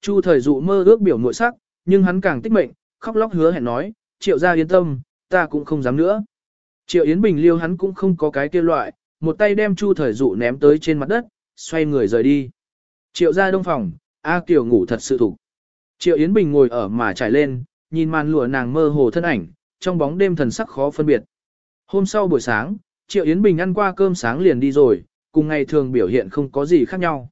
Chu thời dụ mơ ước biểu muội sắc, nhưng hắn càng tích mệnh, khóc lóc hứa hẹn nói, triệu gia yên tâm, ta cũng không dám nữa. Triệu Yến Bình liêu hắn cũng không có cái kia loại, một tay đem Chu thời dụ ném tới trên mặt đất, xoay người rời đi. Triệu gia đông phòng, A Kiều ngủ thật sự thủ. Triệu Yến Bình ngồi ở mà trải lên, nhìn màn lụa nàng mơ hồ thân ảnh, trong bóng đêm thần sắc khó phân biệt. Hôm sau buổi sáng, Triệu Yến Bình ăn qua cơm sáng liền đi rồi, cùng ngày thường biểu hiện không có gì khác nhau.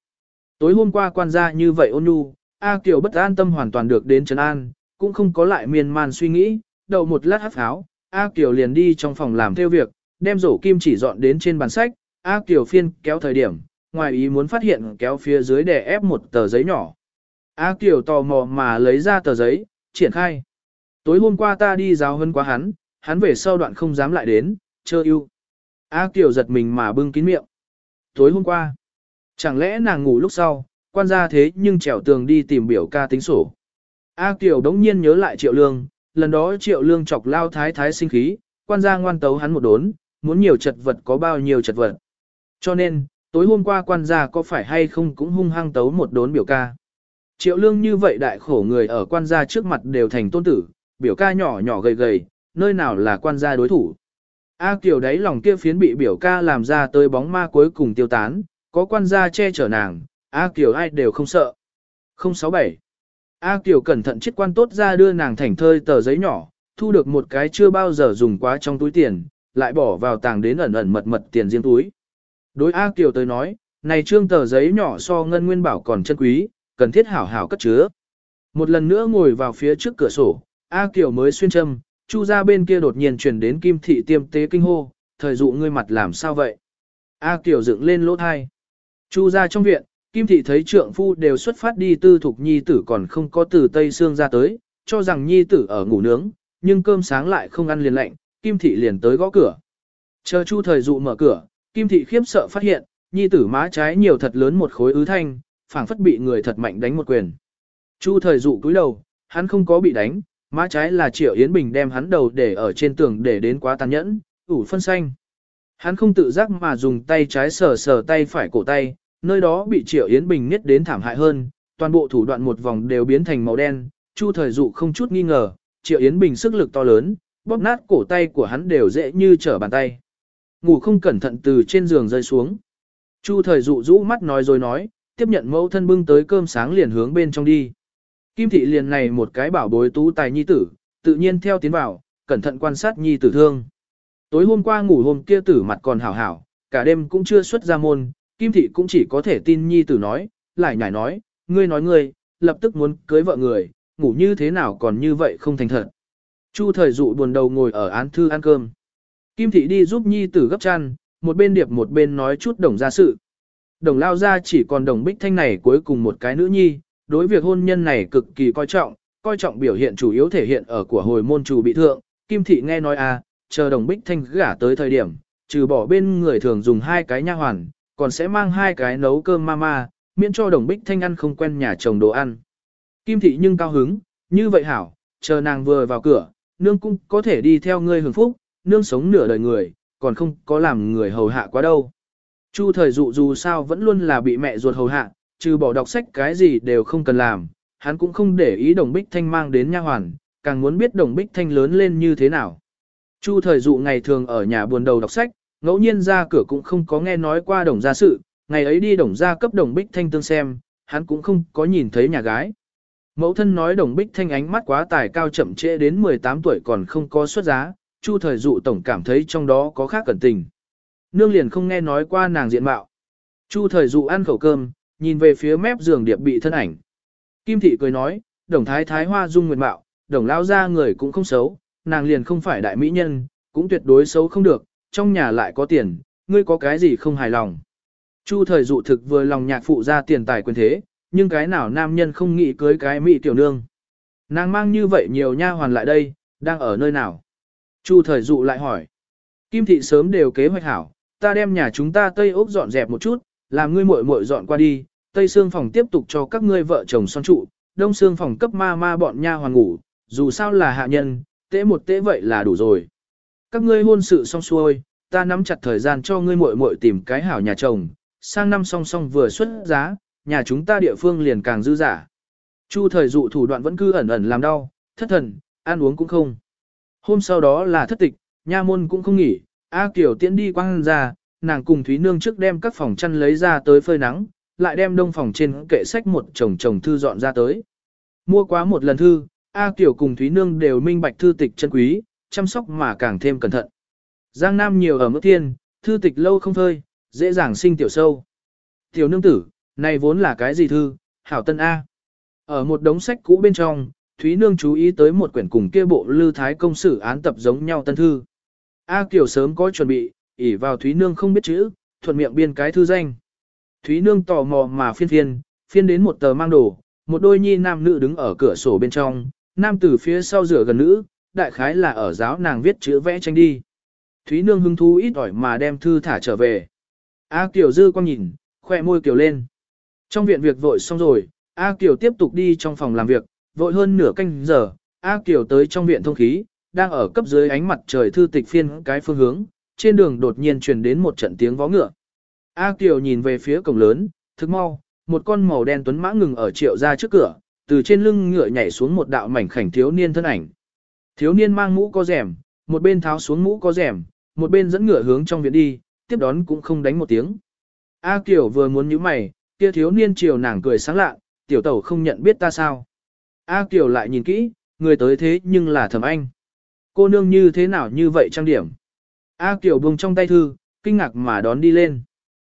Tối hôm qua quan gia như vậy ôn nhu, A Kiều bất an tâm hoàn toàn được đến trấn an, cũng không có lại miên man suy nghĩ, đầu một lát hấp áo, A Kiều liền đi trong phòng làm theo việc, đem rổ kim chỉ dọn đến trên bàn sách, A Kiều phiên kéo thời điểm, ngoài ý muốn phát hiện kéo phía dưới để ép một tờ giấy nhỏ. A Kiều tò mò mà lấy ra tờ giấy, triển khai. Tối hôm qua ta đi giáo hơn quá hắn, hắn về sau đoạn không dám lại đến, chơ yêu. A Kiều giật mình mà bưng kín miệng. Tối hôm qua, chẳng lẽ nàng ngủ lúc sau, quan gia thế nhưng trèo tường đi tìm biểu ca tính sổ. A Kiều đống nhiên nhớ lại triệu lương, lần đó triệu lương chọc lao thái thái sinh khí, quan gia ngoan tấu hắn một đốn, muốn nhiều chật vật có bao nhiêu chật vật. Cho nên, tối hôm qua quan gia có phải hay không cũng hung hăng tấu một đốn biểu ca. Triệu lương như vậy đại khổ người ở quan gia trước mặt đều thành tôn tử, biểu ca nhỏ nhỏ gầy gầy, nơi nào là quan gia đối thủ. A Kiều đấy lòng kia phiến bị biểu ca làm ra tới bóng ma cuối cùng tiêu tán, có quan gia che chở nàng, A Kiều ai đều không sợ. 067 A Kiều cẩn thận chiếc quan tốt ra đưa nàng thành thơi tờ giấy nhỏ, thu được một cái chưa bao giờ dùng quá trong túi tiền, lại bỏ vào tàng đến ẩn ẩn mật mật tiền riêng túi. Đối A Kiều tới nói, này trương tờ giấy nhỏ so ngân nguyên bảo còn chân quý, cần thiết hảo hảo cất chứa. Một lần nữa ngồi vào phía trước cửa sổ, A Kiều mới xuyên châm, chu ra bên kia đột nhiên truyền đến kim thị tiêm tế kinh hô, thời dụ ngươi mặt làm sao vậy? A Kiều dựng lên lỗ thai. Chu ra trong viện, kim thị thấy trượng phu đều xuất phát đi tư thục nhi tử còn không có từ tây Sương ra tới, cho rằng nhi tử ở ngủ nướng, nhưng cơm sáng lại không ăn liền lạnh, kim thị liền tới gõ cửa. Chờ chu thời dụ mở cửa, kim thị khiếp sợ phát hiện, nhi tử má trái nhiều thật lớn một khối ứ thanh, phảng phất bị người thật mạnh đánh một quyền. Chu thời dụ cúi đầu, hắn không có bị đánh, má trái là Triệu Yến Bình đem hắn đầu để ở trên tường để đến quá tàn nhẫn, ủ phân xanh. Hắn không tự giác mà dùng tay trái sờ sờ tay phải cổ tay, nơi đó bị Triệu Yến Bình niết đến thảm hại hơn, toàn bộ thủ đoạn một vòng đều biến thành màu đen, Chu thời dụ không chút nghi ngờ, Triệu Yến Bình sức lực to lớn, bóp nát cổ tay của hắn đều dễ như trở bàn tay. Ngủ không cẩn thận từ trên giường rơi xuống. Chu thời dụ rũ mắt nói rồi nói, tiếp nhận mẫu thân bưng tới cơm sáng liền hướng bên trong đi. Kim thị liền này một cái bảo bối tú tài nhi tử, tự nhiên theo tiến vào, cẩn thận quan sát nhi tử thương. Tối hôm qua ngủ hôm kia tử mặt còn hảo hảo, cả đêm cũng chưa xuất ra môn, Kim thị cũng chỉ có thể tin nhi tử nói, lại nhảy nói, ngươi nói ngươi, lập tức muốn cưới vợ người, ngủ như thế nào còn như vậy không thành thật. Chu thời dụ buồn đầu ngồi ở án thư ăn cơm. Kim thị đi giúp nhi tử gấp chăn, một bên điệp một bên nói chút đồng ra sự. Đồng lao ra chỉ còn đồng bích thanh này cuối cùng một cái nữ nhi, đối việc hôn nhân này cực kỳ coi trọng, coi trọng biểu hiện chủ yếu thể hiện ở của hồi môn chủ bị thượng. Kim thị nghe nói à, chờ đồng bích thanh gả tới thời điểm, trừ bỏ bên người thường dùng hai cái nha hoàn, còn sẽ mang hai cái nấu cơm mama, miễn cho đồng bích thanh ăn không quen nhà chồng đồ ăn. Kim thị nhưng cao hứng, như vậy hảo, chờ nàng vừa vào cửa, nương cũng có thể đi theo ngươi hưởng phúc, nương sống nửa đời người, còn không có làm người hầu hạ quá đâu. Chu thời dụ dù sao vẫn luôn là bị mẹ ruột hầu hạ, trừ bỏ đọc sách cái gì đều không cần làm, hắn cũng không để ý đồng bích thanh mang đến nha hoàn, càng muốn biết đồng bích thanh lớn lên như thế nào. Chu thời dụ ngày thường ở nhà buồn đầu đọc sách, ngẫu nhiên ra cửa cũng không có nghe nói qua đồng gia sự, ngày ấy đi đồng gia cấp đồng bích thanh tương xem, hắn cũng không có nhìn thấy nhà gái. Mẫu thân nói đồng bích thanh ánh mắt quá tài cao chậm trễ đến 18 tuổi còn không có xuất giá, chu thời dụ tổng cảm thấy trong đó có khác cẩn tình. Nương liền không nghe nói qua nàng diện mạo. Chu thời dụ ăn khẩu cơm, nhìn về phía mép giường điệp bị thân ảnh. Kim thị cười nói, đồng thái thái hoa dung nguyệt mạo, đồng lao ra người cũng không xấu, nàng liền không phải đại mỹ nhân, cũng tuyệt đối xấu không được, trong nhà lại có tiền, ngươi có cái gì không hài lòng. Chu thời dụ thực vừa lòng nhạc phụ ra tiền tài quyền thế, nhưng cái nào nam nhân không nghĩ cưới cái mỹ tiểu nương. Nàng mang như vậy nhiều nha hoàn lại đây, đang ở nơi nào? Chu thời dụ lại hỏi. Kim thị sớm đều kế hoạch hảo, ta đem nhà chúng ta Tây Ốc dọn dẹp một chút, làm ngươi muội muội dọn qua đi, Tây Sương phòng tiếp tục cho các ngươi vợ chồng son trụ, Đông Sương phòng cấp ma ma bọn nha hoàn ngủ, dù sao là hạ nhân, tễ một tễ vậy là đủ rồi. Các ngươi hôn sự xong xuôi, ta nắm chặt thời gian cho ngươi muội muội tìm cái hảo nhà chồng, sang năm song song vừa xuất giá, nhà chúng ta địa phương liền càng dư giả. Chu thời dụ thủ đoạn vẫn cứ ẩn ẩn làm đau, thất thần, ăn uống cũng không. Hôm sau đó là thất tịch, nha môn cũng không nghỉ, A Kiều tiễn đi quang ra, nàng cùng Thúy Nương trước đem các phòng chăn lấy ra tới phơi nắng, lại đem đông phòng trên kệ sách một chồng chồng thư dọn ra tới. Mua quá một lần thư, A Kiều cùng Thúy Nương đều minh bạch thư tịch chân quý, chăm sóc mà càng thêm cẩn thận. Giang Nam nhiều ở mức thiên, thư tịch lâu không phơi, dễ dàng sinh tiểu sâu. Tiểu nương tử, này vốn là cái gì thư, hảo tân A. Ở một đống sách cũ bên trong, Thúy Nương chú ý tới một quyển cùng kia bộ lưu thái công sử án tập giống nhau tân thư. A Kiều sớm có chuẩn bị, ỉ vào Thúy Nương không biết chữ, thuận miệng biên cái thư danh. Thúy Nương tò mò mà phiên phiên, phiên đến một tờ mang đồ, một đôi nhi nam nữ đứng ở cửa sổ bên trong, nam từ phía sau rửa gần nữ, đại khái là ở giáo nàng viết chữ vẽ tranh đi. Thúy Nương hứng thú ít ỏi mà đem thư thả trở về. A Kiều dư quang nhìn, khoe môi Kiều lên. Trong viện việc vội xong rồi, A Kiều tiếp tục đi trong phòng làm việc, vội hơn nửa canh giờ, A Kiều tới trong viện thông khí, đang ở cấp dưới ánh mặt trời thư tịch phiên cái phương hướng, trên đường đột nhiên truyền đến một trận tiếng vó ngựa. A Kiều nhìn về phía cổng lớn, thức mau, một con màu đen tuấn mã ngừng ở triệu ra trước cửa, từ trên lưng ngựa nhảy xuống một đạo mảnh khảnh thiếu niên thân ảnh. Thiếu niên mang mũ có rèm, một bên tháo xuống mũ có rèm, một bên dẫn ngựa hướng trong viện đi, tiếp đón cũng không đánh một tiếng. A Kiều vừa muốn nhíu mày, kia thiếu niên chiều nàng cười sáng lạ, tiểu tẩu không nhận biết ta sao. A Kiều lại nhìn kỹ, người tới thế nhưng là thầm anh. Cô nương như thế nào như vậy trang điểm. A Kiều buông trong tay thư, kinh ngạc mà đón đi lên.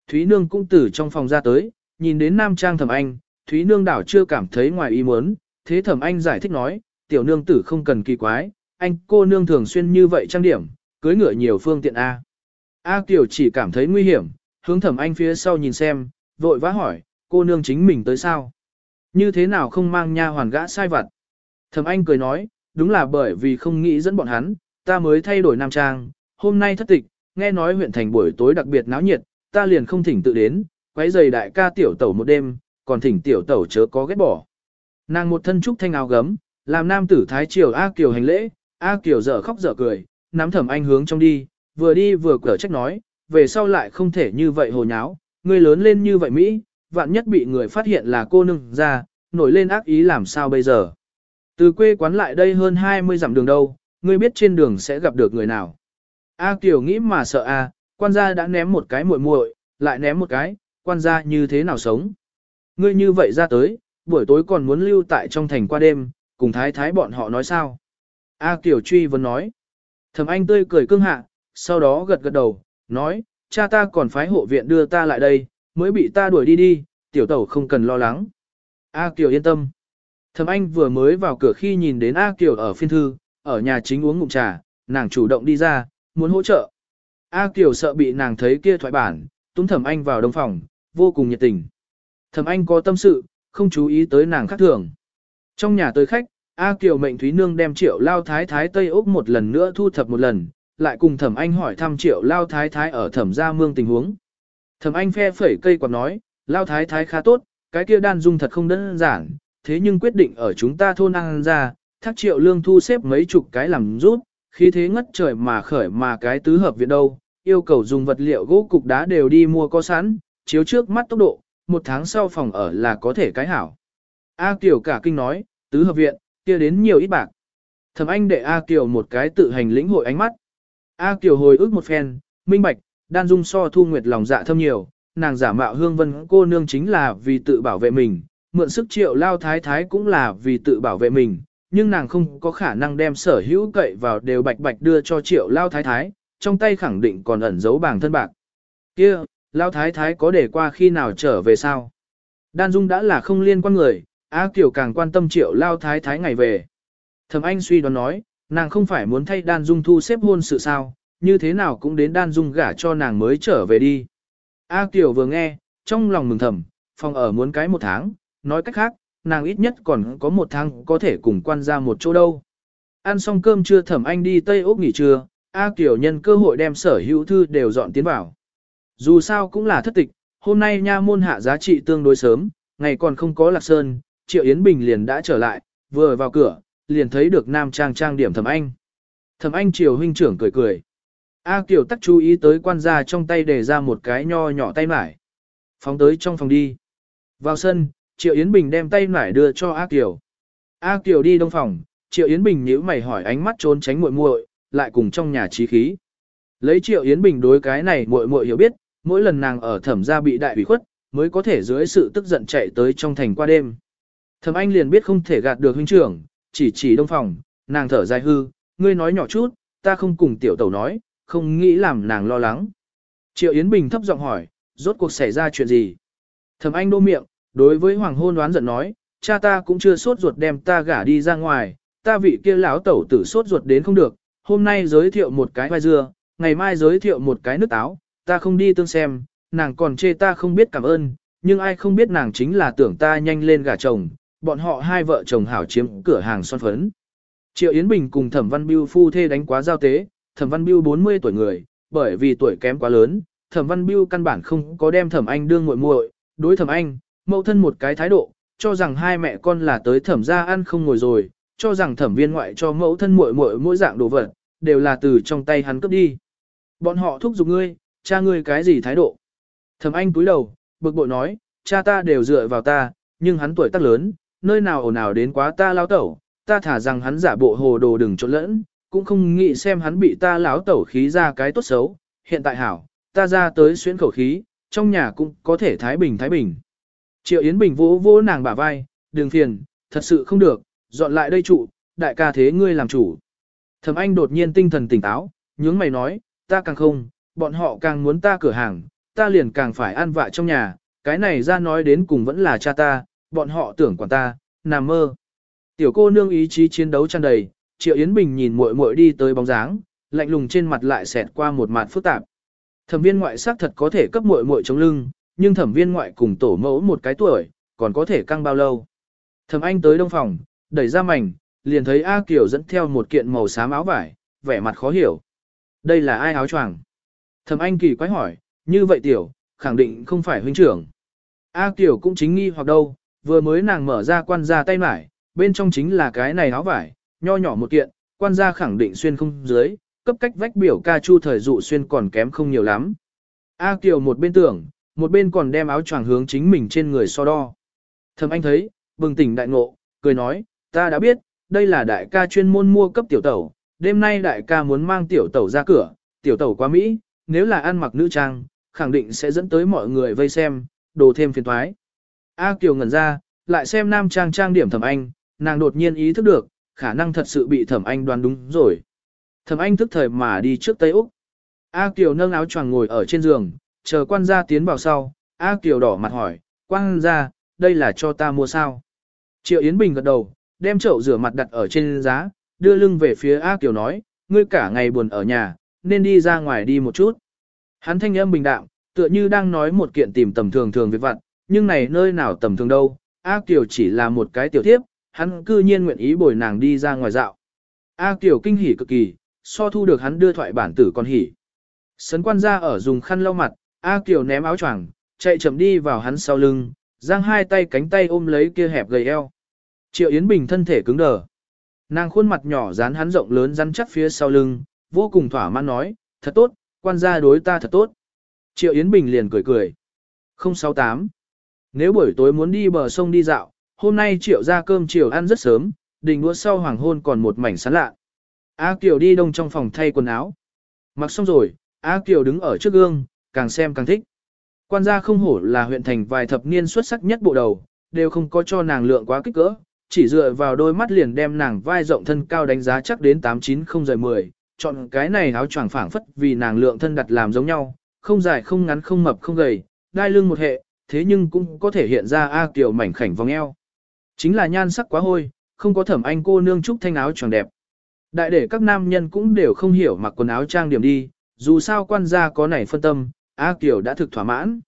Thúy Nương cũng từ trong phòng ra tới, nhìn đến nam trang thầm anh, Thúy Nương đảo chưa cảm thấy ngoài ý muốn, thế thầm anh giải thích nói, tiểu nương tử không cần kỳ quái, anh cô nương thường xuyên như vậy trang điểm, cưới ngựa nhiều phương tiện A. A Kiều chỉ cảm thấy nguy hiểm, hướng thẩm anh phía sau nhìn xem, vội vã hỏi, cô nương chính mình tới sao? Như thế nào không mang nha hoàn gã sai vặt? Thẩm anh cười nói, đúng là bởi vì không nghĩ dẫn bọn hắn, ta mới thay đổi nam trang, hôm nay thất tịch, nghe nói huyện thành buổi tối đặc biệt náo nhiệt, ta liền không thỉnh tự đến, quấy giày đại ca tiểu tẩu một đêm, còn thỉnh tiểu tẩu chớ có ghét bỏ. Nàng một thân trúc thanh áo gấm, làm nam tử thái triều A Kiều hành lễ, A Kiều dở khóc dở cười, nắm thẩm anh hướng trong đi, vừa đi vừa cở trách nói, về sau lại không thể như vậy hồ nháo, người lớn lên như vậy Mỹ, vạn nhất bị người phát hiện là cô nương ra, nổi lên ác ý làm sao bây giờ. Từ quê quán lại đây hơn 20 dặm đường đâu, ngươi biết trên đường sẽ gặp được người nào. A Kiều nghĩ mà sợ A, quan gia đã ném một cái muội muội, lại ném một cái, quan gia như thế nào sống. Ngươi như vậy ra tới, buổi tối còn muốn lưu tại trong thành qua đêm, cùng thái thái bọn họ nói sao. A Kiều truy vấn nói. Thẩm Anh tươi cười cưng hạ, sau đó gật gật đầu, nói, cha ta còn phái hộ viện đưa ta lại đây, mới bị ta đuổi đi đi, tiểu tẩu không cần lo lắng. A Kiều yên tâm. Thẩm Anh vừa mới vào cửa khi nhìn đến A Kiều ở phiên thư, ở nhà chính uống ngụm trà, nàng chủ động đi ra, muốn hỗ trợ. A Kiều sợ bị nàng thấy kia thoại bản, túm Thẩm Anh vào đông phòng, vô cùng nhiệt tình. Thẩm Anh có tâm sự, không chú ý tới nàng khác thường. Trong nhà tới khách, A Kiều mệnh Thúy Nương đem triệu lao thái thái Tây Úc một lần nữa thu thập một lần, lại cùng Thẩm Anh hỏi thăm triệu lao thái thái ở Thẩm gia mương tình huống. Thẩm Anh phe phẩy cây quạt nói, lao thái thái khá tốt, cái kia đan dung thật không đơn giản, thế nhưng quyết định ở chúng ta thôn ăn ra, thác triệu lương thu xếp mấy chục cái làm rút, khí thế ngất trời mà khởi mà cái tứ hợp viện đâu, yêu cầu dùng vật liệu gỗ cục đá đều đi mua có sẵn, chiếu trước mắt tốc độ, một tháng sau phòng ở là có thể cái hảo. A Kiều cả kinh nói, tứ hợp viện, kia đến nhiều ít bạc. Thẩm Anh để A Kiều một cái tự hành lĩnh hội ánh mắt. A Kiều hồi ức một phen, minh bạch, đan dung so thu nguyệt lòng dạ thâm nhiều, nàng giả mạo hương vân cô nương chính là vì tự bảo vệ mình, mượn sức triệu lao thái thái cũng là vì tự bảo vệ mình, nhưng nàng không có khả năng đem sở hữu cậy vào đều bạch bạch đưa cho triệu lao thái thái, trong tay khẳng định còn ẩn giấu bảng thân bạc. kia lao thái thái có để qua khi nào trở về sao? Đan Dung đã là không liên quan người, A Kiều càng quan tâm triệu lao thái thái ngày về. Thẩm Anh suy đoán nói, nàng không phải muốn thay Đan Dung thu xếp hôn sự sao, như thế nào cũng đến Đan Dung gả cho nàng mới trở về đi. A Kiều vừa nghe, trong lòng mừng thầm, phòng ở muốn cái một tháng, nói cách khác, nàng ít nhất còn có một tháng có thể cùng quan ra một chỗ đâu. Ăn xong cơm trưa thẩm anh đi Tây Úc nghỉ trưa, A Kiều nhân cơ hội đem sở hữu thư đều dọn tiến vào. Dù sao cũng là thất tịch, hôm nay nha môn hạ giá trị tương đối sớm, ngày còn không có lạc sơn, Triệu Yến Bình liền đã trở lại, vừa vào cửa, liền thấy được nam trang trang điểm thẩm anh. Thẩm anh Triều huynh trưởng cười cười. A Kiều tắc chú ý tới quan gia trong tay để ra một cái nho nhỏ tay mải. Phóng tới trong phòng đi. Vào sân, Triệu Yến Bình đem tay nải đưa cho A Kiều. A Kiều đi đông phòng, Triệu Yến Bình nhíu mày hỏi ánh mắt trốn tránh muội muội, lại cùng trong nhà trí khí. Lấy Triệu Yến Bình đối cái này muội muội hiểu biết, mỗi lần nàng ở thẩm gia bị đại ủy khuất, mới có thể dưới sự tức giận chạy tới trong thành qua đêm. Thẩm Anh liền biết không thể gạt được huynh trưởng, chỉ chỉ đông phòng, nàng thở dài hư, ngươi nói nhỏ chút, ta không cùng tiểu tẩu nói, không nghĩ làm nàng lo lắng. Triệu Yến Bình thấp giọng hỏi, rốt cuộc xảy ra chuyện gì? Thẩm Anh đô miệng, đối với Hoàng Hôn đoán giận nói, cha ta cũng chưa sốt ruột đem ta gả đi ra ngoài, ta vị kia lão tẩu tử sốt ruột đến không được, hôm nay giới thiệu một cái vai dưa, ngày mai giới thiệu một cái nước táo, ta không đi tương xem, nàng còn chê ta không biết cảm ơn, nhưng ai không biết nàng chính là tưởng ta nhanh lên gả chồng, bọn họ hai vợ chồng hảo chiếm cửa hàng son phấn. Triệu Yến Bình cùng Thẩm Văn Biêu phu thê đánh quá giao tế, Thẩm Văn Biêu 40 tuổi người, bởi vì tuổi kém quá lớn, Thẩm Văn Biêu căn bản không có đem Thẩm Anh đương muội muội, đối Thẩm Anh, mẫu thân một cái thái độ, cho rằng hai mẹ con là tới Thẩm gia ăn không ngồi rồi, cho rằng Thẩm Viên ngoại cho mẫu thân muội muội mỗi dạng đồ vật, đều là từ trong tay hắn cướp đi. Bọn họ thúc giục ngươi, cha ngươi cái gì thái độ? Thẩm Anh cúi đầu, bực bội nói, cha ta đều dựa vào ta, nhưng hắn tuổi tác lớn, nơi nào ồn ào đến quá ta lao tẩu, ta thả rằng hắn giả bộ hồ đồ đừng trộn lẫn, cũng không nghĩ xem hắn bị ta láo tẩu khí ra cái tốt xấu, hiện tại hảo, ta ra tới xuyến khẩu khí, trong nhà cũng có thể thái bình thái bình. Triệu Yến Bình vỗ vỗ nàng bả vai, đường phiền, thật sự không được, dọn lại đây trụ, đại ca thế ngươi làm chủ. Thẩm Anh đột nhiên tinh thần tỉnh táo, nhướng mày nói, ta càng không, bọn họ càng muốn ta cửa hàng, ta liền càng phải ăn vạ trong nhà, cái này ra nói đến cùng vẫn là cha ta, bọn họ tưởng quản ta, nằm mơ. Tiểu cô nương ý chí chiến đấu tràn đầy, Triệu Yến Bình nhìn muội muội đi tới bóng dáng, lạnh lùng trên mặt lại xẹt qua một mặt phức tạp. Thẩm viên ngoại xác thật có thể cấp muội muội chống lưng, nhưng thẩm viên ngoại cùng tổ mẫu một cái tuổi, còn có thể căng bao lâu. Thẩm Anh tới đông phòng, đẩy ra mảnh, liền thấy A Kiều dẫn theo một kiện màu xám áo vải, vẻ mặt khó hiểu. Đây là ai áo choàng? Thẩm Anh kỳ quái hỏi, như vậy tiểu, khẳng định không phải huynh trưởng. A Kiều cũng chính nghi hoặc đâu, vừa mới nàng mở ra quan gia tay mải, bên trong chính là cái này áo vải, nho nhỏ một kiện, quan gia khẳng định xuyên không dưới, cấp cách vách biểu ca chu thời dụ xuyên còn kém không nhiều lắm. A Kiều một bên tưởng, một bên còn đem áo choàng hướng chính mình trên người so đo. Thầm anh thấy, bừng tỉnh đại ngộ, cười nói, ta đã biết, đây là đại ca chuyên môn mua cấp tiểu tẩu, đêm nay đại ca muốn mang tiểu tẩu ra cửa, tiểu tẩu qua Mỹ, nếu là ăn mặc nữ trang, khẳng định sẽ dẫn tới mọi người vây xem, đồ thêm phiền toái. A Kiều ngẩn ra, lại xem nam trang trang điểm thẩm anh, nàng đột nhiên ý thức được, khả năng thật sự bị thẩm anh đoán đúng rồi. Thẩm anh thức thời mà đi trước Tây Úc. A Kiều nâng áo choàng ngồi ở trên giường, chờ quan gia tiến vào sau. A Kiều đỏ mặt hỏi, quan gia, đây là cho ta mua sao? Triệu Yến Bình gật đầu, đem chậu rửa mặt đặt ở trên giá, đưa lưng về phía A Kiều nói, ngươi cả ngày buồn ở nhà, nên đi ra ngoài đi một chút. Hắn thanh âm bình đạm, tựa như đang nói một kiện tìm tầm thường thường việc vặt, nhưng này nơi nào tầm thường đâu, A Kiều chỉ là một cái tiểu thiếp, hắn cư nhiên nguyện ý bồi nàng đi ra ngoài dạo. A Kiều kinh hỉ cực kỳ, so thu được hắn đưa thoại bản tử còn hỉ. Sấn quan ra ở dùng khăn lau mặt, A Kiều ném áo choàng, chạy chậm đi vào hắn sau lưng, giang hai tay cánh tay ôm lấy kia hẹp gầy eo. Triệu Yến Bình thân thể cứng đờ. Nàng khuôn mặt nhỏ dán hắn rộng lớn rắn chắc phía sau lưng, vô cùng thỏa mãn nói, thật tốt, quan gia đối ta thật tốt. Triệu Yến Bình liền cười cười. 068. Nếu buổi tối muốn đi bờ sông đi dạo, hôm nay Triệu ra cơm chiều ăn rất sớm, đình đũa sau hoàng hôn còn một mảnh sán lạ. A Kiều đi đông trong phòng thay quần áo. Mặc xong rồi, A Kiều đứng ở trước gương, càng xem càng thích. Quan gia không hổ là huyện thành vài thập niên xuất sắc nhất bộ đầu, đều không có cho nàng lượng quá kích cỡ, chỉ dựa vào đôi mắt liền đem nàng vai rộng thân cao đánh giá chắc đến 890 giờ 10, chọn cái này áo choàng phảng phất vì nàng lượng thân đặt làm giống nhau, không dài không ngắn không mập không gầy, đai lưng một hệ, thế nhưng cũng có thể hiện ra A Kiều mảnh khảnh vòng eo. Chính là nhan sắc quá hôi, không có thẩm anh cô nương trúc thanh áo tròn đẹp. Đại để các nam nhân cũng đều không hiểu mặc quần áo trang điểm đi, dù sao quan gia có nảy phân tâm, A Kiều đã thực thỏa mãn.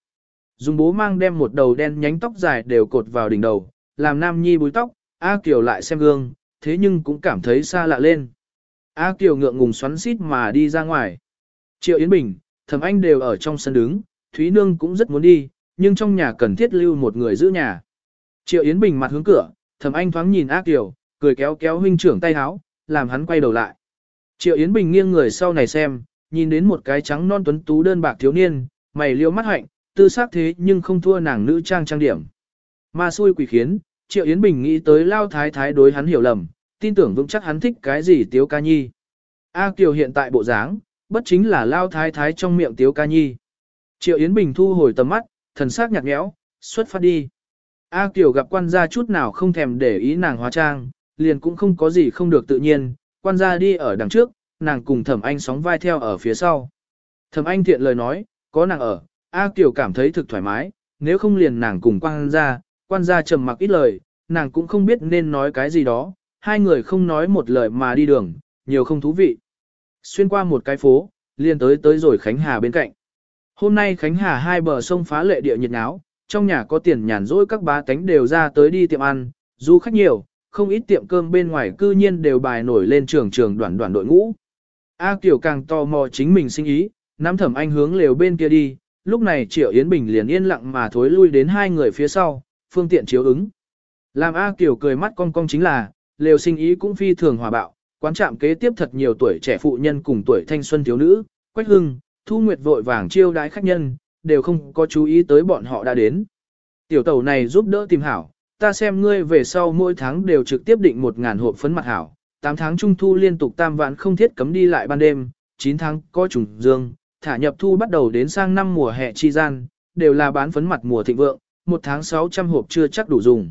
Dùng bố mang đem một đầu đen nhánh tóc dài đều cột vào đỉnh đầu, làm nam nhi búi tóc, A Kiều lại xem gương, thế nhưng cũng cảm thấy xa lạ lên. A Kiều ngượng ngùng xoắn xít mà đi ra ngoài. Triệu Yến Bình, Thẩm Anh đều ở trong sân đứng, Thúy Nương cũng rất muốn đi, nhưng trong nhà cần thiết lưu một người giữ nhà. Triệu Yến Bình mặt hướng cửa, Thẩm Anh thoáng nhìn ác Kiều, cười kéo kéo huynh trưởng tay háo, làm hắn quay đầu lại. Triệu Yến Bình nghiêng người sau này xem, nhìn đến một cái trắng non tuấn tú đơn bạc thiếu niên, mày liêu mắt hạnh, tư sắc thế nhưng không thua nàng nữ trang trang điểm. Ma xui quỷ khiến, Triệu Yến Bình nghĩ tới Lao Thái Thái đối hắn hiểu lầm, tin tưởng vững chắc hắn thích cái gì Tiếu Ca Nhi. A Kiều hiện tại bộ dáng, bất chính là Lao Thái Thái trong miệng Tiếu Ca Nhi. Triệu Yến Bình thu hồi tầm mắt, thần sắc nhạt nhẽo, xuất phát đi. A Kiều gặp quan gia chút nào không thèm để ý nàng hóa trang, liền cũng không có gì không được tự nhiên, quan gia đi ở đằng trước, nàng cùng thẩm anh sóng vai theo ở phía sau. Thẩm anh thiện lời nói, có nàng ở, A Kiều cảm thấy thực thoải mái, nếu không liền nàng cùng quan gia, quan gia trầm mặc ít lời, nàng cũng không biết nên nói cái gì đó, hai người không nói một lời mà đi đường, nhiều không thú vị. Xuyên qua một cái phố, liền tới tới rồi Khánh Hà bên cạnh. Hôm nay Khánh Hà hai bờ sông phá lệ địa nhiệt náo, trong nhà có tiền nhàn rỗi các bá tánh đều ra tới đi tiệm ăn, du khách nhiều, không ít tiệm cơm bên ngoài cư nhiên đều bài nổi lên trường trường đoàn đoàn đội ngũ. A Kiều càng tò mò chính mình sinh ý, nắm thẩm anh hướng lều bên kia đi, lúc này Triệu Yến Bình liền yên lặng mà thối lui đến hai người phía sau, phương tiện chiếu ứng. Làm A Kiều cười mắt cong cong chính là, lều sinh ý cũng phi thường hòa bạo, quán trạm kế tiếp thật nhiều tuổi trẻ phụ nhân cùng tuổi thanh xuân thiếu nữ, Quách Hưng, Thu Nguyệt vội vàng chiêu đái khách nhân, đều không có chú ý tới bọn họ đã đến. Tiểu tàu này giúp đỡ tìm hảo, ta xem ngươi về sau mỗi tháng đều trực tiếp định một ngàn hộp phấn mặt hảo, 8 tháng trung thu liên tục tam vạn không thiết cấm đi lại ban đêm, 9 tháng có trùng dương, thả nhập thu bắt đầu đến sang năm mùa hè chi gian, đều là bán phấn mặt mùa thịnh vượng, một tháng 600 hộp chưa chắc đủ dùng.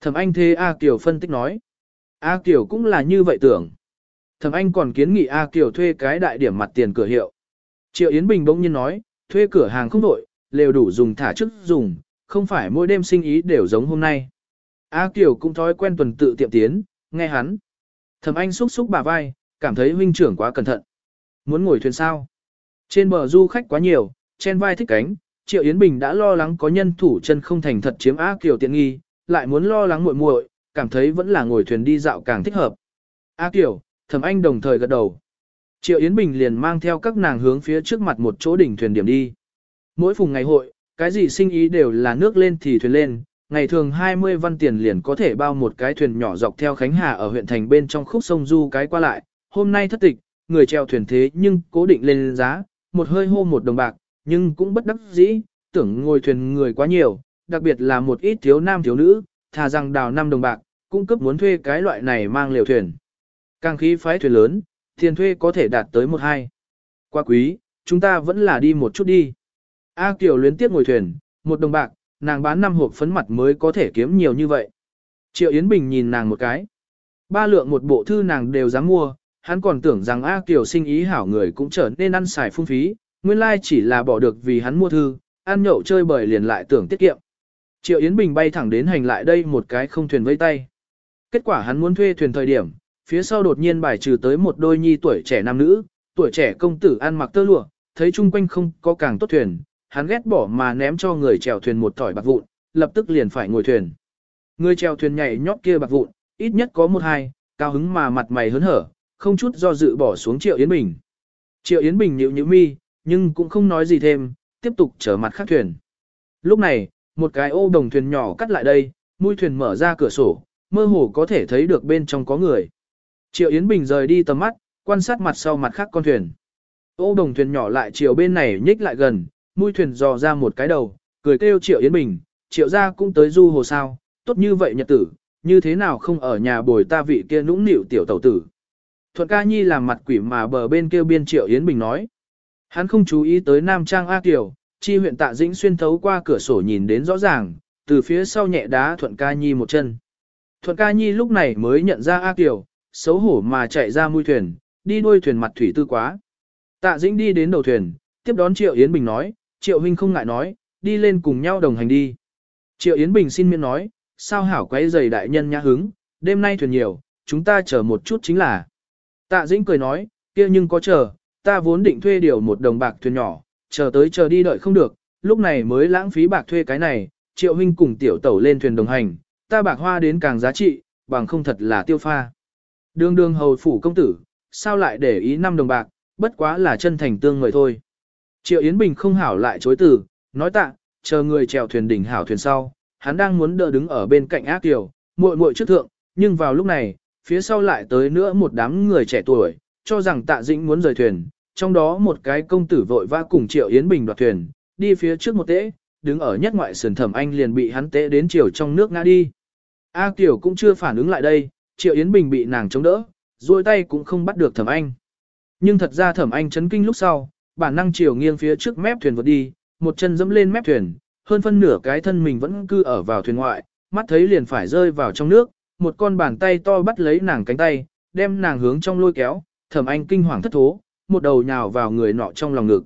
Thẩm Anh thế A Kiều phân tích nói. A Kiều cũng là như vậy tưởng. Thẩm Anh còn kiến nghị A Kiều thuê cái đại điểm mặt tiền cửa hiệu. Triệu Yến Bình bỗng nhiên nói, thuê cửa hàng không đổi, lều đủ dùng thả chức dùng, không phải mỗi đêm sinh ý đều giống hôm nay. A Kiều cũng thói quen tuần tự tiệm tiến, nghe hắn. Thẩm Anh xúc xúc bà vai, cảm thấy huynh trưởng quá cẩn thận. Muốn ngồi thuyền sao? Trên bờ du khách quá nhiều, trên vai thích cánh, Triệu Yến Bình đã lo lắng có nhân thủ chân không thành thật chiếm A Kiều tiện nghi, lại muốn lo lắng muội muội, cảm thấy vẫn là ngồi thuyền đi dạo càng thích hợp. A Kiều, Thẩm Anh đồng thời gật đầu. Triệu Yến Bình liền mang theo các nàng hướng phía trước mặt một chỗ đỉnh thuyền điểm đi. Mỗi phùng ngày hội, cái gì sinh ý đều là nước lên thì thuyền lên, ngày thường 20 văn tiền liền có thể bao một cái thuyền nhỏ dọc theo Khánh Hà ở huyện thành bên trong khúc sông Du cái qua lại. Hôm nay thất tịch, người treo thuyền thế nhưng cố định lên giá, một hơi hô một đồng bạc, nhưng cũng bất đắc dĩ, tưởng ngồi thuyền người quá nhiều, đặc biệt là một ít thiếu nam thiếu nữ, thà rằng đào năm đồng bạc, cũng cấp muốn thuê cái loại này mang liều thuyền. Càng khí phái thuyền lớn, tiền thuê có thể đạt tới một hai. Qua quý, chúng ta vẫn là đi một chút đi. A Kiều luyến tiếp ngồi thuyền, một đồng bạc, nàng bán năm hộp phấn mặt mới có thể kiếm nhiều như vậy. Triệu Yến Bình nhìn nàng một cái. Ba lượng một bộ thư nàng đều dám mua, hắn còn tưởng rằng A Kiều sinh ý hảo người cũng trở nên ăn xài phung phí, nguyên lai chỉ là bỏ được vì hắn mua thư, ăn nhậu chơi bời liền lại tưởng tiết kiệm. Triệu Yến Bình bay thẳng đến hành lại đây một cái không thuyền vây tay. Kết quả hắn muốn thuê thuyền thời điểm, phía sau đột nhiên bài trừ tới một đôi nhi tuổi trẻ nam nữ, tuổi trẻ công tử ăn mặc tơ lụa, thấy chung quanh không có càng tốt thuyền, hắn ghét bỏ mà ném cho người chèo thuyền một thỏi bạc vụn, lập tức liền phải ngồi thuyền. Người chèo thuyền nhảy nhót kia bạc vụn, ít nhất có một hai, cao hứng mà mặt mày hớn hở, không chút do dự bỏ xuống Triệu Yến Bình. Triệu Yến Bình nhíu nhíu mi, nhưng cũng không nói gì thêm, tiếp tục trở mặt khác thuyền. Lúc này, một cái ô đồng thuyền nhỏ cắt lại đây, mũi thuyền mở ra cửa sổ, mơ hồ có thể thấy được bên trong có người. Triệu Yến Bình rời đi tầm mắt, quan sát mặt sau mặt khác con thuyền. Ô đồng thuyền nhỏ lại chiều bên này nhích lại gần, mũi thuyền dò ra một cái đầu, cười kêu Triệu Yến Bình, Triệu gia cũng tới du hồ sao, tốt như vậy nhật tử, như thế nào không ở nhà bồi ta vị kia nũng nịu tiểu tẩu tử. Thuận ca nhi làm mặt quỷ mà bờ bên kia biên Triệu Yến Bình nói. Hắn không chú ý tới Nam Trang A Kiều, chi huyện tạ dĩnh xuyên thấu qua cửa sổ nhìn đến rõ ràng, từ phía sau nhẹ đá Thuận ca nhi một chân. Thuận ca nhi lúc này mới nhận ra A Kiều, xấu hổ mà chạy ra mui thuyền, đi đuôi thuyền mặt thủy tư quá. Tạ dĩnh đi đến đầu thuyền, tiếp đón Triệu Yến Bình nói, Triệu huynh không ngại nói, đi lên cùng nhau đồng hành đi. Triệu Yến Bình xin miễn nói, sao hảo quấy giày đại nhân nhã hứng, đêm nay thuyền nhiều, chúng ta chờ một chút chính là. Tạ Dĩnh cười nói, kia nhưng có chờ, ta vốn định thuê điều một đồng bạc thuyền nhỏ, chờ tới chờ đi đợi không được, lúc này mới lãng phí bạc thuê cái này, triệu huynh cùng tiểu tẩu lên thuyền đồng hành, ta bạc hoa đến càng giá trị, bằng không thật là tiêu pha. Đường đường hầu phủ công tử, sao lại để ý năm đồng bạc, bất quá là chân thành tương người thôi. Triệu Yến Bình không hảo lại chối từ, nói tạ, chờ người chèo thuyền đỉnh hảo thuyền sau, hắn đang muốn đỡ đứng ở bên cạnh ác tiểu, muội muội trước thượng, nhưng vào lúc này, phía sau lại tới nữa một đám người trẻ tuổi, cho rằng tạ dĩnh muốn rời thuyền, trong đó một cái công tử vội vã cùng Triệu Yến Bình đoạt thuyền, đi phía trước một tễ, đứng ở nhất ngoại sườn thẩm anh liền bị hắn tễ đến chiều trong nước ngã đi. A Kiều cũng chưa phản ứng lại đây, Triệu Yến Bình bị nàng chống đỡ, duỗi tay cũng không bắt được thẩm anh. Nhưng thật ra thẩm anh chấn kinh lúc sau, bản năng chiều nghiêng phía trước mép thuyền vượt đi, một chân dẫm lên mép thuyền, hơn phân nửa cái thân mình vẫn cư ở vào thuyền ngoại, mắt thấy liền phải rơi vào trong nước, một con bàn tay to bắt lấy nàng cánh tay, đem nàng hướng trong lôi kéo, thẩm anh kinh hoàng thất thố, một đầu nhào vào người nọ trong lòng ngực.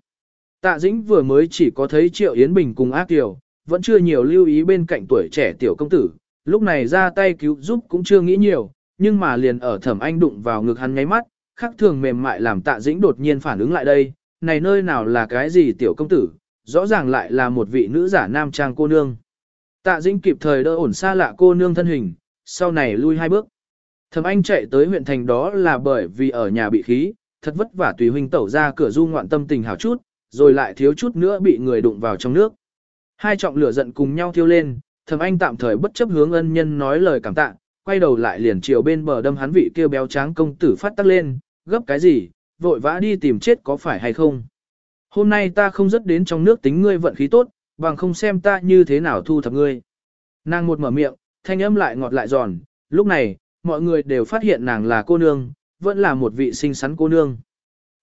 Tạ Dĩnh vừa mới chỉ có thấy Triệu Yến Bình cùng Ác Kiều, vẫn chưa nhiều lưu ý bên cạnh tuổi trẻ tiểu công tử, lúc này ra tay cứu giúp cũng chưa nghĩ nhiều, nhưng mà liền ở thẩm anh đụng vào ngực hắn nháy mắt, khắc thường mềm mại làm Tạ Dĩnh đột nhiên phản ứng lại đây, này nơi nào là cái gì tiểu công tử, rõ ràng lại là một vị nữ giả nam trang cô nương. Tạ Dĩnh kịp thời đỡ ổn xa lạ cô nương thân hình, sau này lui hai bước. Thẩm Anh chạy tới huyện thành đó là bởi vì ở nhà bị khí, thật vất vả tùy huynh tẩu ra cửa du ngoạn tâm tình hảo chút, rồi lại thiếu chút nữa bị người đụng vào trong nước. Hai trọng lửa giận cùng nhau thiêu lên, thầm Anh tạm thời bất chấp hướng ân nhân nói lời cảm tạ, quay đầu lại liền chiều bên bờ đâm hắn vị kia béo tráng công tử phát tắc lên, gấp cái gì, vội vã đi tìm chết có phải hay không. Hôm nay ta không rất đến trong nước tính ngươi vận khí tốt, bằng không xem ta như thế nào thu thập ngươi. Nàng một mở miệng, thanh âm lại ngọt lại giòn, lúc này, mọi người đều phát hiện nàng là cô nương, vẫn là một vị xinh xắn cô nương.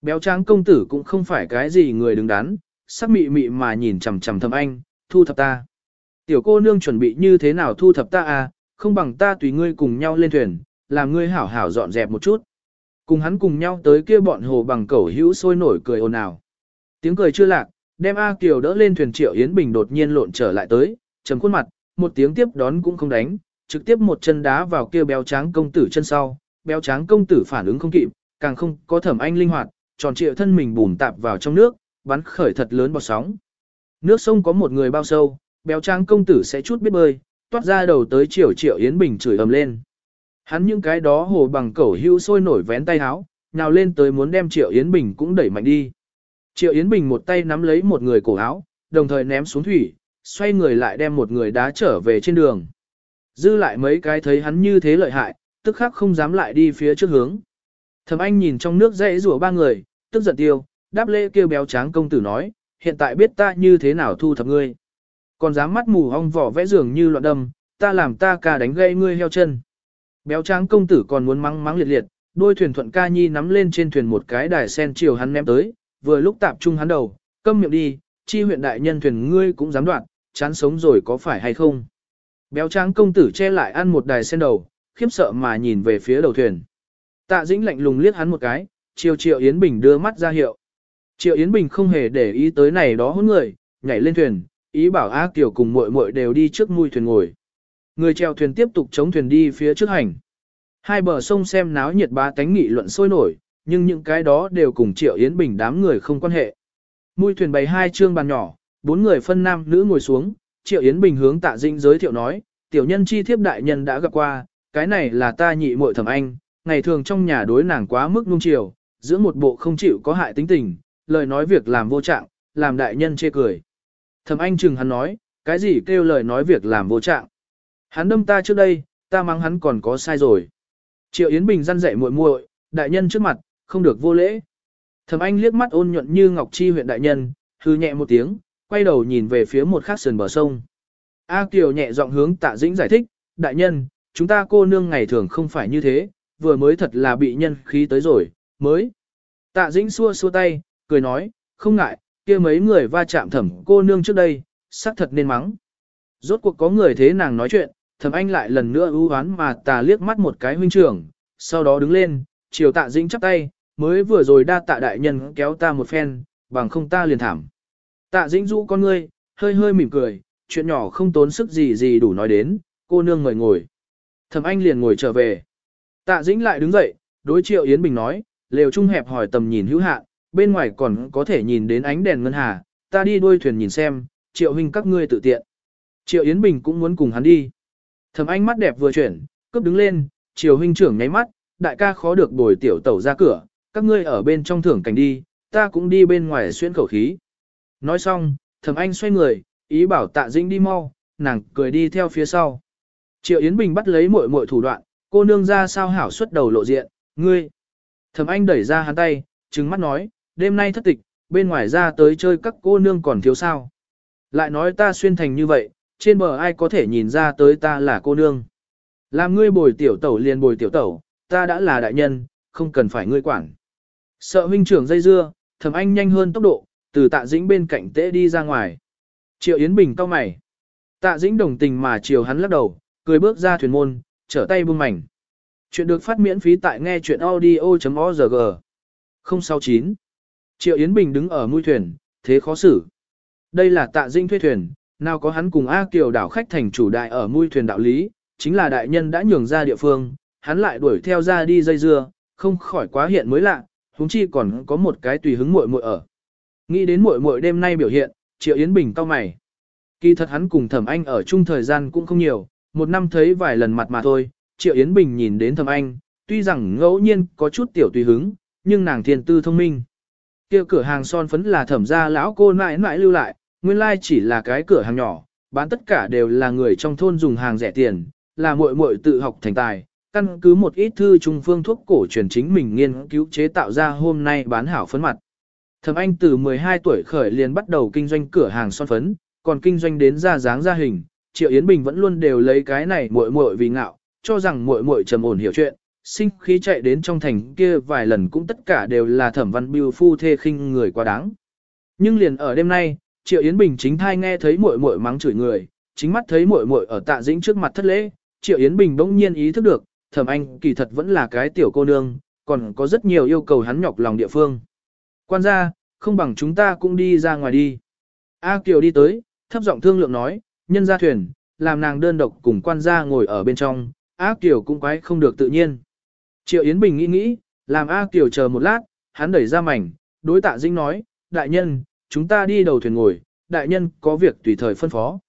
Béo tráng công tử cũng không phải cái gì người đứng đắn, sắc mị mị mà nhìn chằm chằm thầm anh, thu thập ta. Tiểu cô nương chuẩn bị như thế nào thu thập ta à, không bằng ta tùy ngươi cùng nhau lên thuyền, làm ngươi hảo hảo dọn dẹp một chút. Cùng hắn cùng nhau tới kia bọn hồ bằng cẩu hữu sôi nổi cười ồn ào. Tiếng cười chưa lạc, đem A Kiều đỡ lên thuyền Triệu Yến Bình đột nhiên lộn trở lại tới, trầm khuôn mặt, một tiếng tiếp đón cũng không đánh, trực tiếp một chân đá vào kia béo tráng công tử chân sau, béo tráng công tử phản ứng không kịp, càng không có thẩm anh linh hoạt, tròn trịa thân mình bùn tạp vào trong nước, bắn khởi thật lớn bọt sóng. Nước sông có một người bao sâu, béo tráng công tử sẽ chút biết bơi, toát ra đầu tới Triều Triệu Yến Bình chửi ầm lên. Hắn những cái đó hồ bằng cẩu hưu sôi nổi vén tay háo, nào lên tới muốn đem Triệu Yến Bình cũng đẩy mạnh đi. Triệu Yến Bình một tay nắm lấy một người cổ áo, đồng thời ném xuống thủy, xoay người lại đem một người đá trở về trên đường. Dư lại mấy cái thấy hắn như thế lợi hại, tức khắc không dám lại đi phía trước hướng. Thẩm Anh nhìn trong nước dãy rủa ba người, tức giận tiêu, đáp lễ kêu béo tráng công tử nói, hiện tại biết ta như thế nào thu thập ngươi. Còn dám mắt mù hong vỏ vẽ giường như loạn đâm, ta làm ta ca đánh gây ngươi heo chân. Béo tráng công tử còn muốn mắng mắng liệt liệt, đôi thuyền thuận ca nhi nắm lên trên thuyền một cái đài sen chiều hắn ném tới, vừa lúc tạp trung hắn đầu, câm miệng đi, chi huyện đại nhân thuyền ngươi cũng dám đoạn, chán sống rồi có phải hay không. Béo tráng công tử che lại ăn một đài sen đầu, khiếp sợ mà nhìn về phía đầu thuyền. Tạ dĩnh lạnh lùng liếc hắn một cái, chiều triệu Yến Bình đưa mắt ra hiệu. Triệu Yến Bình không hề để ý tới này đó hôn người, nhảy lên thuyền, ý bảo A Kiều cùng muội muội đều đi trước mui thuyền ngồi. Người chèo thuyền tiếp tục chống thuyền đi phía trước hành. Hai bờ sông xem náo nhiệt ba tánh nghị luận sôi nổi, nhưng những cái đó đều cùng Triệu Yến Bình đám người không quan hệ. Mui thuyền bày hai trương bàn nhỏ, bốn người phân nam nữ ngồi xuống, Triệu Yến Bình hướng Tạ Dĩnh giới thiệu nói, tiểu nhân chi thiếp đại nhân đã gặp qua, cái này là ta nhị muội thẩm anh, ngày thường trong nhà đối nàng quá mức nung chiều, giữa một bộ không chịu có hại tính tình, lời nói việc làm vô trạng, làm đại nhân chê cười. Thẩm anh chừng hắn nói, cái gì kêu lời nói việc làm vô trạng. Hắn đâm ta trước đây, ta mắng hắn còn có sai rồi. Triệu Yến Bình răn dạy muội muội, đại nhân trước mặt, không được vô lễ. Thẩm Anh liếc mắt ôn nhuận như ngọc chi huyện đại nhân, hư nhẹ một tiếng, quay đầu nhìn về phía một khắc sườn bờ sông. A Kiều nhẹ giọng hướng Tạ Dĩnh giải thích, đại nhân, chúng ta cô nương ngày thường không phải như thế, vừa mới thật là bị nhân khí tới rồi, mới. Tạ Dĩnh xua xua tay, cười nói, không ngại, kia mấy người va chạm thẩm cô nương trước đây, xác thật nên mắng. Rốt cuộc có người thế nàng nói chuyện, thẩm anh lại lần nữa ưu hoán mà tà liếc mắt một cái huynh trưởng, sau đó đứng lên, chiều tạ dĩnh chắp tay, mới vừa rồi đa tạ đại nhân kéo ta một phen, bằng không ta liền thảm. Tạ dĩnh rũ con ngươi, hơi hơi mỉm cười, chuyện nhỏ không tốn sức gì gì đủ nói đến, cô nương mời ngồi. Thẩm anh liền ngồi trở về. Tạ dĩnh lại đứng dậy, đối triệu Yến Bình nói, lều trung hẹp hỏi tầm nhìn hữu hạn, bên ngoài còn có thể nhìn đến ánh đèn ngân hà, ta đi đuôi thuyền nhìn xem, triệu huynh các ngươi tự tiện. Triệu Yến Bình cũng muốn cùng hắn đi. Thẩm anh mắt đẹp vừa chuyển, cướp đứng lên, triều huynh trưởng nháy mắt, đại ca khó được bồi tiểu tẩu ra cửa, các ngươi ở bên trong thưởng cảnh đi, ta cũng đi bên ngoài xuyên khẩu khí. Nói xong, thẩm anh xoay người, ý bảo tạ dĩnh đi mau, nàng cười đi theo phía sau. Triệu Yến Bình bắt lấy muội muội thủ đoạn, cô nương ra sao hảo xuất đầu lộ diện, ngươi. Thẩm anh đẩy ra hắn tay, trừng mắt nói, đêm nay thất tịch, bên ngoài ra tới chơi các cô nương còn thiếu sao. Lại nói ta xuyên thành như vậy, trên bờ ai có thể nhìn ra tới ta là cô nương. Làm ngươi bồi tiểu tẩu liền bồi tiểu tẩu, ta đã là đại nhân, không cần phải ngươi quản. Sợ huynh trưởng dây dưa, thầm anh nhanh hơn tốc độ, từ tạ dĩnh bên cạnh tễ đi ra ngoài. Triệu Yến Bình cau mày. Tạ dĩnh đồng tình mà chiều hắn lắc đầu, cười bước ra thuyền môn, trở tay buông mảnh. Chuyện được phát miễn phí tại nghe chuyện audio.org. 069. Triệu Yến Bình đứng ở mũi thuyền, thế khó xử. Đây là tạ Dinh thuê thuyền, nào có hắn cùng A Kiều đảo khách thành chủ đại ở mũi thuyền đạo lý, chính là đại nhân đã nhường ra địa phương, hắn lại đuổi theo ra đi dây dưa, không khỏi quá hiện mới lạ, huống chi còn có một cái tùy hứng muội muội ở. Nghĩ đến muội muội đêm nay biểu hiện, Triệu Yến Bình cau mày. Kỳ thật hắn cùng Thẩm Anh ở chung thời gian cũng không nhiều, một năm thấy vài lần mặt mà thôi, Triệu Yến Bình nhìn đến Thẩm Anh, tuy rằng ngẫu nhiên có chút tiểu tùy hứng, nhưng nàng thiên tư thông minh. Kia cửa hàng son phấn là thẩm gia lão cô nãi nãi lưu lại, nguyên lai chỉ là cái cửa hàng nhỏ, bán tất cả đều là người trong thôn dùng hàng rẻ tiền, là muội muội tự học thành tài, căn cứ một ít thư trung phương thuốc cổ truyền chính mình nghiên cứu chế tạo ra hôm nay bán hảo phấn mặt. Thẩm Anh từ 12 tuổi khởi liền bắt đầu kinh doanh cửa hàng son phấn, còn kinh doanh đến ra dáng ra hình, Triệu Yến Bình vẫn luôn đều lấy cái này muội muội vì ngạo, cho rằng muội muội trầm ổn hiểu chuyện, sinh khí chạy đến trong thành kia vài lần cũng tất cả đều là Thẩm Văn Biêu phu thê khinh người quá đáng. Nhưng liền ở đêm nay, Triệu Yến Bình chính thai nghe thấy muội muội mắng chửi người, chính mắt thấy muội muội ở Tạ Dĩnh trước mặt thất lễ, Triệu Yến Bình bỗng nhiên ý thức được, Thẩm Anh kỳ thật vẫn là cái tiểu cô nương, còn có rất nhiều yêu cầu hắn nhọc lòng địa phương. Quan gia, không bằng chúng ta cũng đi ra ngoài đi. A Kiều đi tới, thấp giọng thương lượng nói, nhân ra thuyền, làm nàng đơn độc cùng quan gia ngồi ở bên trong, A Kiều cũng quái không được tự nhiên. Triệu Yến Bình nghĩ nghĩ, làm A Kiều chờ một lát, hắn đẩy ra mảnh, đối tạ Dĩnh nói, đại nhân, chúng ta đi đầu thuyền ngồi, đại nhân có việc tùy thời phân phó.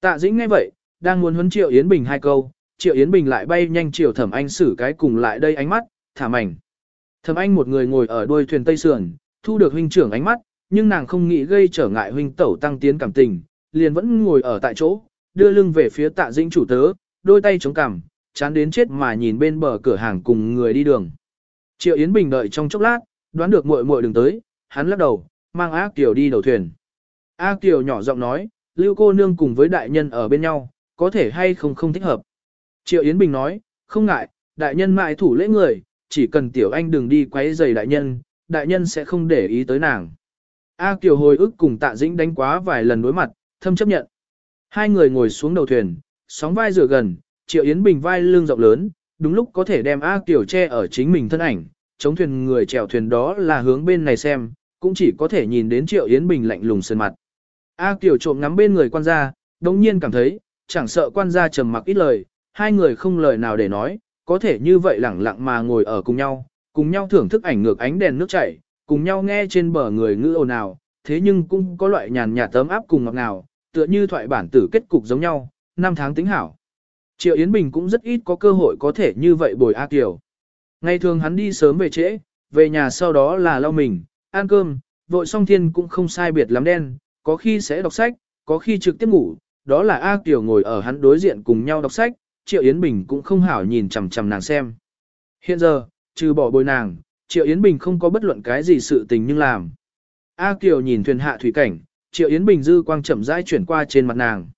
Tạ Dĩnh nghe vậy, đang muốn huấn Triệu Yến Bình hai câu, Triệu Yến Bình lại bay nhanh chiều Thẩm Anh xử cái cùng lại đây ánh mắt, thả mảnh. Thẩm Anh một người ngồi ở đuôi thuyền Tây Sườn, thu được huynh trưởng ánh mắt, nhưng nàng không nghĩ gây trở ngại huynh tẩu tăng tiến cảm tình, liền vẫn ngồi ở tại chỗ, đưa lưng về phía Tạ Dĩnh chủ tớ, đôi tay chống cằm, chán đến chết mà nhìn bên bờ cửa hàng cùng người đi đường. Triệu Yến Bình đợi trong chốc lát, đoán được muội muội đừng tới, hắn lắc đầu, mang A Kiều đi đầu thuyền. A Kiều nhỏ giọng nói, Lưu cô nương cùng với đại nhân ở bên nhau, có thể hay không không thích hợp. Triệu Yến Bình nói, không ngại, đại nhân mại thủ lễ người, chỉ cần tiểu anh đừng đi quấy rầy đại nhân, đại nhân sẽ không để ý tới nàng. A Kiều hồi ức cùng tạ dĩnh đánh quá vài lần đối mặt, thâm chấp nhận. Hai người ngồi xuống đầu thuyền, sóng vai rửa gần, Triệu Yến Bình vai lưng rộng lớn, đúng lúc có thể đem A Kiều che ở chính mình thân ảnh, chống thuyền người chèo thuyền đó là hướng bên này xem, cũng chỉ có thể nhìn đến Triệu Yến Bình lạnh lùng sơn mặt. A Kiều trộm ngắm bên người quan gia, đồng nhiên cảm thấy, chẳng sợ quan gia trầm mặc ít lời, hai người không lời nào để nói, có thể như vậy lẳng lặng mà ngồi ở cùng nhau, cùng nhau thưởng thức ảnh ngược ánh đèn nước chảy, cùng nhau nghe trên bờ người ngữ ồn ào, thế nhưng cũng có loại nhàn nhạt tấm áp cùng ngọt ngào, tựa như thoại bản tử kết cục giống nhau, năm tháng tính hảo. Triệu Yến Bình cũng rất ít có cơ hội có thể như vậy bồi A Kiều. Ngày thường hắn đi sớm về trễ, về nhà sau đó là lau mình, ăn cơm, vội song thiên cũng không sai biệt lắm đen, có khi sẽ đọc sách, có khi trực tiếp ngủ, đó là A Kiều ngồi ở hắn đối diện cùng nhau đọc sách, Triệu Yến Bình cũng không hảo nhìn chằm chằm nàng xem. Hiện giờ, trừ bỏ bồi nàng, Triệu Yến Bình không có bất luận cái gì sự tình nhưng làm. A Kiều nhìn thuyền hạ thủy cảnh, Triệu Yến Bình dư quang chậm rãi chuyển qua trên mặt nàng.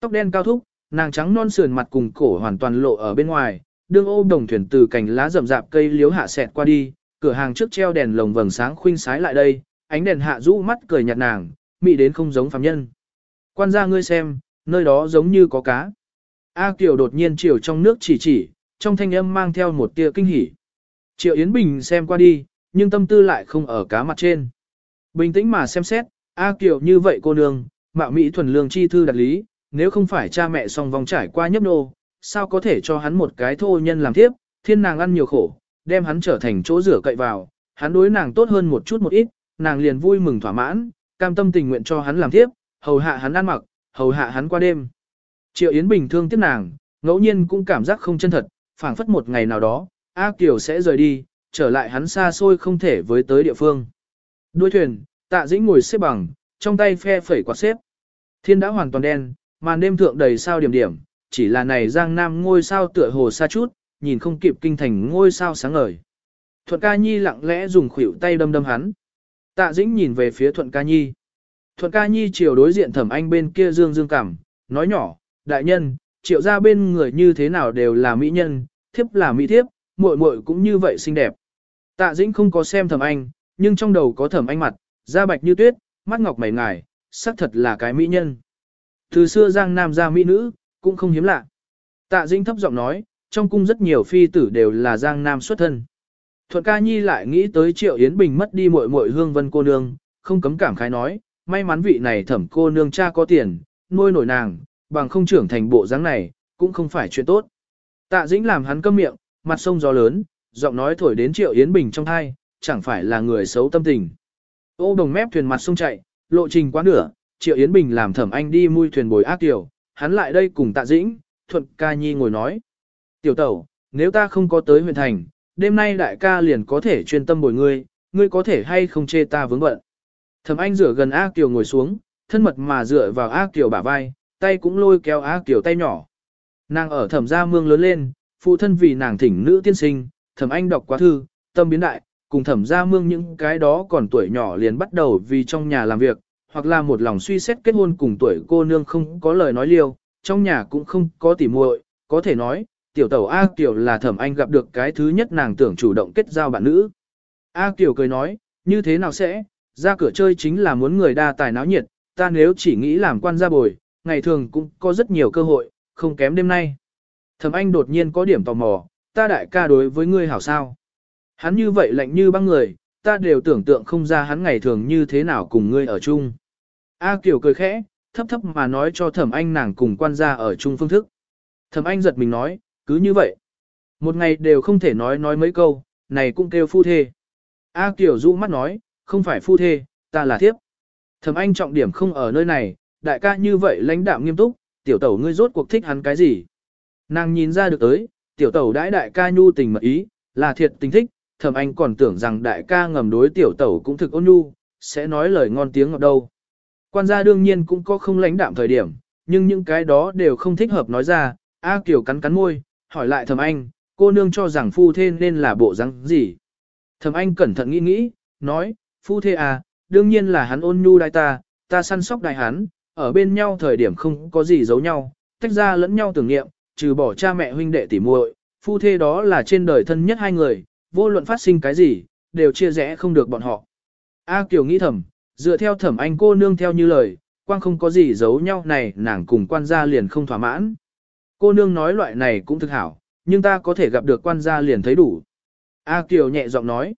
Tóc đen cao thúc, nàng trắng non sườn mặt cùng cổ hoàn toàn lộ ở bên ngoài, đương ô đồng thuyền từ cành lá rậm rạp cây liếu hạ sẹt qua đi, cửa hàng trước treo đèn lồng vầng sáng khuynh sái lại đây, ánh đèn hạ rũ mắt cười nhạt nàng, mị đến không giống phàm nhân. Quan gia ngươi xem, nơi đó giống như có cá. A Kiều đột nhiên chiều trong nước chỉ chỉ, trong thanh âm mang theo một tia kinh hỉ. Triệu Yến Bình xem qua đi, nhưng tâm tư lại không ở cá mặt trên. Bình tĩnh mà xem xét, A Kiều như vậy cô nương, mạo mỹ thuần lương chi thư đặt lý, nếu không phải cha mẹ song vòng trải qua nhấp nô, sao có thể cho hắn một cái thô nhân làm tiếp, thiên nàng ăn nhiều khổ, đem hắn trở thành chỗ rửa cậy vào, hắn đối nàng tốt hơn một chút một ít, nàng liền vui mừng thỏa mãn, cam tâm tình nguyện cho hắn làm tiếp, hầu hạ hắn ăn mặc, hầu hạ hắn qua đêm. Triệu Yến Bình thương tiếc nàng, ngẫu nhiên cũng cảm giác không chân thật, phảng phất một ngày nào đó, A Kiều sẽ rời đi, trở lại hắn xa xôi không thể với tới địa phương. Đuôi thuyền, tạ dĩnh ngồi xếp bằng, trong tay phe phẩy quạt xếp. Thiên đã hoàn toàn đen, màn đêm thượng đầy sao điểm điểm, chỉ là này giang nam ngôi sao tựa hồ xa chút, nhìn không kịp kinh thành ngôi sao sáng ngời. Thuận ca nhi lặng lẽ dùng khuỷu tay đâm đâm hắn. Tạ dĩnh nhìn về phía thuận ca nhi. Thuận ca nhi chiều đối diện thẩm anh bên kia dương dương cảm, nói nhỏ, đại nhân, triệu ra bên người như thế nào đều là mỹ nhân, thiếp là mỹ thiếp, muội muội cũng như vậy xinh đẹp. Tạ dĩnh không có xem thẩm anh, nhưng trong đầu có thẩm anh mặt, da bạch như tuyết, mắt ngọc mày ngài, sắc thật là cái mỹ nhân. Từ xưa giang nam ra mỹ nữ, cũng không hiếm lạ. Tạ dĩnh thấp giọng nói, trong cung rất nhiều phi tử đều là giang nam xuất thân. Thuận ca nhi lại nghĩ tới triệu Yến Bình mất đi muội muội hương vân cô nương, không cấm cảm khái nói, may mắn vị này thẩm cô nương cha có tiền, nuôi nổi nàng, bằng không trưởng thành bộ dáng này, cũng không phải chuyện tốt. Tạ dĩnh làm hắn câm miệng, mặt sông gió lớn, giọng nói thổi đến triệu Yến Bình trong thai, chẳng phải là người xấu tâm tình. Ô đồng mép thuyền mặt sông chạy, lộ trình quá nửa, triệu Yến Bình làm thẩm anh đi mui thuyền bồi ác tiểu, hắn lại đây cùng tạ dĩnh, thuận ca nhi ngồi nói. Tiểu tẩu, nếu ta không có tới huyện thành, đêm nay đại ca liền có thể chuyên tâm bồi ngươi, ngươi có thể hay không chê ta vướng bận. Thẩm Anh rửa gần ác tiểu ngồi xuống, thân mật mà dựa vào ác tiểu bả vai, tay cũng lôi kéo ác tiểu tay nhỏ. Nàng ở thẩm gia mương lớn lên, phụ thân vì nàng thỉnh nữ tiên sinh, thẩm Anh đọc quá thư, tâm biến đại, cùng thẩm gia mương những cái đó còn tuổi nhỏ liền bắt đầu vì trong nhà làm việc, hoặc là một lòng suy xét kết hôn cùng tuổi cô nương không có lời nói liêu, trong nhà cũng không có tỉ muội, có thể nói, tiểu tẩu A Kiều là thẩm anh gặp được cái thứ nhất nàng tưởng chủ động kết giao bạn nữ. A Kiều cười nói, như thế nào sẽ, ra cửa chơi chính là muốn người đa tài náo nhiệt, ta nếu chỉ nghĩ làm quan gia bồi, ngày thường cũng có rất nhiều cơ hội, không kém đêm nay. Thẩm anh đột nhiên có điểm tò mò, ta đại ca đối với ngươi hảo sao. Hắn như vậy lạnh như băng người, ta đều tưởng tượng không ra hắn ngày thường như thế nào cùng ngươi ở chung. A Kiều cười khẽ, thấp thấp mà nói cho thẩm anh nàng cùng quan gia ở chung phương thức. Thẩm anh giật mình nói, cứ như vậy. Một ngày đều không thể nói nói mấy câu, này cũng kêu phu thê. A Kiều rũ mắt nói, không phải phu thê, ta là thiếp. Thẩm anh trọng điểm không ở nơi này, đại ca như vậy lãnh đạm nghiêm túc, tiểu tẩu ngươi rốt cuộc thích hắn cái gì. Nàng nhìn ra được tới, tiểu tẩu đãi đại ca nhu tình mật ý, là thiệt tình thích, thẩm anh còn tưởng rằng đại ca ngầm đối tiểu tẩu cũng thực ôn nhu, sẽ nói lời ngon tiếng ngọt đâu. Quan gia đương nhiên cũng có không lãnh đạm thời điểm, nhưng những cái đó đều không thích hợp nói ra, A Kiều cắn cắn môi, hỏi lại Thẩm anh, cô nương cho rằng phu thê nên là bộ răng gì. Thẩm anh cẩn thận nghĩ nghĩ, nói, phu thê à, đương nhiên là hắn ôn nhu đại ta, ta săn sóc đại hắn, ở bên nhau thời điểm không có gì giấu nhau, tách ra lẫn nhau tưởng niệm, trừ bỏ cha mẹ huynh đệ tỉ muội, phu thê đó là trên đời thân nhất hai người, vô luận phát sinh cái gì, đều chia rẽ không được bọn họ. A Kiều nghĩ thầm, dựa theo thẩm anh cô nương theo như lời, quang không có gì giấu nhau này nàng cùng quan gia liền không thỏa mãn. Cô nương nói loại này cũng thực hảo, nhưng ta có thể gặp được quan gia liền thấy đủ. A Kiều nhẹ giọng nói.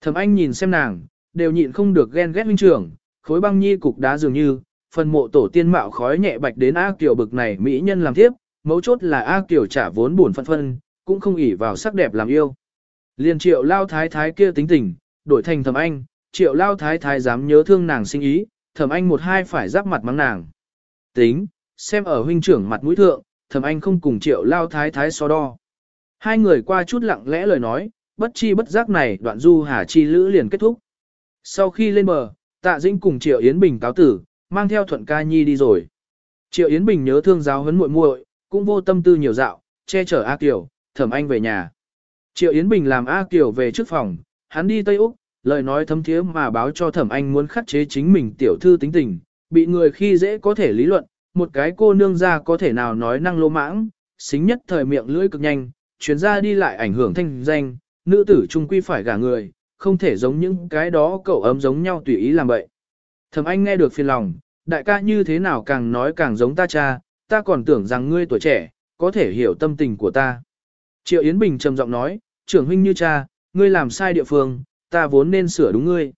Thẩm Anh nhìn xem nàng, đều nhịn không được ghen ghét huynh trưởng, khối băng nhi cục đá dường như, phần mộ tổ tiên mạo khói nhẹ bạch đến A Kiều bực này mỹ nhân làm tiếp, mấu chốt là A Kiều trả vốn buồn phân phân, cũng không ỷ vào sắc đẹp làm yêu. Liên triệu lao thái thái kia tính tình, đổi thành thẩm anh, triệu lao thái thái dám nhớ thương nàng sinh ý, thẩm anh một hai phải giáp mặt mắng nàng. Tính, xem ở huynh trưởng mặt mũi thượng, thẩm anh không cùng triệu lao thái thái so đo. Hai người qua chút lặng lẽ lời nói, bất chi bất giác này đoạn du hà chi lữ liền kết thúc. Sau khi lên bờ, tạ dĩnh cùng triệu Yến Bình cáo tử, mang theo thuận ca nhi đi rồi. Triệu Yến Bình nhớ thương giáo huấn muội muội, cũng vô tâm tư nhiều dạo, che chở A Kiều, thẩm anh về nhà. Triệu Yến Bình làm A Kiều về trước phòng, hắn đi Tây Úc, lời nói thấm thiế mà báo cho thẩm anh muốn khắc chế chính mình tiểu thư tính tình, bị người khi dễ có thể lý luận, một cái cô nương ra có thể nào nói năng lô mãng, xính nhất thời miệng lưỡi cực nhanh, chuyến ra đi lại ảnh hưởng thanh danh, nữ tử trung quy phải gả người, không thể giống những cái đó cậu ấm giống nhau tùy ý làm vậy. Thẩm anh nghe được phiền lòng, đại ca như thế nào càng nói càng giống ta cha, ta còn tưởng rằng ngươi tuổi trẻ, có thể hiểu tâm tình của ta. Triệu Yến Bình trầm giọng nói, trưởng huynh như cha, ngươi làm sai địa phương, ta vốn nên sửa đúng ngươi.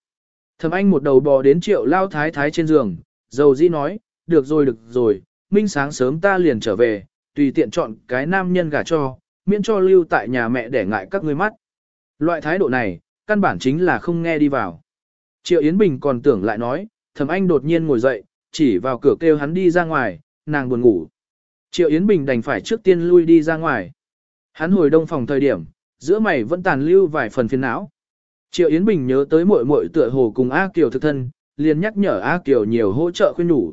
Thẩm anh một đầu bò đến triệu lao thái thái trên giường, dầu di nói, được rồi được rồi, minh sáng sớm ta liền trở về, tùy tiện chọn cái nam nhân gả cho, miễn cho lưu tại nhà mẹ để ngại các ngươi mắt. Loại thái độ này, căn bản chính là không nghe đi vào. Triệu Yến Bình còn tưởng lại nói, thẩm anh đột nhiên ngồi dậy, chỉ vào cửa kêu hắn đi ra ngoài, nàng buồn ngủ. Triệu Yến Bình đành phải trước tiên lui đi ra ngoài. Hắn hồi đông phòng thời điểm, giữa mày vẫn tàn lưu vài phần phiền não. Triệu Yến Bình nhớ tới muội muội tựa hồ cùng A Kiều thực thân, liền nhắc nhở A Kiều nhiều hỗ trợ khuyên nhủ.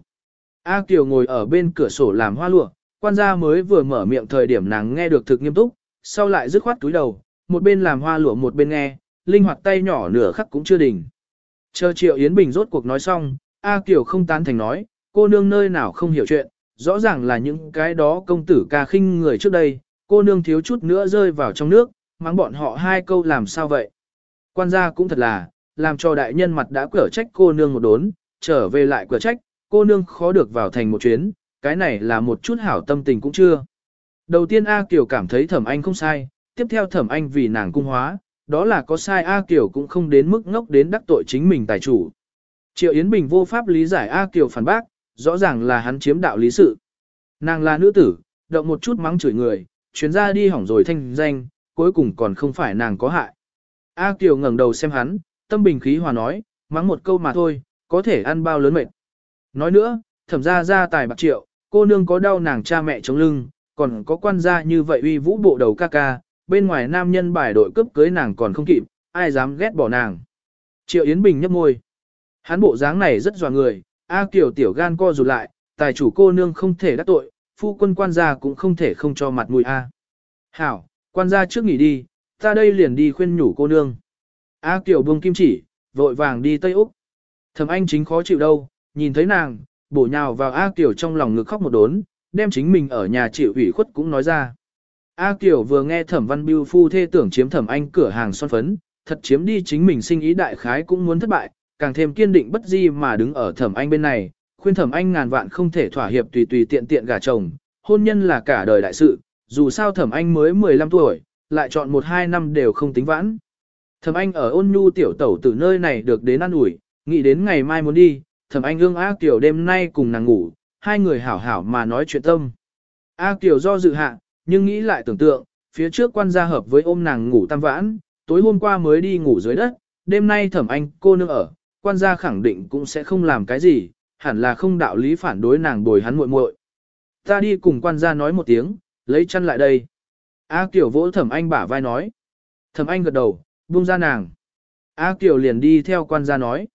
A Kiều ngồi ở bên cửa sổ làm hoa lụa, quan gia mới vừa mở miệng thời điểm nàng nghe được thực nghiêm túc, sau lại dứt khoát túi đầu, một bên làm hoa lụa một bên nghe, linh hoạt tay nhỏ nửa khắc cũng chưa đỉnh. Chờ Triệu Yến Bình rốt cuộc nói xong, A Kiều không tán thành nói, cô nương nơi nào không hiểu chuyện, rõ ràng là những cái đó công tử ca khinh người trước đây, cô nương thiếu chút nữa rơi vào trong nước, mắng bọn họ hai câu làm sao vậy. Quan gia cũng thật là, làm cho đại nhân mặt đã cửa trách cô nương một đốn, trở về lại cửa trách, cô nương khó được vào thành một chuyến, cái này là một chút hảo tâm tình cũng chưa. Đầu tiên A Kiều cảm thấy thẩm anh không sai, tiếp theo thẩm anh vì nàng cung hóa, đó là có sai A Kiều cũng không đến mức ngốc đến đắc tội chính mình tài chủ. Triệu Yến Bình vô pháp lý giải A Kiều phản bác, rõ ràng là hắn chiếm đạo lý sự. Nàng là nữ tử, động một chút mắng chửi người, chuyến ra đi hỏng rồi thanh danh, cuối cùng còn không phải nàng có hại. A Kiều ngẩng đầu xem hắn, tâm bình khí hòa nói, mắng một câu mà thôi, có thể ăn bao lớn mệt. Nói nữa, thẩm ra ra tài bạc triệu, cô nương có đau nàng cha mẹ chống lưng, còn có quan gia như vậy uy vũ bộ đầu ca ca, bên ngoài nam nhân bài đội cướp cưới nàng còn không kịp, ai dám ghét bỏ nàng. Triệu Yến Bình nhấp môi. Hắn bộ dáng này rất dò người, A Kiều tiểu gan co rụt lại, tài chủ cô nương không thể đắc tội, phu quân quan gia cũng không thể không cho mặt mũi A. Hảo, quan gia trước nghỉ đi, ta đây liền đi khuyên nhủ cô nương. A Kiều buông kim chỉ, vội vàng đi Tây Úc. Thẩm Anh chính khó chịu đâu, nhìn thấy nàng, bổ nhào vào A Kiều trong lòng ngực khóc một đốn, đem chính mình ở nhà chịu ủy khuất cũng nói ra. A Kiều vừa nghe Thẩm Văn Biêu phu thê tưởng chiếm Thẩm Anh cửa hàng son phấn, thật chiếm đi chính mình sinh ý đại khái cũng muốn thất bại, càng thêm kiên định bất di mà đứng ở Thẩm Anh bên này, khuyên Thẩm Anh ngàn vạn không thể thỏa hiệp tùy tùy tiện tiện gả chồng, hôn nhân là cả đời đại sự, dù sao Thẩm Anh mới 15 tuổi, lại chọn 1-2 năm đều không tính vãn. Thẩm Anh ở ôn nhu tiểu tẩu từ nơi này được đến ăn ủi, nghĩ đến ngày mai muốn đi, Thẩm Anh ương A Kiều đêm nay cùng nàng ngủ, hai người hảo hảo mà nói chuyện tâm. A Kiều do dự hạ, nhưng nghĩ lại tưởng tượng, phía trước quan gia hợp với ôm nàng ngủ tam vãn, tối hôm qua mới đi ngủ dưới đất, đêm nay Thẩm Anh cô nương ở, quan gia khẳng định cũng sẽ không làm cái gì, hẳn là không đạo lý phản đối nàng bồi hắn muội muội. Ta đi cùng quan gia nói một tiếng, lấy chăn lại đây. A Kiều vỗ Thẩm Anh bả vai nói. Thẩm Anh gật đầu, buông ra nàng. A Kiều liền đi theo quan gia nói.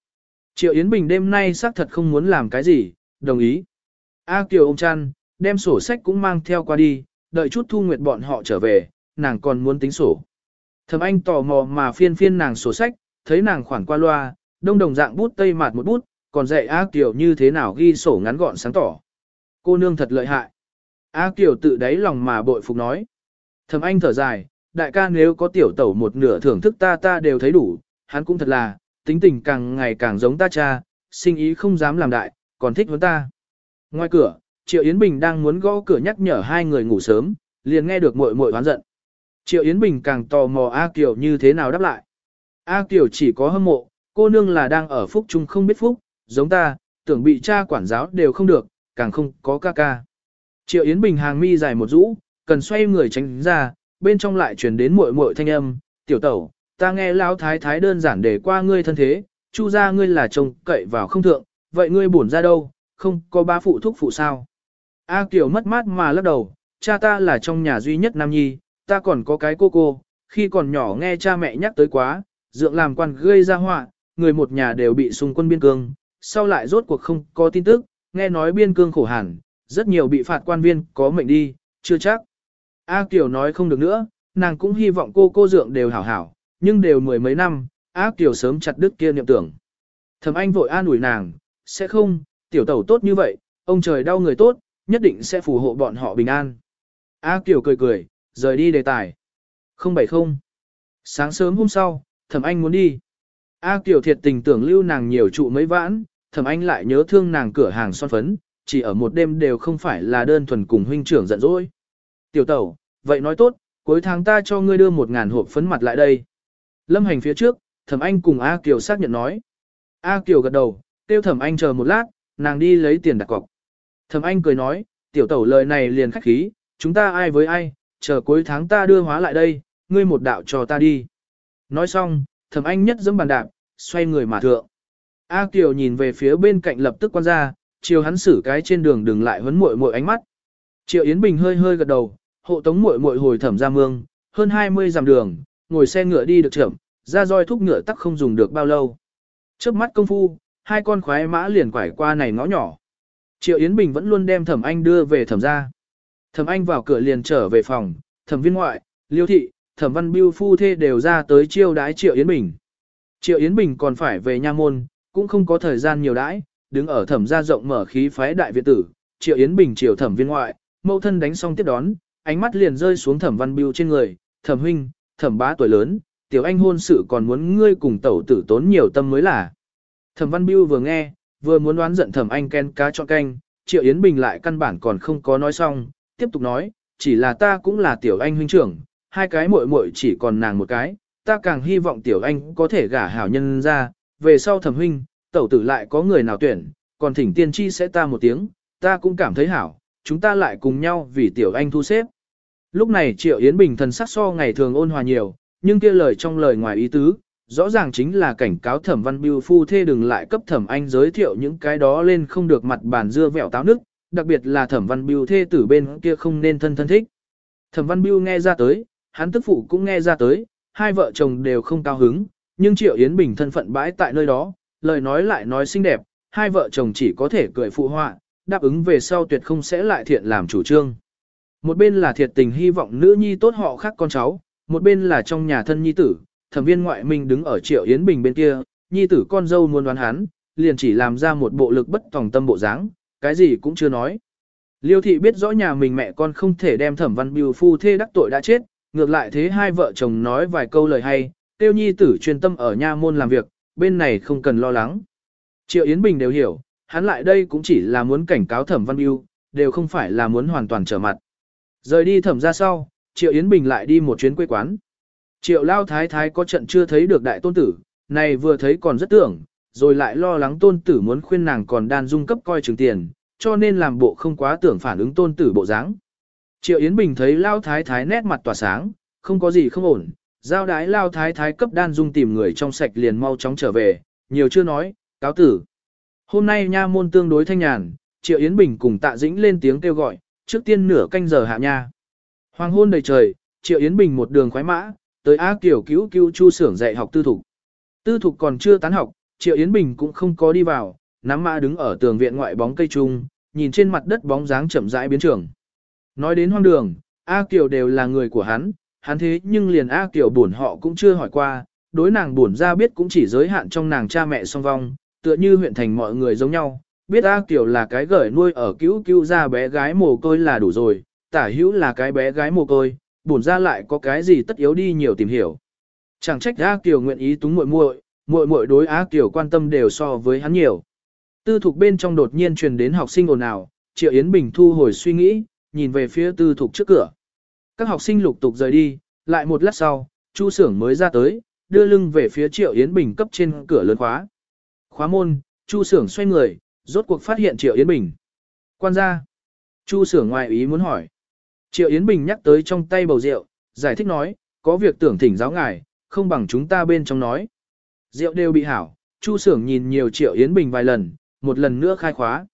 Triệu Yến Bình đêm nay xác thật không muốn làm cái gì, đồng ý. A Kiều ôm chăn, đem sổ sách cũng mang theo qua đi, đợi chút thu nguyệt bọn họ trở về, nàng còn muốn tính sổ. Thẩm Anh tò mò mà phiên phiên nàng sổ sách, thấy nàng khoản qua loa, đông đồng dạng bút tây mạt một bút, còn dạy A Kiều như thế nào ghi sổ ngắn gọn sáng tỏ. Cô nương thật lợi hại. A Kiều tự đáy lòng mà bội phục nói. Thẩm Anh thở dài, đại ca nếu có tiểu tẩu một nửa thưởng thức ta ta đều thấy đủ, hắn cũng thật là, tính tình càng ngày càng giống ta cha, sinh ý không dám làm đại, còn thích với ta. Ngoài cửa, Triệu Yến Bình đang muốn gõ cửa nhắc nhở hai người ngủ sớm, liền nghe được muội muội oán giận. Triệu Yến Bình càng tò mò A Kiều như thế nào đáp lại. A Kiều chỉ có hâm mộ, cô nương là đang ở phúc chung không biết phúc, giống ta, tưởng bị cha quản giáo đều không được, càng không có ca ca. Triệu Yến Bình hàng mi dài một rũ, cần xoay người tránh ra, bên trong lại truyền đến muội muội thanh âm, tiểu tẩu, ta nghe lão thái thái đơn giản để qua ngươi thân thế, chu ra ngươi là chồng cậy vào không thượng, vậy ngươi buồn ra đâu, không có ba phụ thúc phụ sao. A Kiều mất mát mà lắc đầu, cha ta là trong nhà duy nhất nam nhi, ta còn có cái cô cô, khi còn nhỏ nghe cha mẹ nhắc tới quá, dượng làm quan gây ra họa, người một nhà đều bị xung quân biên cương, sau lại rốt cuộc không có tin tức, nghe nói biên cương khổ hẳn, rất nhiều bị phạt quan viên có mệnh đi, chưa chắc. A Kiều nói không được nữa, nàng cũng hy vọng cô cô dượng đều hảo hảo, nhưng đều mười mấy năm, A Kiều sớm chặt đứt kia niệm tưởng. Thẩm Anh vội an ủi nàng, sẽ không, tiểu tẩu tốt như vậy, ông trời đau người tốt, nhất định sẽ phù hộ bọn họ bình an. A Kiều cười cười, rời đi đề tài. 070. Sáng sớm hôm sau, Thẩm Anh muốn đi. A Kiều thiệt tình tưởng lưu nàng nhiều trụ mấy vãn, Thẩm Anh lại nhớ thương nàng cửa hàng son phấn, chỉ ở một đêm đều không phải là đơn thuần cùng huynh trưởng giận dỗi. Tiểu tẩu, vậy nói tốt, cuối tháng ta cho ngươi đưa một ngàn hộp phấn mặt lại đây. Lâm hành phía trước, Thẩm Anh cùng A Kiều xác nhận nói. A Kiều gật đầu, tiêu Thẩm Anh chờ một lát, nàng đi lấy tiền đặt cọc. Thẩm Anh cười nói, tiểu tẩu lời này liền khách khí, chúng ta ai với ai, chờ cuối tháng ta đưa hóa lại đây, ngươi một đạo cho ta đi. Nói xong, Thẩm Anh nhất dẫm bàn đạp, xoay người mà thượng. A Kiều nhìn về phía bên cạnh lập tức quan ra, chiều hắn xử cái trên đường đừng lại huấn muội muội ánh mắt. Triệu Yến Bình hơi hơi gật đầu, hộ tống muội muội hồi thẩm ra mương, hơn 20 dặm đường, ngồi xe ngựa đi được chậm, ra roi thúc ngựa tắc không dùng được bao lâu. Trước mắt công phu, hai con khoái mã liền quải qua này ngõ nhỏ. Triệu Yến Bình vẫn luôn đem thẩm anh đưa về thẩm ra. Thẩm anh vào cửa liền trở về phòng, thẩm viên ngoại, liêu thị, thẩm văn biêu phu thê đều ra tới chiêu đái Triệu Yến Bình. Triệu Yến Bình còn phải về nha môn, cũng không có thời gian nhiều đãi, đứng ở thẩm gia rộng mở khí phái đại viện tử, Triệu Yến Bình triều thẩm viên ngoại, mẫu thân đánh xong tiếp đón, ánh mắt liền rơi xuống thẩm văn biêu trên người, thẩm huynh, thẩm bá tuổi lớn, tiểu anh hôn sự còn muốn ngươi cùng tẩu tử tốn nhiều tâm mới là. Thẩm văn biêu vừa nghe, vừa muốn đoán giận thẩm anh ken cá cho canh, Triệu Yến Bình lại căn bản còn không có nói xong, tiếp tục nói, chỉ là ta cũng là tiểu anh huynh trưởng, hai cái muội muội chỉ còn nàng một cái, ta càng hy vọng tiểu anh có thể gả hảo nhân ra, về sau thẩm huynh, tẩu tử lại có người nào tuyển, còn thỉnh tiên tri sẽ ta một tiếng, ta cũng cảm thấy hảo, chúng ta lại cùng nhau vì tiểu anh thu xếp. Lúc này Triệu Yến Bình thần sắc so ngày thường ôn hòa nhiều, nhưng kia lời trong lời ngoài ý tứ, rõ ràng chính là cảnh cáo thẩm văn biêu phu thê đừng lại cấp thẩm anh giới thiệu những cái đó lên không được mặt bàn dưa vẹo táo nước, đặc biệt là thẩm văn biêu thê tử bên kia không nên thân thân thích. Thẩm văn biêu nghe ra tới, hắn tức phụ cũng nghe ra tới, hai vợ chồng đều không cao hứng, nhưng Triệu Yến Bình thân phận bãi tại nơi đó, lời nói lại nói xinh đẹp, hai vợ chồng chỉ có thể cười phụ họa, đáp ứng về sau tuyệt không sẽ lại thiện làm chủ trương. Một bên là thiệt tình hy vọng nữ nhi tốt họ khác con cháu, một bên là trong nhà thân nhi tử, thẩm viên ngoại mình đứng ở Triệu Yến Bình bên kia, nhi tử con dâu muốn đoán hắn, liền chỉ làm ra một bộ lực bất tòng tâm bộ dáng, cái gì cũng chưa nói. Liêu thị biết rõ nhà mình mẹ con không thể đem thẩm văn biêu phu thê đắc tội đã chết, ngược lại thế hai vợ chồng nói vài câu lời hay, tiêu nhi tử chuyên tâm ở nha môn làm việc, bên này không cần lo lắng. Triệu Yến Bình đều hiểu, hắn lại đây cũng chỉ là muốn cảnh cáo thẩm văn biêu, đều không phải là muốn hoàn toàn trở mặt. Rời đi thẩm ra sau, Triệu Yến Bình lại đi một chuyến quê quán. Triệu Lao Thái Thái có trận chưa thấy được đại tôn tử, này vừa thấy còn rất tưởng, rồi lại lo lắng tôn tử muốn khuyên nàng còn đan dung cấp coi trường tiền, cho nên làm bộ không quá tưởng phản ứng tôn tử bộ dáng. Triệu Yến Bình thấy Lao Thái Thái nét mặt tỏa sáng, không có gì không ổn, giao đái Lao Thái Thái cấp đan dung tìm người trong sạch liền mau chóng trở về, nhiều chưa nói, cáo tử. Hôm nay nha môn tương đối thanh nhàn, Triệu Yến Bình cùng tạ dĩnh lên tiếng kêu gọi, trước tiên nửa canh giờ hạ nha. Hoàng hôn đầy trời, Triệu Yến Bình một đường khoái mã, tới A Kiều cứu cứu chu xưởng dạy học tư thục. Tư thục còn chưa tán học, Triệu Yến Bình cũng không có đi vào, nắm mã đứng ở tường viện ngoại bóng cây trung, nhìn trên mặt đất bóng dáng chậm rãi biến trường. Nói đến hoang đường, A Kiều đều là người của hắn, hắn thế nhưng liền A Kiều buồn họ cũng chưa hỏi qua, đối nàng buồn ra biết cũng chỉ giới hạn trong nàng cha mẹ song vong, tựa như huyện thành mọi người giống nhau, biết A Kiều là cái gởi nuôi ở cứu cứu ra bé gái mồ côi là đủ rồi, tả hữu là cái bé gái mồ côi, buồn ra lại có cái gì tất yếu đi nhiều tìm hiểu. Chẳng trách A Kiều nguyện ý túng muội muội, muội muội đối A Kiều quan tâm đều so với hắn nhiều. Tư thục bên trong đột nhiên truyền đến học sinh ồn ào, Triệu Yến Bình thu hồi suy nghĩ, nhìn về phía tư thục trước cửa. Các học sinh lục tục rời đi, lại một lát sau, Chu Sưởng mới ra tới, đưa lưng về phía Triệu Yến Bình cấp trên cửa lớn khóa. Khóa môn, Chu Sưởng xoay người, rốt cuộc phát hiện Triệu Yến Bình. Quan gia. Chu Sưởng ngoài ý muốn hỏi. Triệu Yến Bình nhắc tới trong tay bầu rượu, giải thích nói, có việc tưởng thỉnh giáo ngài, không bằng chúng ta bên trong nói. Rượu đều bị hảo, Chu Sưởng nhìn nhiều Triệu Yến Bình vài lần, một lần nữa khai khóa.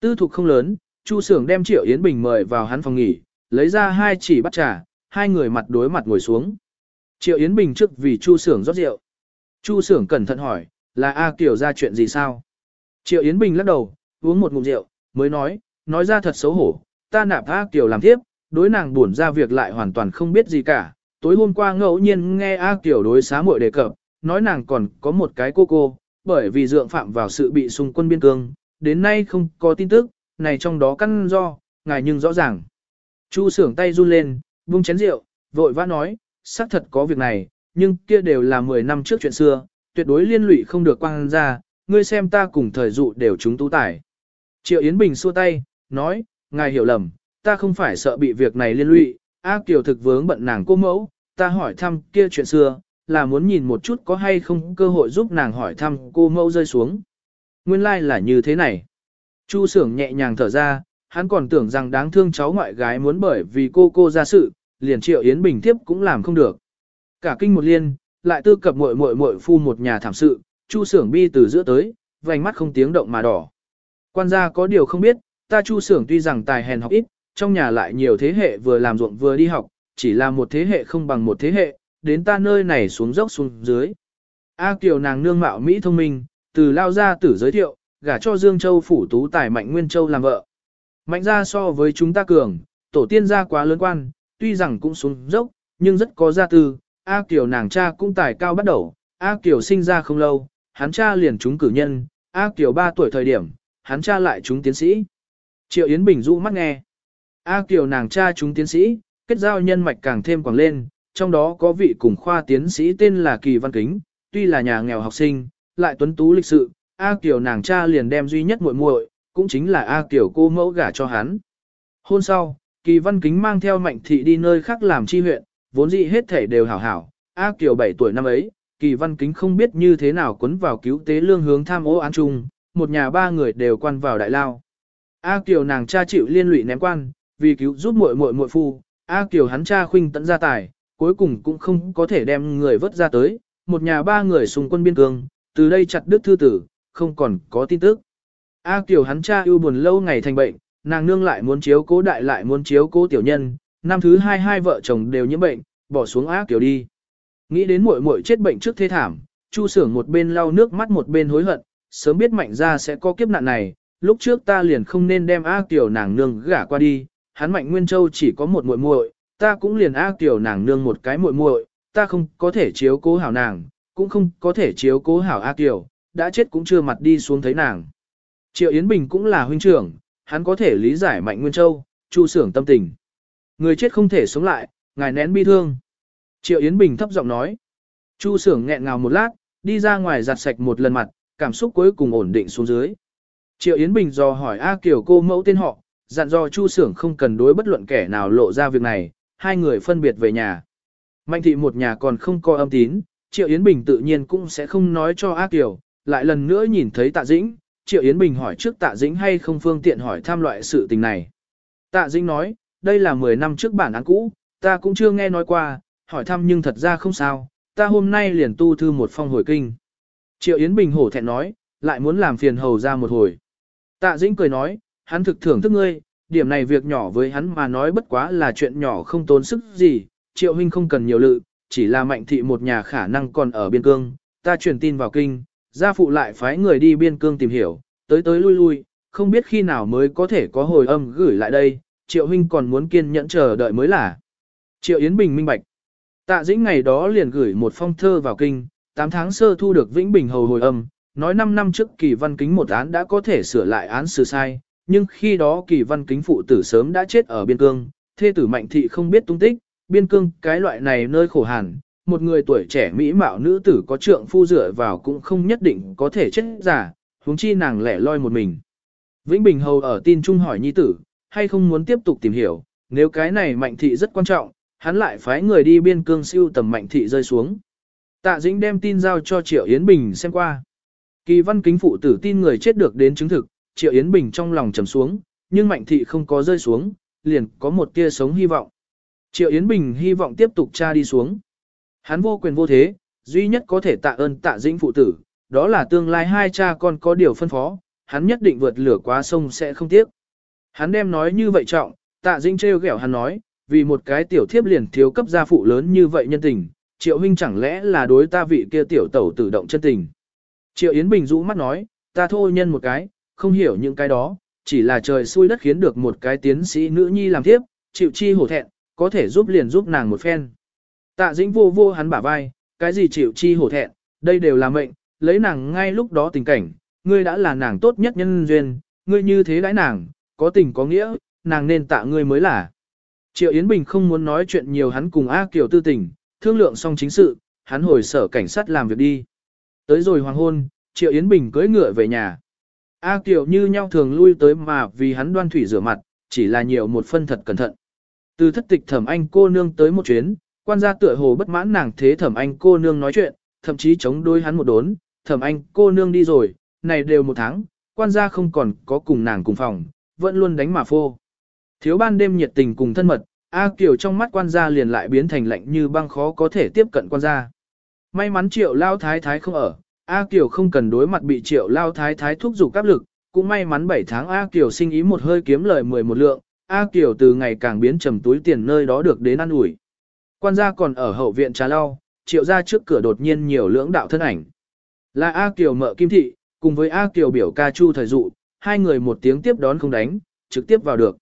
Tư thục không lớn, Chu Sưởng đem Triệu Yến Bình mời vào hắn phòng nghỉ, lấy ra hai chỉ bắt trà, hai người mặt đối mặt ngồi xuống. Triệu Yến Bình trước vì Chu Sưởng rót rượu. Chu Sưởng cẩn thận hỏi, là A Kiều ra chuyện gì sao? Triệu Yến Bình lắc đầu, uống một ngụm rượu, mới nói, nói ra thật xấu hổ, ta nạp A Kiều làm tiếp, đối nàng buồn ra việc lại hoàn toàn không biết gì cả. Tối hôm qua ngẫu nhiên nghe A Kiều đối xá muội đề cập, nói nàng còn có một cái cô cô, bởi vì dượng phạm vào sự bị xung quân biên cương, đến nay không có tin tức, này trong đó căn do, ngài nhưng rõ ràng. Chu sưởng tay run lên, vung chén rượu, vội vã nói, xác thật có việc này, nhưng kia đều là 10 năm trước chuyện xưa, tuyệt đối liên lụy không được quang ra, ngươi xem ta cùng thời dụ đều chúng tú tải. Triệu Yến Bình xua tay, nói, ngài hiểu lầm, ta không phải sợ bị việc này liên lụy, A Kiều thực vướng bận nàng cô mẫu, ta hỏi thăm kia chuyện xưa, là muốn nhìn một chút có hay không cơ hội giúp nàng hỏi thăm cô mẫu rơi xuống. Nguyên lai like là như thế này. Chu sưởng nhẹ nhàng thở ra, hắn còn tưởng rằng đáng thương cháu ngoại gái muốn bởi vì cô cô ra sự, liền triệu Yến Bình tiếp cũng làm không được. Cả kinh một liên, lại tư cập muội muội muội phu một nhà thảm sự, Chu Sưởng bi từ giữa tới, vành mắt không tiếng động mà đỏ. Quan gia có điều không biết, ta Chu Sưởng tuy rằng tài hèn học ít, trong nhà lại nhiều thế hệ vừa làm ruộng vừa đi học, chỉ là một thế hệ không bằng một thế hệ, đến ta nơi này xuống dốc xuống dưới. A Kiều nàng nương mạo Mỹ thông minh, từ lao ra tử giới thiệu, gả cho Dương Châu phủ tú tài Mạnh Nguyên Châu làm vợ. Mạnh ra so với chúng ta cường, tổ tiên gia quá lớn quan, tuy rằng cũng xuống dốc, nhưng rất có gia tư. A Kiều nàng cha cũng tài cao bắt đầu, A Kiều sinh ra không lâu, hắn cha liền trúng cử nhân, A Kiều 3 tuổi thời điểm, hắn cha lại chúng tiến sĩ. Triệu Yến Bình dụ mắt nghe. A Kiều nàng cha chúng tiến sĩ, kết giao nhân mạch càng thêm quảng lên, trong đó có vị cùng khoa tiến sĩ tên là Kỳ Văn Kính, tuy là nhà nghèo học sinh, lại tuấn tú lịch sự, A Kiều nàng cha liền đem duy nhất muội muội, cũng chính là A Kiều cô mẫu gả cho hắn. Hôn sau, Kỳ Văn Kính mang theo Mạnh Thị đi nơi khác làm chi huyện, vốn dĩ hết thể đều hảo hảo, A Kiều 7 tuổi năm ấy, Kỳ Văn Kính không biết như thế nào quấn vào cứu tế lương hướng tham ô án chung, một nhà ba người đều quan vào đại lao. A Kiều nàng cha chịu liên lụy ném quan, vì cứu giúp muội muội muội phu, A Kiều hắn cha khuynh tận gia tài, cuối cùng cũng không có thể đem người vớt ra tới, một nhà ba người xung quân biên cương, từ đây chặt đứt thư tử, không còn có tin tức. A Kiều hắn cha yêu buồn lâu ngày thành bệnh, nàng nương lại muốn chiếu cố đại lại muốn chiếu cố tiểu nhân, năm thứ hai hai vợ chồng đều nhiễm bệnh, bỏ xuống A Kiều đi. Nghĩ đến muội muội chết bệnh trước thế thảm, Chu Sưởng một bên lau nước mắt một bên hối hận, sớm biết mạnh ra sẽ có kiếp nạn này, lúc trước ta liền không nên đem A Kiều nàng nương gả qua đi, hắn mạnh Nguyên Châu chỉ có một muội muội, ta cũng liền A Kiều nàng nương một cái muội muội, ta không có thể chiếu cố hảo nàng, cũng không có thể chiếu cố hảo A Kiều, đã chết cũng chưa mặt đi xuống thấy nàng. Triệu Yến Bình cũng là huynh trưởng, hắn có thể lý giải mạnh Nguyên Châu, Chu Sưởng tâm tình. Người chết không thể sống lại, ngài nén bi thương. Triệu Yến Bình thấp giọng nói. Chu Sưởng nghẹn ngào một lát, đi ra ngoài giặt sạch một lần mặt, cảm xúc cuối cùng ổn định xuống dưới. Triệu Yến Bình dò hỏi A Kiều cô mẫu tên họ, dặn dò Chu Sưởng không cần đối bất luận kẻ nào lộ ra việc này, hai người phân biệt về nhà. Mạnh thị một nhà còn không có âm tín, Triệu Yến Bình tự nhiên cũng sẽ không nói cho A Kiều, lại lần nữa nhìn thấy Tạ Dĩnh, Triệu Yến Bình hỏi trước Tạ Dĩnh hay không phương tiện hỏi tham loại sự tình này. Tạ Dĩnh nói, đây là 10 năm trước bản án cũ, ta cũng chưa nghe nói qua, hỏi thăm nhưng thật ra không sao, ta hôm nay liền tu thư một phong hồi kinh. Triệu Yến Bình hổ thẹn nói, lại muốn làm phiền hầu ra một hồi. Tạ Dĩnh cười nói, hắn thực thưởng thức ngươi, điểm này việc nhỏ với hắn mà nói bất quá là chuyện nhỏ không tốn sức gì, Triệu Huynh không cần nhiều lự, chỉ là mạnh thị một nhà khả năng còn ở biên cương, ta truyền tin vào kinh, gia phụ lại phái người đi biên cương tìm hiểu, tới tới lui lui, không biết khi nào mới có thể có hồi âm gửi lại đây, Triệu Huynh còn muốn kiên nhẫn chờ đợi mới là. Triệu Yến Bình minh bạch. Tạ Dĩnh ngày đó liền gửi một phong thơ vào kinh, 8 tháng sơ thu được Vĩnh Bình hầu hồi âm, nói 5 năm trước kỳ văn kính một án đã có thể sửa lại án xử sai, nhưng khi đó kỳ văn kính phụ tử sớm đã chết ở biên cương, thê tử mạnh thị không biết tung tích, biên cương cái loại này nơi khổ hàn, một người tuổi trẻ mỹ mạo nữ tử có trượng phu dựa vào cũng không nhất định có thể chết giả, huống chi nàng lẻ loi một mình. Vĩnh Bình hầu ở tin trung hỏi nhi tử, hay không muốn tiếp tục tìm hiểu, nếu cái này mạnh thị rất quan trọng, hắn lại phái người đi biên cương siêu tầm mạnh thị rơi xuống. Tạ Dĩnh đem tin giao cho Triệu Yến Bình xem qua. Kỳ văn kính phụ tử tin người chết được đến chứng thực, Triệu Yến Bình trong lòng trầm xuống, nhưng mạnh thị không có rơi xuống, liền có một tia sống hy vọng. Triệu Yến Bình hy vọng tiếp tục tra đi xuống. Hắn vô quyền vô thế, duy nhất có thể tạ ơn tạ dĩnh phụ tử, đó là tương lai hai cha con có điều phân phó, hắn nhất định vượt lửa qua sông sẽ không tiếc. Hắn đem nói như vậy trọng, tạ dĩnh trêu ghẹo hắn nói, vì một cái tiểu thiếp liền thiếu cấp gia phụ lớn như vậy nhân tình, triệu huynh chẳng lẽ là đối ta vị kia tiểu tẩu tự động chân tình. Triệu Yến Bình rũ mắt nói, ta thô nhân một cái, không hiểu những cái đó, chỉ là trời xui đất khiến được một cái tiến sĩ nữ nhi làm thiếp, chịu chi hổ thẹn, có thể giúp liền giúp nàng một phen. Tạ dĩnh vô vô hắn bả vai, cái gì chịu chi hổ thẹn, đây đều là mệnh, lấy nàng ngay lúc đó tình cảnh, ngươi đã là nàng tốt nhất nhân duyên, ngươi như thế đãi nàng, có tình có nghĩa, nàng nên tạ ngươi mới là. Triệu Yến Bình không muốn nói chuyện nhiều hắn cùng A Kiều tư tình, thương lượng xong chính sự, hắn hồi sở cảnh sát làm việc đi. Tới rồi hoàng hôn, Triệu Yến Bình cưỡi ngựa về nhà. A Kiều như nhau thường lui tới mà vì hắn đoan thủy rửa mặt, chỉ là nhiều một phân thật cẩn thận. Từ thất tịch thẩm anh cô nương tới một chuyến, quan gia tựa hồ bất mãn nàng thế thẩm anh cô nương nói chuyện, thậm chí chống đối hắn một đốn, thẩm anh cô nương đi rồi, này đều một tháng, quan gia không còn có cùng nàng cùng phòng, vẫn luôn đánh mà phô. Thiếu ban đêm nhiệt tình cùng thân mật, A Kiều trong mắt quan gia liền lại biến thành lạnh như băng khó có thể tiếp cận quan gia. May mắn triệu lao thái thái không ở, A Kiều không cần đối mặt bị triệu lao thái thái thúc giục áp lực, cũng may mắn 7 tháng A Kiều sinh ý một hơi kiếm lời 11 lượng, A Kiều từ ngày càng biến trầm túi tiền nơi đó được đến ăn ủi. Quan gia còn ở hậu viện trà lau, triệu ra trước cửa đột nhiên nhiều lưỡng đạo thân ảnh. Là A Kiều mợ kim thị, cùng với A Kiều biểu ca chu thời dụ, hai người một tiếng tiếp đón không đánh, trực tiếp vào được.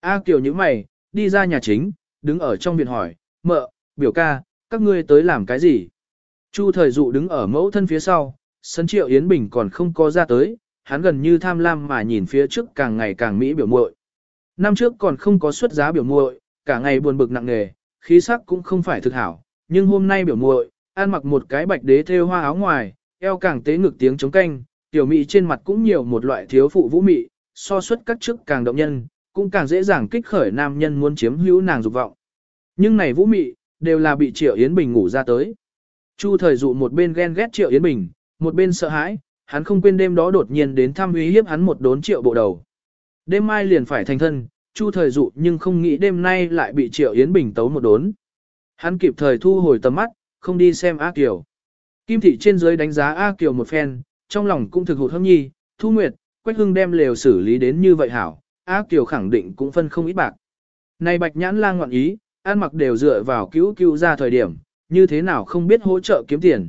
A Kiều như mày, đi ra nhà chính, đứng ở trong viện hỏi, mợ, biểu ca, các ngươi tới làm cái gì? Chu thời dụ đứng ở mẫu thân phía sau, sân triệu Yến Bình còn không có ra tới, hắn gần như tham lam mà nhìn phía trước càng ngày càng mỹ biểu muội. Năm trước còn không có xuất giá biểu muội, cả ngày buồn bực nặng nề, khí sắc cũng không phải thực hảo, nhưng hôm nay biểu muội, ăn mặc một cái bạch đế thêu hoa áo ngoài, eo càng tế ngực tiếng chống canh, tiểu mị trên mặt cũng nhiều một loại thiếu phụ vũ mị, so suất các chức càng động nhân, cũng càng dễ dàng kích khởi nam nhân muốn chiếm hữu nàng dục vọng. Nhưng này vũ mị, đều là bị Triệu Yến Bình ngủ ra tới. Chu thời dụ một bên ghen ghét Triệu Yến Bình, một bên sợ hãi, hắn không quên đêm đó đột nhiên đến thăm uy hiếp hắn một đốn triệu bộ đầu. Đêm mai liền phải thành thân, Chu thời dụ nhưng không nghĩ đêm nay lại bị Triệu Yến Bình tấu một đốn. Hắn kịp thời thu hồi tầm mắt, không đi xem A Kiều. Kim thị trên dưới đánh giá A Kiều một phen, trong lòng cũng thực hụt hâm nhi, Thu Nguyệt, Quách Hưng đem lều xử lý đến như vậy hảo, A Kiều khẳng định cũng phân không ít bạc. Này bạch nhãn lang ngoạn ý, ăn mặc đều dựa vào cứu cứu ra thời điểm, như thế nào không biết hỗ trợ kiếm tiền.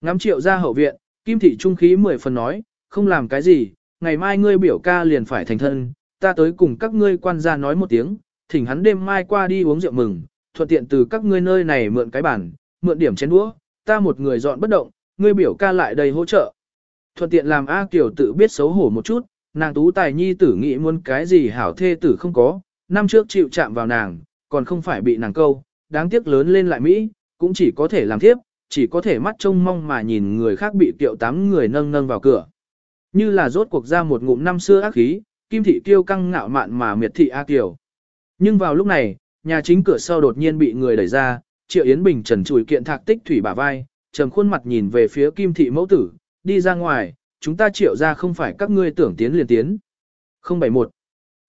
Ngắm triệu ra hậu viện, Kim thị trung khí mười phần nói, không làm cái gì, ngày mai ngươi biểu ca liền phải thành thân, ta tới cùng các ngươi quan gia nói một tiếng, thỉnh hắn đêm mai qua đi uống rượu mừng, thuận tiện từ các ngươi nơi này mượn cái bàn, mượn điểm chén đũa, ta một người dọn bất động, ngươi biểu ca lại đầy hỗ trợ. Thuận tiện làm A Kiều tự biết xấu hổ một chút, nàng tú tài nhi tử nghĩ muốn cái gì hảo thê tử không có, năm trước chịu chạm vào nàng, còn không phải bị nàng câu, đáng tiếc lớn lên lại Mỹ, cũng chỉ có thể làm thiếp, chỉ có thể mắt trông mong mà nhìn người khác bị tiệu tám người nâng nâng vào cửa. Như là rốt cuộc ra một ngụm năm xưa ác khí, kim thị kiêu căng ngạo mạn mà miệt thị A Kiều. Nhưng vào lúc này, nhà chính cửa sau đột nhiên bị người đẩy ra, Triệu Yến Bình trần chùi kiện thạc tích thủy bả vai, trầm khuôn mặt nhìn về phía kim thị mẫu tử, đi ra ngoài, chúng ta triệu ra không phải các ngươi tưởng tiến liền tiến. 071.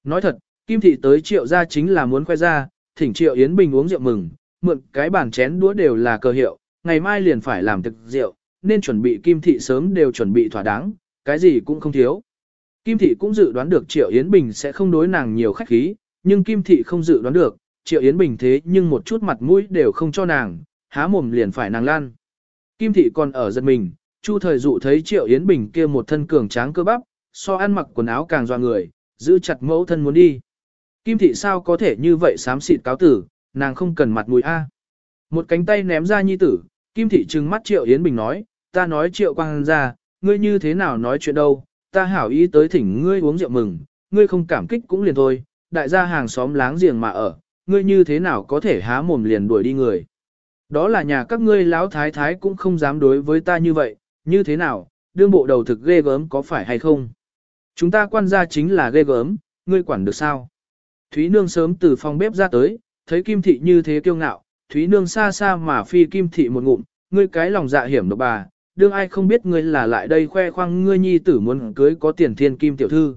Nói thật, kim thị tới triệu ra chính là muốn khoe ra, thỉnh triệu Yến Bình uống rượu mừng, mượn cái bàn chén đũa đều là cơ hiệu, ngày mai liền phải làm thực rượu, nên chuẩn bị kim thị sớm đều chuẩn bị thỏa đáng, cái gì cũng không thiếu. Kim thị cũng dự đoán được Triệu Yến Bình sẽ không đối nàng nhiều khách khí, nhưng Kim thị không dự đoán được, Triệu Yến Bình thế nhưng một chút mặt mũi đều không cho nàng, há mồm liền phải nàng lan. Kim thị còn ở giật mình, Chu thời dụ thấy Triệu Yến Bình kia một thân cường tráng cơ bắp, so ăn mặc quần áo càng doa người, giữ chặt mẫu thân muốn đi. Kim thị sao có thể như vậy xám xịt cáo tử, nàng không cần mặt mũi a. Một cánh tay ném ra nhi tử, Kim thị trừng mắt Triệu Yến Bình nói, ta nói Triệu Quang ra, ngươi như thế nào nói chuyện đâu, ta hảo ý tới thỉnh ngươi uống rượu mừng, ngươi không cảm kích cũng liền thôi, đại gia hàng xóm láng giềng mà ở, ngươi như thế nào có thể há mồm liền đuổi đi người. Đó là nhà các ngươi lão thái thái cũng không dám đối với ta như vậy, như thế nào, đương bộ đầu thực ghê gớm có phải hay không? Chúng ta quan gia chính là ghê gớm, ngươi quản được sao? Thúy Nương sớm từ phòng bếp ra tới, thấy Kim Thị như thế kiêu ngạo, Thúy Nương xa xa mà phi Kim Thị một ngụm, ngươi cái lòng dạ hiểm độc bà, đương ai không biết ngươi là lại đây khoe khoang ngươi nhi tử muốn cưới có tiền thiên kim tiểu thư.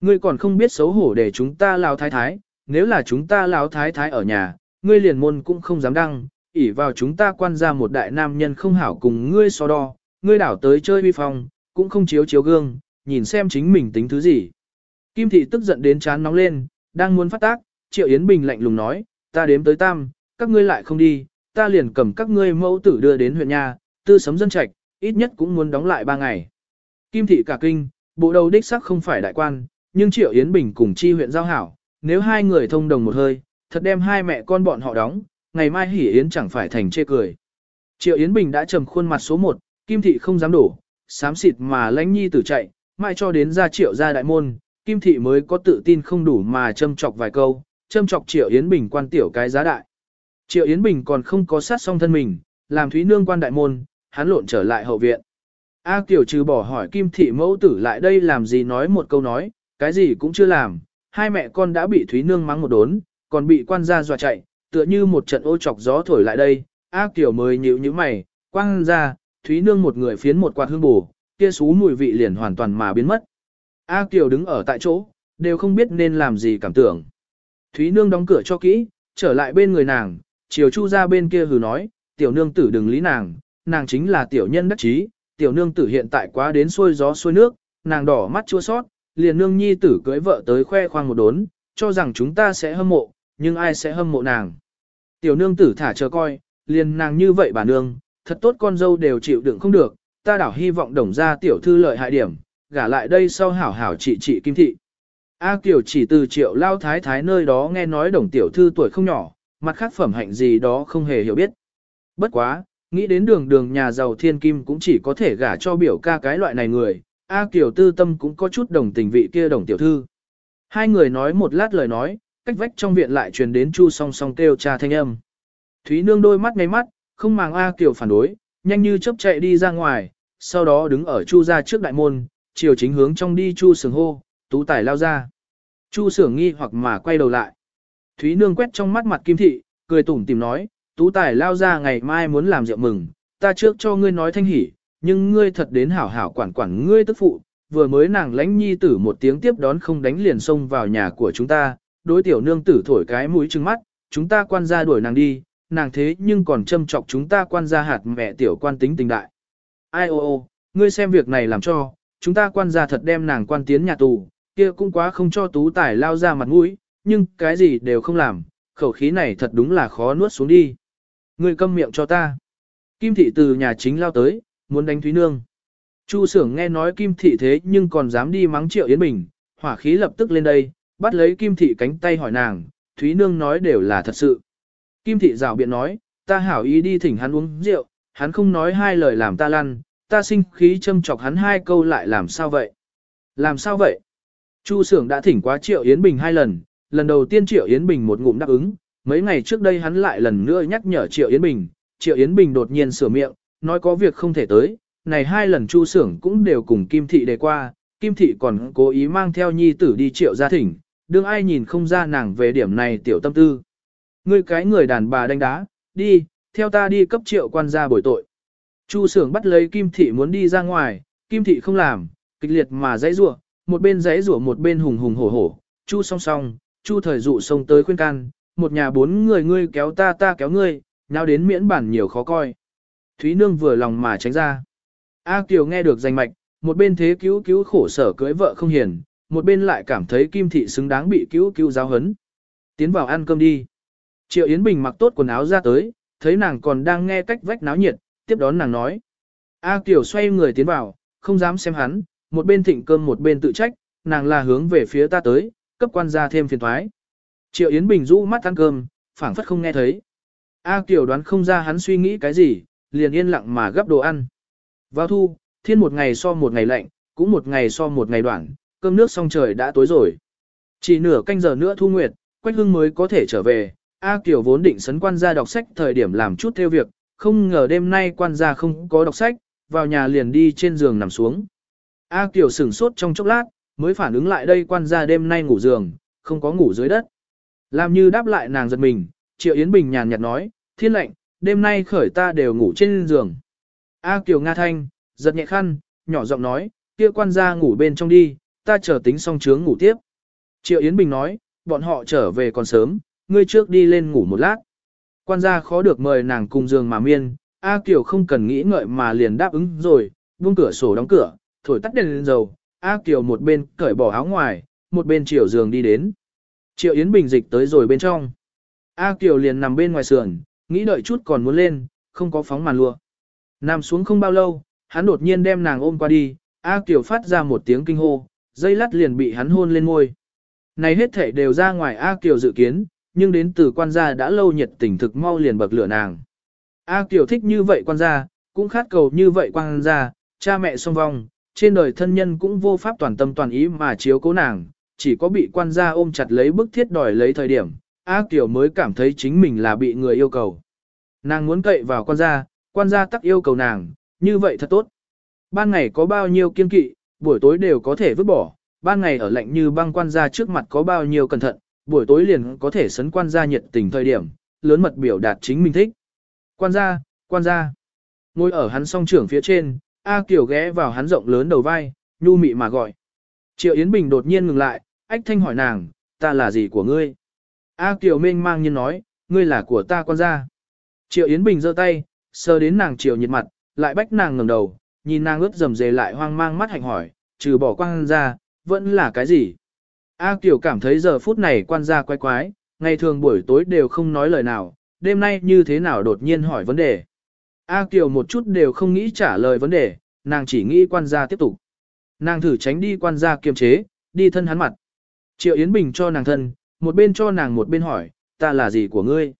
Ngươi còn không biết xấu hổ để chúng ta lao thái thái, nếu là chúng ta lao thái thái ở nhà, ngươi liền môn cũng không dám đăng, ỉ vào chúng ta quan ra một đại nam nhân không hảo cùng ngươi so đo, ngươi đảo tới chơi vi phong, cũng không chiếu chiếu gương, nhìn xem chính mình tính thứ gì. Kim thị tức giận đến chán nóng lên, đang muốn phát tác, Triệu Yến Bình lạnh lùng nói, ta đếm tới tam, các ngươi lại không đi, ta liền cầm các ngươi mẫu tử đưa đến huyện nhà, tư sấm dân trạch, ít nhất cũng muốn đóng lại ba ngày. Kim thị cả kinh, bộ đầu đích sắc không phải đại quan, nhưng Triệu Yến Bình cùng chi huyện giao hảo, nếu hai người thông đồng một hơi, thật đem hai mẹ con bọn họ đóng, ngày mai hỉ Yến chẳng phải thành chê cười. Triệu Yến Bình đã trầm khuôn mặt số 1, Kim thị không dám đổ, sám xịt mà lãnh nhi tử chạy, mãi cho đến ra triệu ra đại môn, Kim thị mới có tự tin không đủ mà châm chọc vài câu, châm chọc Triệu Yến Bình quan tiểu cái giá đại. Triệu Yến Bình còn không có sát song thân mình, làm Thúy Nương quan đại môn, hắn lộn trở lại hậu viện. A Kiều trừ bỏ hỏi Kim thị mẫu tử lại đây làm gì nói một câu nói, cái gì cũng chưa làm, hai mẹ con đã bị Thúy Nương mắng một đốn, còn bị quan gia dọa chạy, tựa như một trận ô chọc gió thổi lại đây, A Kiều mới nhíu như mày, quan gia, Thúy Nương một người phiến một quạt hương bù, kia xú mùi vị liền hoàn toàn mà biến mất. A Kiều đứng ở tại chỗ, đều không biết nên làm gì cảm tưởng. Thúy Nương đóng cửa cho kỹ, trở lại bên người nàng, chiều chu ra bên kia hừ nói, tiểu nương tử đừng lý nàng, nàng chính là tiểu nhân đắc chí, tiểu nương tử hiện tại quá đến xuôi gió xuôi nước, nàng đỏ mắt chua sót, liền nương nhi tử cưới vợ tới khoe khoang một đốn, cho rằng chúng ta sẽ hâm mộ, nhưng ai sẽ hâm mộ nàng. Tiểu nương tử thả chờ coi, liền nàng như vậy bà nương, thật tốt con dâu đều chịu đựng không được, ta đảo hy vọng đồng ra tiểu thư lợi hại điểm, gả lại đây sau hảo hảo trị trị kim thị. A Kiều chỉ từ triệu lao thái thái nơi đó nghe nói đồng tiểu thư tuổi không nhỏ, mặt khác phẩm hạnh gì đó không hề hiểu biết. Bất quá, nghĩ đến đường đường nhà giàu thiên kim cũng chỉ có thể gả cho biểu ca cái loại này người, A Kiều tư tâm cũng có chút đồng tình vị kia đồng tiểu thư. Hai người nói một lát lời nói, cách vách trong viện lại truyền đến Chu song song kêu cha thanh âm. Thúy Nương đôi mắt ngay mắt, không màng A Kiều phản đối, nhanh như chớp chạy đi ra ngoài, sau đó đứng ở Chu ra trước đại môn, chiều chính hướng trong đi Chu sưởng hô, tú tài lao ra. Chu sưởng nghi hoặc mà quay đầu lại. Thúy Nương quét trong mắt mặt Kim Thị, cười tủm tìm nói, tú tài lao ra ngày mai muốn làm rượu mừng, ta trước cho ngươi nói thanh hỉ, nhưng ngươi thật đến hảo hảo quản quản ngươi tức phụ, vừa mới nàng lãnh nhi tử một tiếng tiếp đón không đánh liền xông vào nhà của chúng ta, đối tiểu nương tử thổi cái mũi trừng mắt, chúng ta quan gia đuổi nàng đi, nàng thế nhưng còn châm chọc chúng ta quan gia hạt mẹ tiểu quan tính tình đại. Ai ô ô, ngươi xem việc này làm cho, chúng ta quan gia thật đem nàng quan tiến nhà tù, kia cũng quá không cho tú tài lao ra mặt mũi, nhưng cái gì đều không làm, khẩu khí này thật đúng là khó nuốt xuống đi. Ngươi câm miệng cho ta. Kim thị từ nhà chính lao tới, muốn đánh Thúy Nương. Chu sưởng nghe nói Kim thị thế nhưng còn dám đi mắng Triệu Yến Bình, hỏa khí lập tức lên đây, bắt lấy Kim thị cánh tay hỏi nàng, Thúy Nương nói đều là thật sự. Kim thị rào biện nói, ta hảo ý đi thỉnh hắn uống rượu, hắn không nói hai lời làm ta lăn, ta sinh khí châm chọc hắn hai câu lại làm sao vậy? Làm sao vậy? Chu sưởng đã thỉnh quá Triệu Yến Bình hai lần, lần đầu tiên Triệu Yến Bình một ngụm đáp ứng, mấy ngày trước đây hắn lại lần nữa nhắc nhở Triệu Yến Bình, Triệu Yến Bình đột nhiên sửa miệng, nói có việc không thể tới, này hai lần Chu Sưởng cũng đều cùng Kim Thị đề qua, Kim Thị còn cố ý mang theo nhi tử đi Triệu gia thỉnh, đương ai nhìn không ra nàng về điểm này tiểu tâm tư. Ngươi cái người đàn bà đánh đá, đi, theo ta đi cấp Triệu quan gia bồi tội. Chu Sưởng bắt lấy Kim Thị muốn đi ra ngoài, Kim Thị không làm, kịch liệt mà dãy rủa, một bên dãy rủa một bên hùng hùng hổ hổ, Chu song song, Chu thời dụ xông tới khuyên can, một nhà bốn người ngươi kéo ta ta kéo ngươi, nhau đến miễn bản nhiều khó coi. Thúy Nương vừa lòng mà tránh ra. A Kiều nghe được danh mạch, một bên thế cứu cứu khổ sở cưới vợ không hiền, một bên lại cảm thấy Kim Thị xứng đáng bị cứu cứu giáo hấn. Tiến vào ăn cơm đi. Triệu Yến Bình mặc tốt quần áo ra tới, thấy nàng còn đang nghe cách vách náo nhiệt, tiếp đón nàng nói. A Kiều xoay người tiến vào, không dám xem hắn, một bên thịnh cơm một bên tự trách, nàng là hướng về phía ta tới, cấp quan gia thêm phiền thoái. Triệu Yến Bình rũ mắt ăn cơm, phảng phất không nghe thấy. A Kiều đoán không ra hắn suy nghĩ cái gì, liền yên lặng mà gấp đồ ăn. Vào thu, thiên một ngày so một ngày lạnh, cũng một ngày so một ngày đoạn, cơm nước xong trời đã tối rồi. Chỉ nửa canh giờ nữa thu nguyệt, Quách Hưng mới có thể trở về. A Kiều vốn định sấn quan gia đọc sách thời điểm làm chút theo việc, không ngờ đêm nay quan gia không có đọc sách, vào nhà liền đi trên giường nằm xuống. A Kiều sửng sốt trong chốc lát, mới phản ứng lại đây quan gia đêm nay ngủ giường, không có ngủ dưới đất. Làm như đáp lại nàng giật mình, Triệu Yến Bình nhàn nhạt nói, thiên lệnh, đêm nay khởi ta đều ngủ trên giường. A Kiều Nga Thanh, giật nhẹ khăn, nhỏ giọng nói, kia quan gia ngủ bên trong đi, ta chờ tính xong chướng ngủ tiếp. Triệu Yến Bình nói, bọn họ trở về còn sớm, ngươi trước đi lên ngủ một lát. Quan gia khó được mời nàng cùng giường mà miên, A Kiều không cần nghĩ ngợi mà liền đáp ứng rồi, buông cửa sổ đóng cửa, thổi tắt đèn lên dầu, A Kiều một bên cởi bỏ áo ngoài, một bên chiều giường đi đến. Triệu Yến Bình dịch tới rồi bên trong. A Kiều liền nằm bên ngoài sườn, nghĩ đợi chút còn muốn lên, không có phóng màn lụa. Nằm xuống không bao lâu, hắn đột nhiên đem nàng ôm qua đi, A Kiều phát ra một tiếng kinh hô, dây lắt liền bị hắn hôn lên môi. Này hết thể đều ra ngoài A Kiều dự kiến, nhưng đến từ quan gia đã lâu nhiệt tình thực mau liền bậc lửa nàng. A Kiều thích như vậy quan gia, cũng khát cầu như vậy quan gia, cha mẹ song vong, trên đời thân nhân cũng vô pháp toàn tâm toàn ý mà chiếu cố nàng, chỉ có bị quan gia ôm chặt lấy bức thiết đòi lấy thời điểm, A Kiều mới cảm thấy chính mình là bị người yêu cầu. Nàng muốn cậy vào quan gia, quan gia tắc yêu cầu nàng, như vậy thật tốt. Ban ngày có bao nhiêu kiên kỵ, buổi tối đều có thể vứt bỏ, ban ngày ở lạnh như băng quan gia trước mặt có bao nhiêu cẩn thận, buổi tối liền có thể sấn quan gia nhiệt tình thời điểm, lớn mật biểu đạt chính mình thích. Quan gia, quan gia. Ngồi ở hắn song trưởng phía trên, A Kiều ghé vào hắn rộng lớn đầu vai, nhu mị mà gọi. Triệu Yến Bình đột nhiên ngừng lại, ách thanh hỏi nàng, ta là gì của ngươi? A Kiều mênh mang nhiên nói, ngươi là của ta quan gia. Triệu Yến Bình giơ tay, sờ đến nàng Triệu nhiệt mặt, lại bách nàng ngẩng đầu, nhìn nàng ướt dầm dề lại hoang mang mắt hạnh hỏi, trừ bỏ quan gia, vẫn là cái gì? A Kiều cảm thấy giờ phút này quan gia quái quái, ngày thường buổi tối đều không nói lời nào, đêm nay như thế nào đột nhiên hỏi vấn đề. A Kiều một chút đều không nghĩ trả lời vấn đề, nàng chỉ nghĩ quan gia tiếp tục. Nàng thử tránh đi quan gia kiềm chế, đi thân hắn mặt. Triệu Yến Bình cho nàng thân, một bên cho nàng một bên hỏi, ta là gì của ngươi?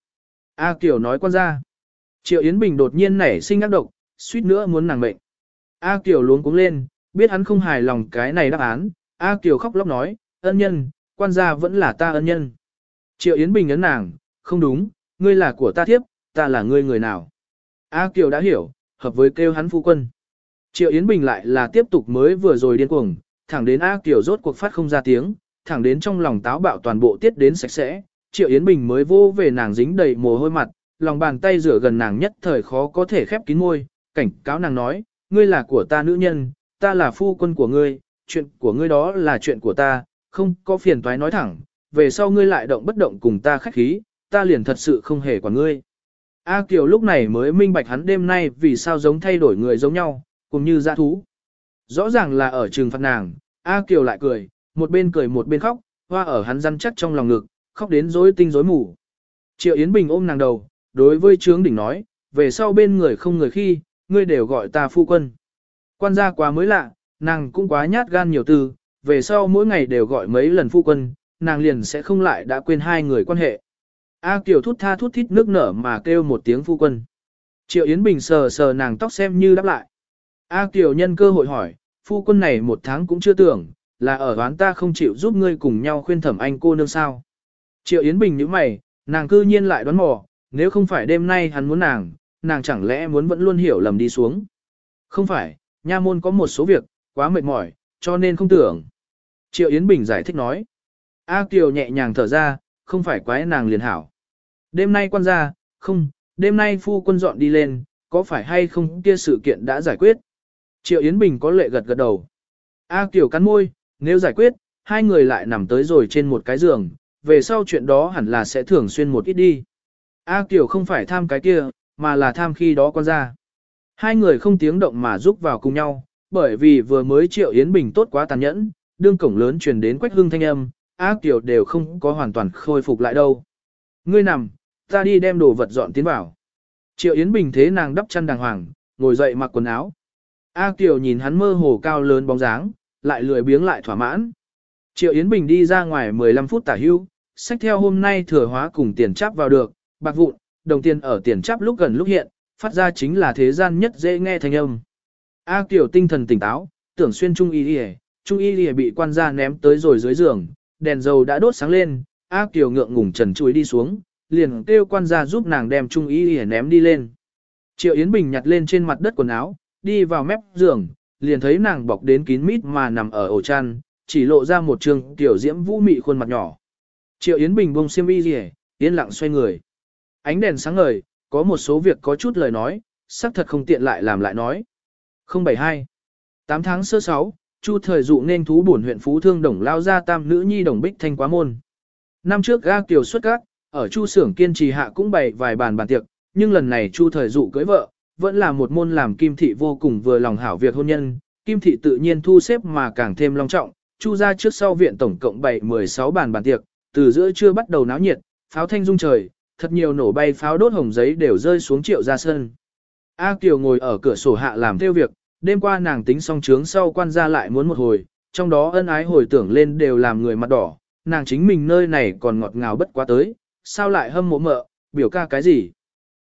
A Kiều nói quan gia. Triệu Yến Bình đột nhiên nảy sinh ác độc, suýt nữa muốn nàng mệnh. A Kiều luống cuống lên, Biết hắn không hài lòng cái này đáp án, A Kiều khóc lóc nói, ân nhân, quan gia vẫn là ta ân nhân. Triệu Yến Bình ấn nàng, không đúng, ngươi là của ta thiếp, ta là ngươi người nào. A Kiều đã hiểu, hợp với kêu hắn phu quân. Triệu Yến Bình lại là tiếp tục mới vừa rồi điên cuồng, thẳng đến A Kiều rốt cuộc phát không ra tiếng, thẳng đến trong lòng táo bạo toàn bộ tiết đến sạch sẽ. Triệu Yến Bình mới vô về nàng dính đầy mồ hôi mặt, lòng bàn tay rửa gần nàng nhất thời khó có thể khép kín môi, cảnh cáo nàng nói, ngươi là của ta nữ nhân, ta là phu quân của ngươi, chuyện của ngươi đó là chuyện của ta, không có phiền toái nói thẳng, về sau ngươi lại động bất động cùng ta khách khí, ta liền thật sự không hề quản ngươi. A Kiều lúc này mới minh bạch hắn đêm nay vì sao giống thay đổi người giống nhau, cùng như dã thú. Rõ ràng là ở trường phạt nàng, A Kiều lại cười, một bên cười một bên khóc, hoa ở hắn răn chắc trong lòng ngực, khóc đến rối tinh rối mù. Triệu Yến Bình ôm nàng đầu, đối với trướng đỉnh nói, về sau bên người không người khi, ngươi đều gọi ta phu quân. Quan gia quá mới lạ, nàng cũng quá nhát gan nhiều từ, về sau mỗi ngày đều gọi mấy lần phu quân, nàng liền sẽ không lại đã quên hai người quan hệ. A Kiều thút tha thút thít nước nở mà kêu một tiếng phu quân. Triệu Yến Bình sờ sờ nàng tóc xem như đáp lại. A Kiều nhân cơ hội hỏi, phu quân này một tháng cũng chưa tưởng, là ở đoán ta không chịu giúp ngươi cùng nhau khuyên thẩm anh cô nương sao. Triệu Yến Bình như mày, nàng cư nhiên lại đoán mò, nếu không phải đêm nay hắn muốn nàng, nàng chẳng lẽ muốn vẫn luôn hiểu lầm đi xuống. Không phải, nha môn có một số việc, quá mệt mỏi, cho nên không tưởng. Triệu Yến Bình giải thích nói. A Kiều nhẹ nhàng thở ra, không phải quái nàng liền hảo. Đêm nay quan gia, không, đêm nay phu quân dọn đi lên, có phải hay không kia sự kiện đã giải quyết? Triệu Yến Bình có lệ gật gật đầu. A Kiều cắn môi, nếu giải quyết, hai người lại nằm tới rồi trên một cái giường, về sau chuyện đó hẳn là sẽ thường xuyên một ít đi. A Kiều không phải tham cái kia, mà là tham khi đó con ra. Hai người không tiếng động mà giúp vào cùng nhau, bởi vì vừa mới Triệu Yến Bình tốt quá tàn nhẫn, đương cổng lớn truyền đến quách hương thanh âm, A Kiều đều không có hoàn toàn khôi phục lại đâu. Ngươi nằm, ta đi đem đồ vật dọn tiến vào. Triệu Yến Bình thế nàng đắp chăn đàng hoàng, ngồi dậy mặc quần áo. A Kiều nhìn hắn mơ hồ cao lớn bóng dáng, lại lười biếng lại thỏa mãn. Triệu Yến Bình đi ra ngoài 15 phút tả hưu, sách theo hôm nay thừa hóa cùng tiền chắp vào được, bạc vụn, đồng tiền ở tiền chắp lúc gần lúc hiện, phát ra chính là thế gian nhất dễ nghe thanh âm. A Kiều tinh thần tỉnh táo, tưởng xuyên trung y Lìa, trung y Lìa bị quan gia ném tới rồi dưới giường, đèn dầu đã đốt sáng lên, A Kiều ngượng ngùng trần chuối đi xuống, liền kêu quan gia giúp nàng đem trung y Lìa ném đi lên. Triệu Yến Bình nhặt lên trên mặt đất quần áo, đi vào mép giường, liền thấy nàng bọc đến kín mít mà nằm ở ổ chăn, chỉ lộ ra một trường tiểu diễm vũ mị khuôn mặt nhỏ. Triệu Yến Bình bông xiêm y gì, yên lặng xoay người. Ánh đèn sáng ngời, có một số việc có chút lời nói, sắc thật không tiện lại làm lại nói. 072. 8 tháng sơ 6, Chu thời dụ nên thú bổn huyện Phú Thương Đồng lao ra tam nữ nhi đồng bích thanh quá môn. Năm trước ga kiều xuất các, ở Chu xưởng kiên trì hạ cũng bày vài bàn bàn tiệc, nhưng lần này Chu thời dụ cưới vợ, vẫn là một môn làm kim thị vô cùng vừa lòng hảo việc hôn nhân, kim thị tự nhiên thu xếp mà càng thêm long trọng, Chu ra trước sau viện tổng cộng 7-16 bàn bàn tiệc, từ giữa trưa bắt đầu náo nhiệt, pháo thanh rung trời, thật nhiều nổ bay pháo đốt hồng giấy đều rơi xuống triệu ra sân. A Kiều ngồi ở cửa sổ hạ làm theo việc, đêm qua nàng tính xong trướng sau quan gia lại muốn một hồi, trong đó ân ái hồi tưởng lên đều làm người mặt đỏ, nàng chính mình nơi này còn ngọt ngào bất quá tới, sao lại hâm mộ mợ, biểu ca cái gì.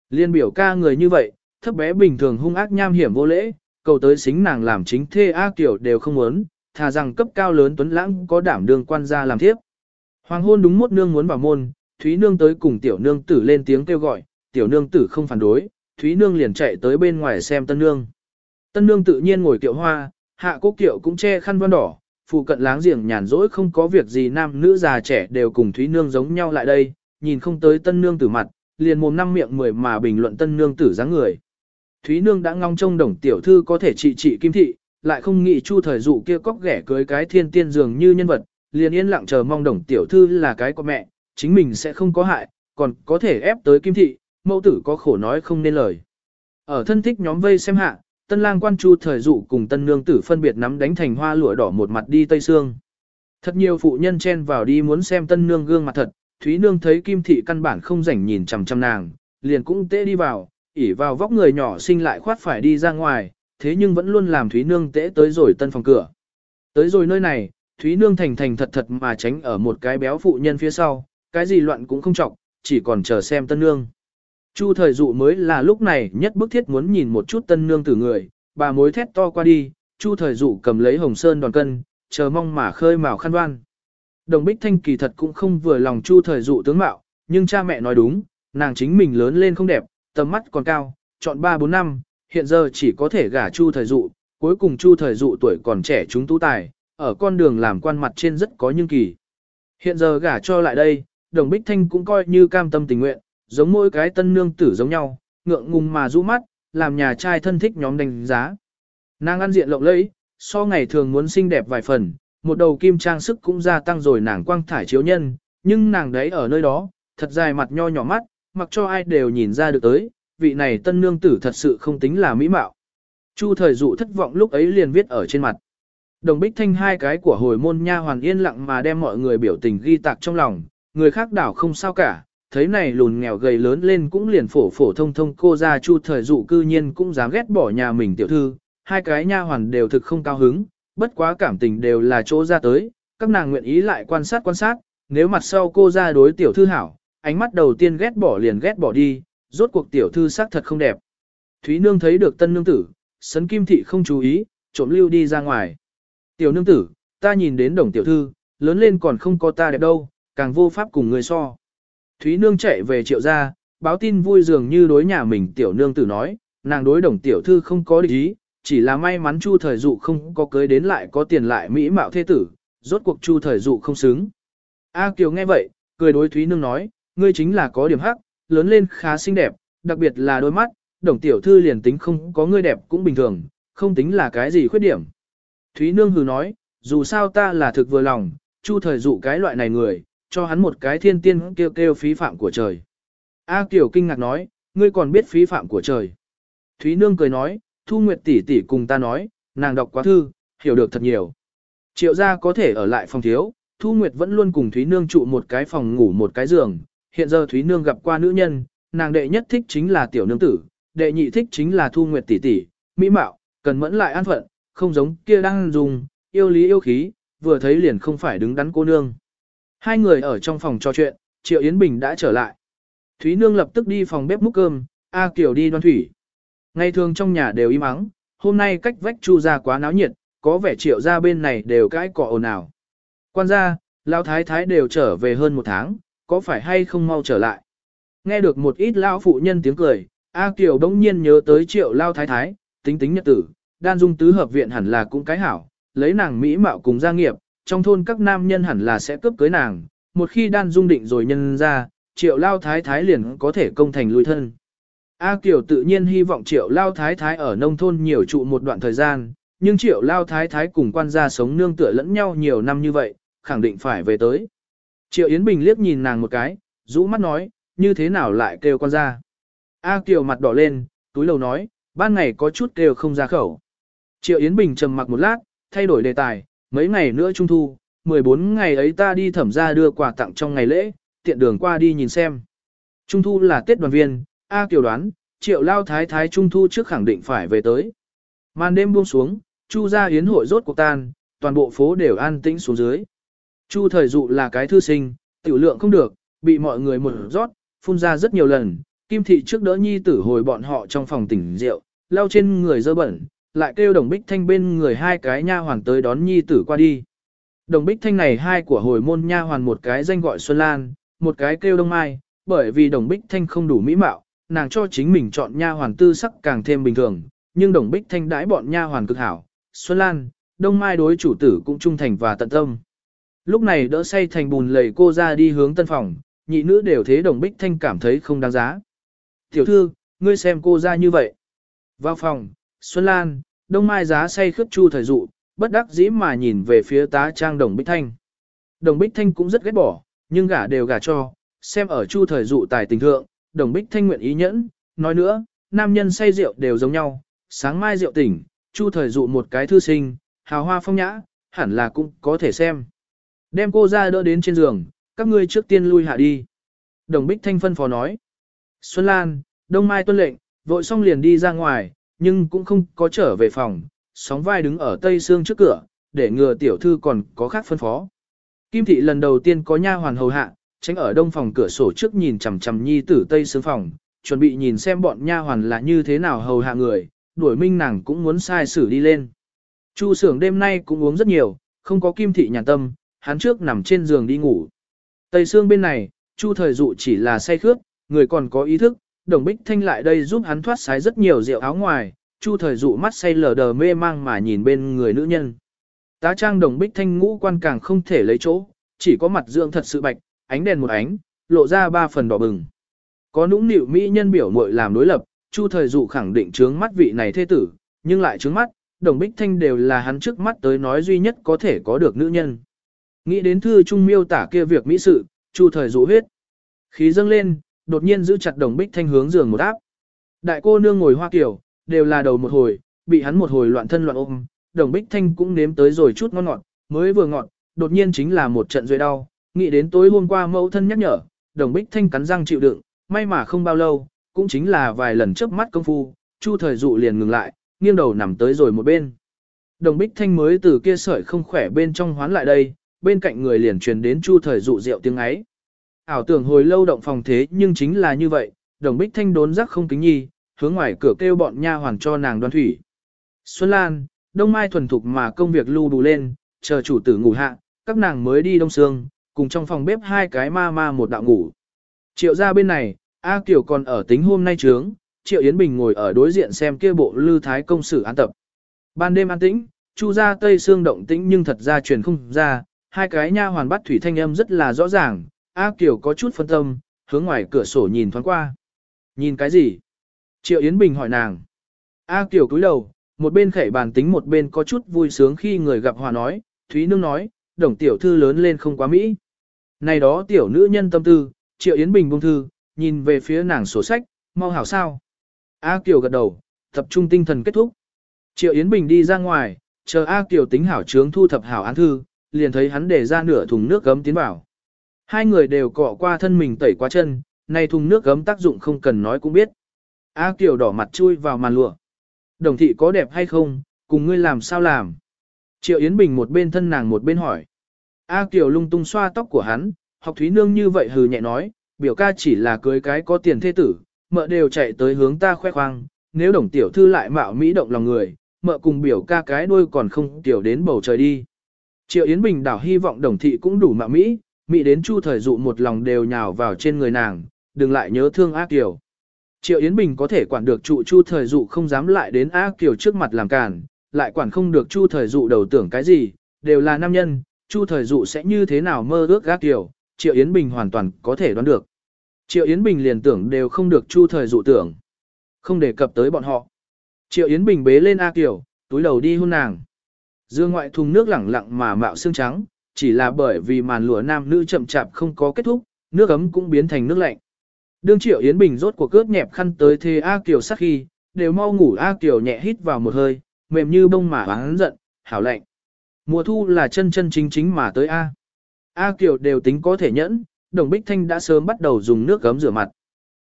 Liên biểu ca người như vậy, thấp bé bình thường hung ác nham hiểm vô lễ, cầu tới xính nàng làm chính thê A Kiều đều không muốn, thà rằng cấp cao lớn tuấn lãng có đảm đương quan gia làm thiếp. Hoàng hôn đúng mốt nương muốn vào môn, Thúy nương tới cùng tiểu nương tử lên tiếng kêu gọi, tiểu nương tử không phản đối, Thúy nương liền chạy tới bên ngoài xem tân nương. Tân nương tự nhiên ngồi kiệu hoa, hạ cố kiệu cũng che khăn vân đỏ, phụ cận láng giềng nhàn rỗi không có việc gì nam nữ già trẻ đều cùng Thúy nương giống nhau lại đây, nhìn không tới tân nương tử mặt, liền mồm năm miệng mười mà bình luận tân nương tử dáng người. Thúy nương đã ngong trông đồng tiểu thư có thể trị trị kim thị, lại không nghĩ chu thời dụ kia cóc ghẻ cưới cái thiên tiên dường như nhân vật, liền yên lặng chờ mong đồng tiểu thư là cái của mẹ, chính mình sẽ không có hại, còn có thể ép tới kim thị, mẫu tử có khổ nói không nên lời. Ở thân thích nhóm vây xem hạ, tân lang quan chu thời dụ cùng tân nương tử phân biệt nắm đánh thành hoa lụa đỏ một mặt đi tây xương. Thật nhiều phụ nhân chen vào đi muốn xem tân nương gương mặt thật, Thúy nương thấy kim thị căn bản không rảnh nhìn chằm chằm nàng, liền cũng tê đi vào, ỉ vào vóc người nhỏ sinh lại khoát phải đi ra ngoài, thế nhưng vẫn luôn làm Thúy nương tễ tới rồi tân phòng cửa. Tới rồi nơi này, Thúy nương thành thành thật thật mà tránh ở một cái béo phụ nhân phía sau, cái gì loạn cũng không trọng, chỉ còn chờ xem tân nương. Chu thời dụ mới là lúc này nhất bức thiết muốn nhìn một chút tân nương tử người, bà mối thét to qua đi, Chu thời dụ cầm lấy hồng sơn đòn cân, chờ mong mà khơi mào khăn đoan. Đồng Bích Thanh kỳ thật cũng không vừa lòng Chu thời dụ tướng mạo, nhưng cha mẹ nói đúng, nàng chính mình lớn lên không đẹp, tầm mắt còn cao, chọn 3-4 năm, hiện giờ chỉ có thể gả Chu thời dụ, cuối cùng Chu thời dụ tuổi còn trẻ chúng tú tài, ở con đường làm quan mặt trên rất có nhưng kỳ. Hiện giờ gả cho lại đây, Đồng Bích Thanh cũng coi như cam tâm tình nguyện, giống mỗi cái tân nương tử giống nhau, ngượng ngùng mà rũ mắt, làm nhà trai thân thích nhóm đánh giá. Nàng ăn diện lộng lẫy, so ngày thường muốn xinh đẹp vài phần, một đầu kim trang sức cũng gia tăng rồi nàng quang thải chiếu nhân, nhưng nàng đấy ở nơi đó, thật dài mặt nho nhỏ mắt, mặc cho ai đều nhìn ra được tới, vị này tân nương tử thật sự không tính là mỹ mạo. Chu thời dụ thất vọng lúc ấy liền viết ở trên mặt. Đồng bích thanh hai cái của hồi môn nha hoàn yên lặng mà đem mọi người biểu tình ghi tạc trong lòng, người khác đảo không sao cả, thấy này lùn nghèo gầy lớn lên cũng liền phổ phổ thông thông cô ra chu thời dụ cư nhiên cũng dám ghét bỏ nhà mình tiểu thư, hai cái nha hoàn đều thực không cao hứng, bất quá cảm tình đều là chỗ ra tới, các nàng nguyện ý lại quan sát quan sát, nếu mặt sau cô ra đối tiểu thư hảo, ánh mắt đầu tiên ghét bỏ liền ghét bỏ đi, rốt cuộc tiểu thư sắc thật không đẹp. Thúy nương thấy được tân nương tử, sấn kim thị không chú ý, trộm lưu đi ra ngoài. Tiểu nương tử, ta nhìn đến đồng tiểu thư, lớn lên còn không có ta đẹp đâu, càng vô pháp cùng người so. Thúy nương chạy về triệu gia, báo tin vui dường như đối nhà mình tiểu nương tử nói, nàng đối đồng tiểu thư không có địch ý, chỉ là may mắn chu thời dụ không có cưới đến lại có tiền lại mỹ mạo thế tử, rốt cuộc chu thời dụ không xứng. A Kiều nghe vậy, cười đối Thúy nương nói, ngươi chính là có điểm hắc, lớn lên khá xinh đẹp, đặc biệt là đôi mắt, đồng tiểu thư liền tính không có ngươi đẹp cũng bình thường, không tính là cái gì khuyết điểm. Thúy nương hừ nói, dù sao ta là thực vừa lòng, chu thời dụ cái loại này người, cho hắn một cái thiên tiên kêu kêu phí phạm của trời. A Kiều kinh ngạc nói, ngươi còn biết phí phạm của trời. Thúy Nương cười nói, Thu Nguyệt tỷ tỷ cùng ta nói, nàng đọc quá thư, hiểu được thật nhiều. Triệu gia có thể ở lại phòng thiếu, Thu Nguyệt vẫn luôn cùng Thúy Nương trụ một cái phòng ngủ một cái giường. Hiện giờ Thúy Nương gặp qua nữ nhân, nàng đệ nhất thích chính là tiểu nương tử, đệ nhị thích chính là Thu Nguyệt tỷ tỷ, mỹ mạo, cần mẫn lại an phận, không giống kia đang dùng, yêu lý yêu khí, vừa thấy liền không phải đứng đắn cô nương. Hai người ở trong phòng trò chuyện, Triệu Yến Bình đã trở lại. Thúy Nương lập tức đi phòng bếp múc cơm, A Kiều đi đoan thủy. Ngày thường trong nhà đều im ắng, hôm nay cách vách chu ra quá náo nhiệt, có vẻ Triệu ra bên này đều cãi cọ ồn ào. Quan gia, Lão Thái Thái đều trở về hơn một tháng, có phải hay không mau trở lại? Nghe được một ít lao phụ nhân tiếng cười, A Kiều đông nhiên nhớ tới Triệu lao Thái Thái, tính tính nhật tử, đan dung tứ hợp viện hẳn là cũng cái hảo, lấy nàng mỹ mạo cùng gia nghiệp, trong thôn các nam nhân hẳn là sẽ cướp cưới nàng, một khi đan dung định rồi nhân ra, triệu lao thái thái liền có thể công thành lui thân. A Kiều tự nhiên hy vọng triệu lao thái thái ở nông thôn nhiều trụ một đoạn thời gian, nhưng triệu lao thái thái cùng quan gia sống nương tựa lẫn nhau nhiều năm như vậy, khẳng định phải về tới. Triệu Yến Bình liếc nhìn nàng một cái, rũ mắt nói, như thế nào lại kêu con ra? A Kiều mặt đỏ lên, túi lầu nói, ban ngày có chút kêu không ra khẩu. Triệu Yến Bình trầm mặc một lát, thay đổi đề tài, mấy ngày nữa trung thu, 14 ngày ấy ta đi thẩm ra đưa quà tặng trong ngày lễ, tiện đường qua đi nhìn xem. Trung thu là Tết đoàn viên, A Kiều đoán, triệu lao thái thái trung thu trước khẳng định phải về tới. Màn đêm buông xuống, Chu gia yến hội rốt cuộc tan, toàn bộ phố đều an tĩnh xuống dưới. Chu thời dụ là cái thư sinh, tiểu lượng không được, bị mọi người một rót, phun ra rất nhiều lần. Kim thị trước đỡ nhi tử hồi bọn họ trong phòng tỉnh rượu, lau trên người dơ bẩn, lại kêu đồng bích thanh bên người hai cái nha hoàn tới đón nhi tử qua đi. Đồng bích thanh này hai của hồi môn nha hoàn một cái danh gọi Xuân Lan, một cái kêu Đông Mai, bởi vì đồng bích thanh không đủ mỹ mạo, nàng cho chính mình chọn nha hoàn tư sắc càng thêm bình thường, nhưng đồng bích thanh đãi bọn nha hoàn cực hảo, Xuân Lan, Đông Mai đối chủ tử cũng trung thành và tận tâm. Lúc này đỡ say thành bùn lầy cô ra đi hướng tân phòng, nhị nữ đều thế đồng bích thanh cảm thấy không đáng giá. Tiểu thư, ngươi xem cô ra như vậy. Vào phòng, Xuân Lan, Đông Mai giá say khướp chu thời dụ, bất đắc dĩ mà nhìn về phía tá trang Đồng Bích Thanh. Đồng Bích Thanh cũng rất ghét bỏ, nhưng gả đều gả cho, xem ở chu thời dụ tài tình thượng, Đồng Bích Thanh nguyện ý nhẫn, nói nữa, nam nhân say rượu đều giống nhau, sáng mai rượu tỉnh, chu thời dụ một cái thư sinh, hào hoa phong nhã, hẳn là cũng có thể xem. Đem cô ra đỡ đến trên giường, các ngươi trước tiên lui hạ đi. Đồng Bích Thanh phân phó nói. Xuân Lan, Đông Mai tuân lệnh, vội xong liền đi ra ngoài, nhưng cũng không có trở về phòng, sóng vai đứng ở tây xương trước cửa, để ngừa tiểu thư còn có khác phân phó. Kim thị lần đầu tiên có nha hoàn hầu hạ, tránh ở đông phòng cửa sổ trước nhìn chằm chằm nhi tử tây xương phòng, chuẩn bị nhìn xem bọn nha hoàn là như thế nào hầu hạ người, đuổi minh nàng cũng muốn sai xử đi lên. Chu Sưởng đêm nay cũng uống rất nhiều, không có kim thị nhàn tâm, hắn trước nằm trên giường đi ngủ. Tây xương bên này, Chu thời dụ chỉ là say khướt, người còn có ý thức, đồng bích thanh lại đây giúp hắn thoát sái rất nhiều rượu áo ngoài, Chu thời dụ mắt say lờ đờ mê mang mà nhìn bên người nữ nhân. Tá trang đồng bích thanh ngũ quan càng không thể lấy chỗ, chỉ có mặt dưỡng thật sự bạch, ánh đèn một ánh, lộ ra ba phần đỏ bừng. Có nũng nịu mỹ nhân biểu muội làm đối lập, Chu thời dụ khẳng định trướng mắt vị này thế tử, nhưng lại trướng mắt, đồng bích thanh đều là hắn trước mắt tới nói duy nhất có thể có được nữ nhân. Nghĩ đến thư trung miêu tả kia việc mỹ sự, Chu thời dụ huyết. Khí dâng lên, đột nhiên giữ chặt đồng bích thanh hướng giường một áp. Đại cô nương ngồi hoa kiểu, đều là đầu một hồi, bị hắn một hồi loạn thân loạn ôm, đồng bích thanh cũng nếm tới rồi chút ngon ngọt, mới vừa ngọt, đột nhiên chính là một trận rơi đau, nghĩ đến tối hôm qua mẫu thân nhắc nhở, đồng bích thanh cắn răng chịu đựng, may mà không bao lâu, cũng chính là vài lần chớp mắt công phu, chu thời dụ liền ngừng lại, nghiêng đầu nằm tới rồi một bên. Đồng bích thanh mới từ kia sợi không khỏe bên trong hoán lại đây, bên cạnh người liền truyền đến chu thời dụ rượu tiếng ấy. Ảo tưởng hồi lâu động phòng thế nhưng chính là như vậy, đồng bích thanh đốn rắc không kính nhi, hướng ngoài cửa kêu bọn nha hoàn cho nàng đoan thủy. Xuân Lan, Đông Mai thuần thục mà công việc lưu đủ lên, chờ chủ tử ngủ hạ, các nàng mới đi đông sương, cùng trong phòng bếp hai cái ma ma một đạo ngủ. Triệu ra bên này, A Kiều còn ở tính hôm nay trướng, Triệu Yến Bình ngồi ở đối diện xem kia bộ lưu thái công sử án tập. Ban đêm an tĩnh, chu ra tây xương động tĩnh nhưng thật ra truyền không ra, hai cái nha hoàn bắt thủy thanh âm rất là rõ ràng, A Kiều có chút phân tâm, hướng ngoài cửa sổ nhìn thoáng qua. Nhìn cái gì? Triệu Yến Bình hỏi nàng. A Kiều cúi đầu, một bên khẩy bàn tính một bên có chút vui sướng khi người gặp hòa nói, Thúy Nương nói, đồng tiểu thư lớn lên không quá Mỹ. Này đó tiểu nữ nhân tâm tư, Triệu Yến Bình buông thư, nhìn về phía nàng sổ sách, mau hảo sao. A Kiều gật đầu, tập trung tinh thần kết thúc. Triệu Yến Bình đi ra ngoài, chờ A Kiều tính hảo trướng thu thập hảo án thư, liền thấy hắn để ra nửa thùng nước gấm tiến vào. Hai người đều cọ qua thân mình tẩy qua chân, này thùng nước gấm tác dụng không cần nói cũng biết. A Kiều đỏ mặt chui vào màn lụa. Đồng thị có đẹp hay không, cùng ngươi làm sao làm? Triệu Yến Bình một bên thân nàng một bên hỏi. A Kiều lung tung xoa tóc của hắn, học Thúy Nương như vậy hừ nhẹ nói, biểu ca chỉ là cưới cái có tiền thế tử, mợ đều chạy tới hướng ta khoe khoang, nếu đồng tiểu thư lại mạo mỹ động lòng người, mợ cùng biểu ca cái đuôi còn không tiểu đến bầu trời đi. Triệu Yến Bình đảo hy vọng đồng thị cũng đủ mạ mỹ, mỹ đến chu thời dụ một lòng đều nhào vào trên người nàng, đừng lại nhớ thương ác Kiều. Triệu Yến Bình có thể quản được trụ chu thời dụ không dám lại đến ác Kiều trước mặt làm cản, lại quản không được chu thời dụ đầu tưởng cái gì, đều là nam nhân, chu thời dụ sẽ như thế nào mơ ước ác Kiều, Triệu Yến Bình hoàn toàn có thể đoán được. Triệu Yến Bình liền tưởng đều không được chu thời dụ tưởng. Không đề cập tới bọn họ. Triệu Yến Bình bế lên A Kiều, túi đầu đi hôn nàng. Dương ngoại thùng nước lẳng lặng mà mạo xương trắng, chỉ là bởi vì màn lụa nam nữ chậm chạp không có kết thúc, nước ấm cũng biến thành nước lạnh. Đương Triệu Yến Bình rốt cuộc cướp nhẹp khăn tới thế A Kiều sắc khi, đều mau ngủ A Kiều nhẹ hít vào một hơi, mềm như bông mà hắn giận, hảo lạnh. Mùa thu là chân chân chính chính mà tới A. A Kiều đều tính có thể nhẫn, Đồng Bích Thanh đã sớm bắt đầu dùng nước gấm rửa mặt.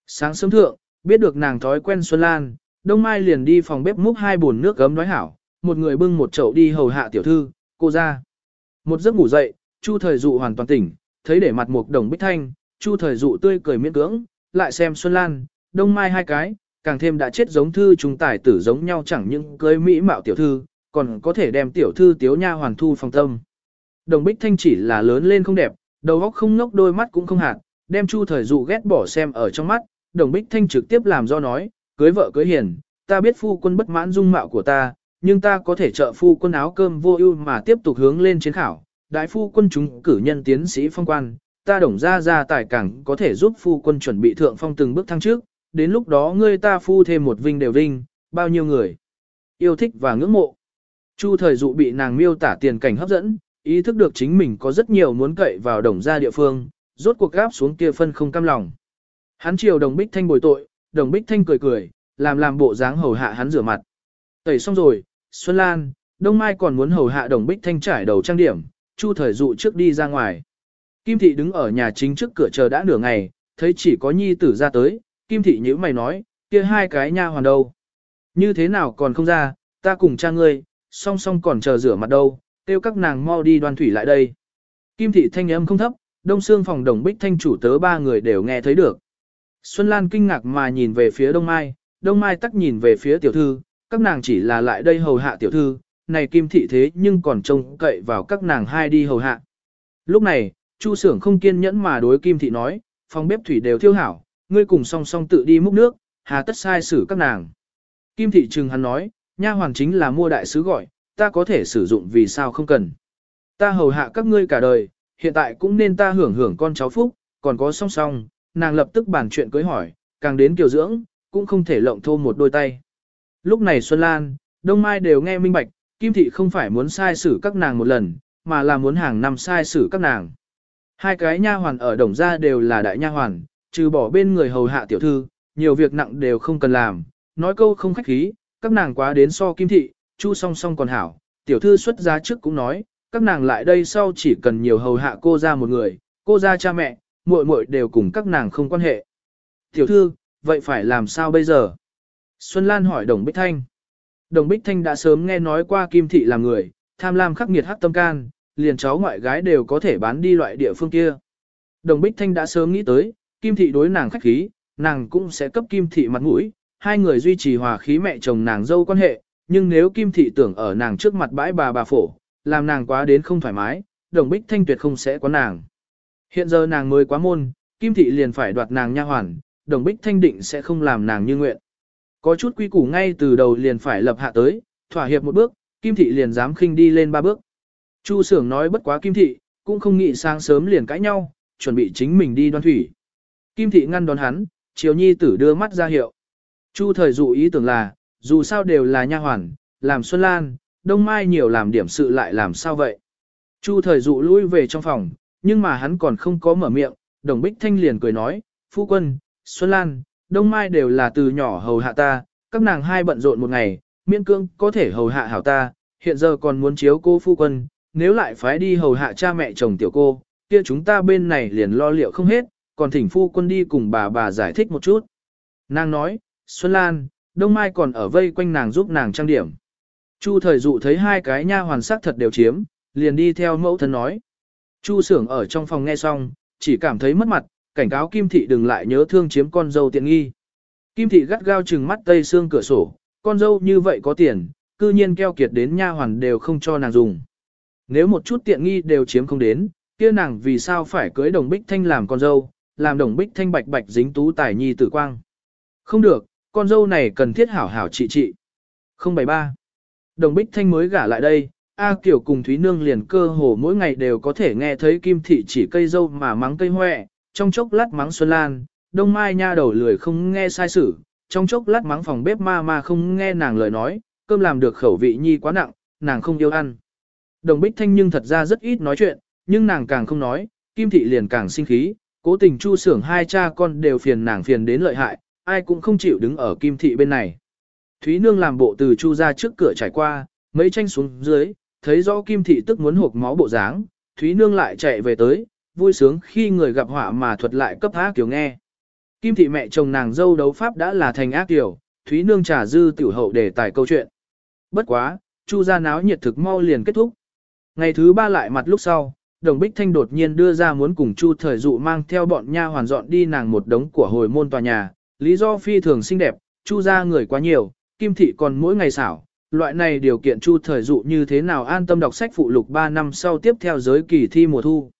Sáng sớm thượng, biết được nàng thói quen Xuân Lan, Đông Mai liền đi phòng bếp múc hai bồn nước gấm nói hảo, một người bưng một chậu đi hầu hạ tiểu thư, cô ra. Một giấc ngủ dậy, Chu Thời Dụ hoàn toàn tỉnh, thấy để mặt một đồng Bích Thanh, Chu Thời Dụ tươi cười miễn cưỡng, lại xem Xuân Lan, Đông Mai hai cái, càng thêm đã chết giống thư chúng tài tử giống nhau chẳng những cưới mỹ mạo tiểu thư, còn có thể đem tiểu thư tiếu nha hoàn thu phòng tâm. Đồng Bích Thanh chỉ là lớn lên không đẹp, đầu óc không ngốc đôi mắt cũng không hạt, đem Chu Thời Dụ ghét bỏ xem ở trong mắt, Đồng Bích Thanh trực tiếp làm do nói, cưới vợ cưới hiền, ta biết phu quân bất mãn dung mạo của ta, nhưng ta có thể trợ phu quân áo cơm vô ưu mà tiếp tục hướng lên chiến khảo, đại phu quân chúng cử nhân tiến sĩ phong quan, ta đồng ra ra tài cảng có thể giúp phu quân chuẩn bị thượng phong từng bước thăng trước, đến lúc đó ngươi ta phu thêm một vinh đều vinh, bao nhiêu người yêu thích và ngưỡng mộ. Chu thời dụ bị nàng miêu tả tiền cảnh hấp dẫn, ý thức được chính mình có rất nhiều muốn cậy vào đồng gia địa phương, rốt cuộc gáp xuống kia phân không cam lòng. Hắn chiều đồng bích thanh bồi tội, đồng bích thanh cười cười, làm làm bộ dáng hầu hạ hắn rửa mặt. Tẩy xong rồi, Xuân Lan, Đông Mai còn muốn hầu hạ đồng bích thanh trải đầu trang điểm, chu thời dụ trước đi ra ngoài. Kim thị đứng ở nhà chính trước cửa chờ đã nửa ngày, thấy chỉ có nhi tử ra tới, Kim thị nhíu mày nói, kia hai cái nha hoàn đâu. Như thế nào còn không ra, ta cùng cha ngươi, song song còn chờ rửa mặt đâu, kêu các nàng mau đi đoan thủy lại đây. Kim thị thanh âm không thấp, đông xương phòng đồng bích thanh chủ tớ ba người đều nghe thấy được. Xuân Lan kinh ngạc mà nhìn về phía đông mai, đông mai tắc nhìn về phía tiểu thư, các nàng chỉ là lại đây hầu hạ tiểu thư, này kim thị thế nhưng còn trông cậy vào các nàng hai đi hầu hạ. Lúc này, Chu Sưởng không kiên nhẫn mà đối kim thị nói, phòng bếp thủy đều thiêu hảo, ngươi cùng song song tự đi múc nước, hà tất sai xử các nàng. Kim thị trừng hắn nói, nha hoàng chính là mua đại sứ gọi, ta có thể sử dụng vì sao không cần. Ta hầu hạ các ngươi cả đời, hiện tại cũng nên ta hưởng hưởng con cháu phúc, còn có song song, nàng lập tức bàn chuyện cưới hỏi, càng đến kiều dưỡng, cũng không thể lộng thô một đôi tay. Lúc này Xuân Lan, Đông Mai đều nghe minh bạch, Kim Thị không phải muốn sai xử các nàng một lần, mà là muốn hàng năm sai xử các nàng. Hai cái nha hoàn ở đồng gia đều là đại nha hoàn, trừ bỏ bên người hầu hạ tiểu thư, nhiều việc nặng đều không cần làm, nói câu không khách khí, các nàng quá đến so Kim Thị, chu song song còn hảo, tiểu thư xuất giá trước cũng nói, các nàng lại đây sau chỉ cần nhiều hầu hạ cô ra một người, cô ra cha mẹ, muội muội đều cùng các nàng không quan hệ. Tiểu thư, vậy phải làm sao bây giờ? Xuân Lan hỏi Đồng Bích Thanh. Đồng Bích Thanh đã sớm nghe nói qua Kim Thị là người, tham lam khắc nghiệt hắc tâm can, liền cháu ngoại gái đều có thể bán đi loại địa phương kia. Đồng Bích Thanh đã sớm nghĩ tới, Kim Thị đối nàng khách khí, nàng cũng sẽ cấp Kim Thị mặt mũi, hai người duy trì hòa khí mẹ chồng nàng dâu quan hệ, nhưng nếu Kim Thị tưởng ở nàng trước mặt bãi bà bà phổ, làm nàng quá đến không thoải mái, Đồng Bích Thanh tuyệt không sẽ có nàng. Hiện giờ nàng mới quá môn, Kim Thị liền phải đoạt nàng nha hoàn, Đồng Bích Thanh định sẽ không làm nàng như nguyện. Có chút quy củ ngay từ đầu liền phải lập hạ tới, thỏa hiệp một bước, Kim Thị liền dám khinh đi lên ba bước. Chu Sưởng nói bất quá Kim Thị, cũng không nghĩ sáng sớm liền cãi nhau, chuẩn bị chính mình đi đoan thủy. Kim Thị ngăn đón hắn, Triều Nhi tử đưa mắt ra hiệu. Chu thời dụ ý tưởng là, dù sao đều là nha hoàn, làm Xuân Lan, Đông Mai nhiều làm điểm sự lại làm sao vậy. Chu thời dụ lui về trong phòng, nhưng mà hắn còn không có mở miệng, Đồng Bích Thanh liền cười nói, Phu quân, Xuân Lan, Đông Mai đều là từ nhỏ hầu hạ ta, các nàng hai bận rộn một ngày, miễn cương có thể hầu hạ hảo ta, hiện giờ còn muốn chiếu cô phu quân, nếu lại phái đi hầu hạ cha mẹ chồng tiểu cô, kia chúng ta bên này liền lo liệu không hết, còn thỉnh phu quân đi cùng bà bà giải thích một chút. Nàng nói, Xuân Lan, Đông Mai còn ở vây quanh nàng giúp nàng trang điểm. Chu thời dụ thấy hai cái nha hoàn sắc thật đều chiếm, liền đi theo mẫu thân nói. Chu sưởng ở trong phòng nghe xong, chỉ cảm thấy mất mặt, cảnh cáo Kim Thị đừng lại nhớ thương chiếm con dâu tiện nghi. Kim Thị gắt gao trừng mắt tây xương cửa sổ, con dâu như vậy có tiền, cư nhiên keo kiệt đến nha hoàn đều không cho nàng dùng. Nếu một chút tiện nghi đều chiếm không đến, kia nàng vì sao phải cưới đồng bích thanh làm con dâu, làm đồng bích thanh bạch bạch dính tú tài nhi tử quang. Không được, con dâu này cần thiết hảo hảo trị trị. 073. Đồng bích thanh mới gả lại đây, A Kiều cùng Thúy Nương liền cơ hồ mỗi ngày đều có thể nghe thấy Kim Thị chỉ cây dâu mà mắng cây hoẹ, trong chốc lát mắng Xuân Lan, Đông Mai nha đầu lười không nghe sai sử, trong chốc lát mắng phòng bếp ma ma không nghe nàng lời nói, cơm làm được khẩu vị nhi quá nặng, nàng không yêu ăn. Đồng Bích Thanh nhưng thật ra rất ít nói chuyện, nhưng nàng càng không nói, Kim Thị liền càng sinh khí, cố tình chu sưởng hai cha con đều phiền nàng phiền đến lợi hại, ai cũng không chịu đứng ở Kim Thị bên này. Thúy Nương làm bộ từ chu ra trước cửa trải qua, mấy tranh xuống dưới, thấy rõ Kim Thị tức muốn hộp máu bộ dáng, Thúy Nương lại chạy về tới, vui sướng khi người gặp họa mà thuật lại cấp ác kiểu nghe. Kim thị mẹ chồng nàng dâu đấu pháp đã là thành ác kiểu, Thúy Nương trà dư tiểu hậu để tải câu chuyện. Bất quá, chu gia náo nhiệt thực mau liền kết thúc. Ngày thứ ba lại mặt lúc sau, Đồng Bích Thanh đột nhiên đưa ra muốn cùng Chu Thời Dụ mang theo bọn nha hoàn dọn đi nàng một đống của hồi môn tòa nhà, lý do phi thường xinh đẹp, Chu gia người quá nhiều, Kim thị còn mỗi ngày xảo, loại này điều kiện Chu Thời Dụ như thế nào an tâm đọc sách phụ lục 3 năm sau tiếp theo giới kỳ thi mùa thu.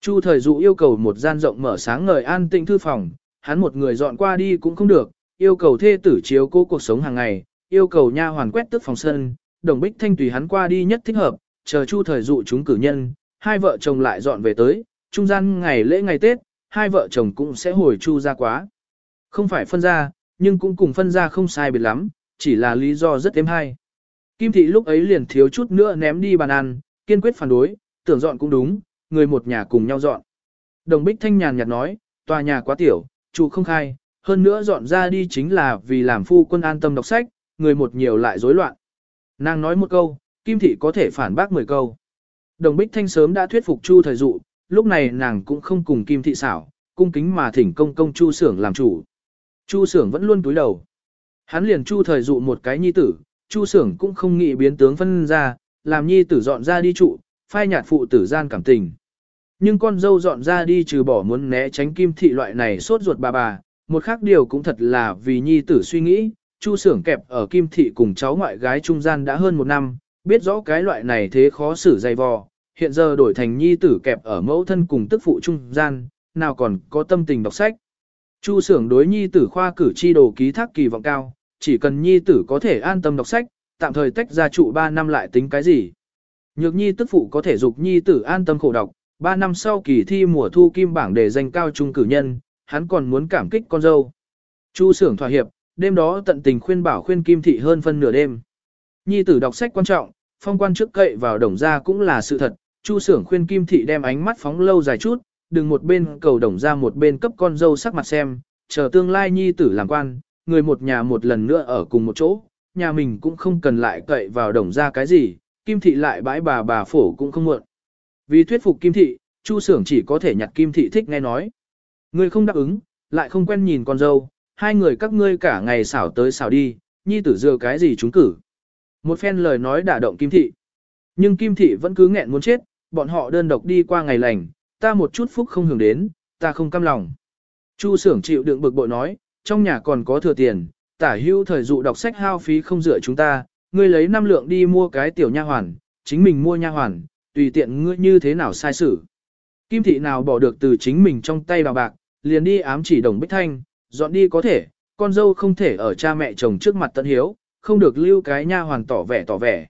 Chu thời dụ yêu cầu một gian rộng mở sáng ngời an tĩnh thư phòng, hắn một người dọn qua đi cũng không được, yêu cầu thê tử chiếu cố cuộc sống hàng ngày, yêu cầu nha hoàn quét tước phòng sân, đồng bích thanh tùy hắn qua đi nhất thích hợp, chờ chu thời dụ chúng cử nhân, hai vợ chồng lại dọn về tới, trung gian ngày lễ ngày Tết, hai vợ chồng cũng sẽ hồi chu ra quá. Không phải phân ra, nhưng cũng cùng phân ra không sai biệt lắm, chỉ là lý do rất êm hay. Kim thị lúc ấy liền thiếu chút nữa ném đi bàn ăn, kiên quyết phản đối, tưởng dọn cũng đúng, người một nhà cùng nhau dọn. Đồng Bích Thanh nhàn nhạt nói, tòa nhà quá tiểu, chủ không khai, hơn nữa dọn ra đi chính là vì làm phu quân an tâm đọc sách, người một nhiều lại rối loạn. Nàng nói một câu, Kim Thị có thể phản bác 10 câu. Đồng Bích Thanh sớm đã thuyết phục Chu thời dụ, lúc này nàng cũng không cùng Kim Thị xảo, cung kính mà thỉnh công công Chu Sưởng làm chủ. Chu Sưởng vẫn luôn túi đầu. Hắn liền Chu thời dụ một cái nhi tử, Chu Sưởng cũng không nghĩ biến tướng phân ra, làm nhi tử dọn ra đi trụ, phai nhạt phụ tử gian cảm tình. Nhưng con dâu dọn ra đi trừ bỏ muốn né tránh kim thị loại này sốt ruột bà bà, một khác điều cũng thật là vì nhi tử suy nghĩ, chu sưởng kẹp ở kim thị cùng cháu ngoại gái trung gian đã hơn một năm, biết rõ cái loại này thế khó xử dày vò, hiện giờ đổi thành nhi tử kẹp ở mẫu thân cùng tức phụ trung gian, nào còn có tâm tình đọc sách. Chu sưởng đối nhi tử khoa cử chi đồ ký thác kỳ vọng cao, chỉ cần nhi tử có thể an tâm đọc sách, tạm thời tách ra trụ 3 năm lại tính cái gì. Nhược nhi tức phụ có thể dục nhi tử an tâm khổ đọc, 3 năm sau kỳ thi mùa thu kim bảng để danh cao trung cử nhân, hắn còn muốn cảm kích con dâu. Chu sưởng thỏa hiệp, đêm đó tận tình khuyên bảo khuyên kim thị hơn phân nửa đêm. Nhi tử đọc sách quan trọng, phong quan trước cậy vào đồng gia cũng là sự thật, chu sưởng khuyên kim thị đem ánh mắt phóng lâu dài chút, đừng một bên cầu đồng gia một bên cấp con dâu sắc mặt xem, chờ tương lai nhi tử làm quan, người một nhà một lần nữa ở cùng một chỗ, nhà mình cũng không cần lại cậy vào đồng gia cái gì, kim thị lại bãi bà bà phổ cũng không muộn. Vì thuyết phục kim thị, chu sưởng chỉ có thể nhặt kim thị thích nghe nói. Người không đáp ứng, lại không quen nhìn con dâu, hai người các ngươi cả ngày xảo tới xảo đi, nhi tử dừa cái gì chúng cử. Một phen lời nói đả động kim thị. Nhưng kim thị vẫn cứ nghẹn muốn chết, bọn họ đơn độc đi qua ngày lành, ta một chút phúc không hưởng đến, ta không cam lòng. Chu sưởng chịu đựng bực bội nói, trong nhà còn có thừa tiền, tả hưu thời dụ đọc sách hao phí không dựa chúng ta, ngươi lấy năm lượng đi mua cái tiểu nha hoàn, chính mình mua nha hoàn, tùy tiện ngươi như thế nào sai xử. Kim thị nào bỏ được từ chính mình trong tay bà bạc, liền đi ám chỉ đồng bích thanh, dọn đi có thể, con dâu không thể ở cha mẹ chồng trước mặt tận hiếu, không được lưu cái nha hoàn tỏ vẻ tỏ vẻ.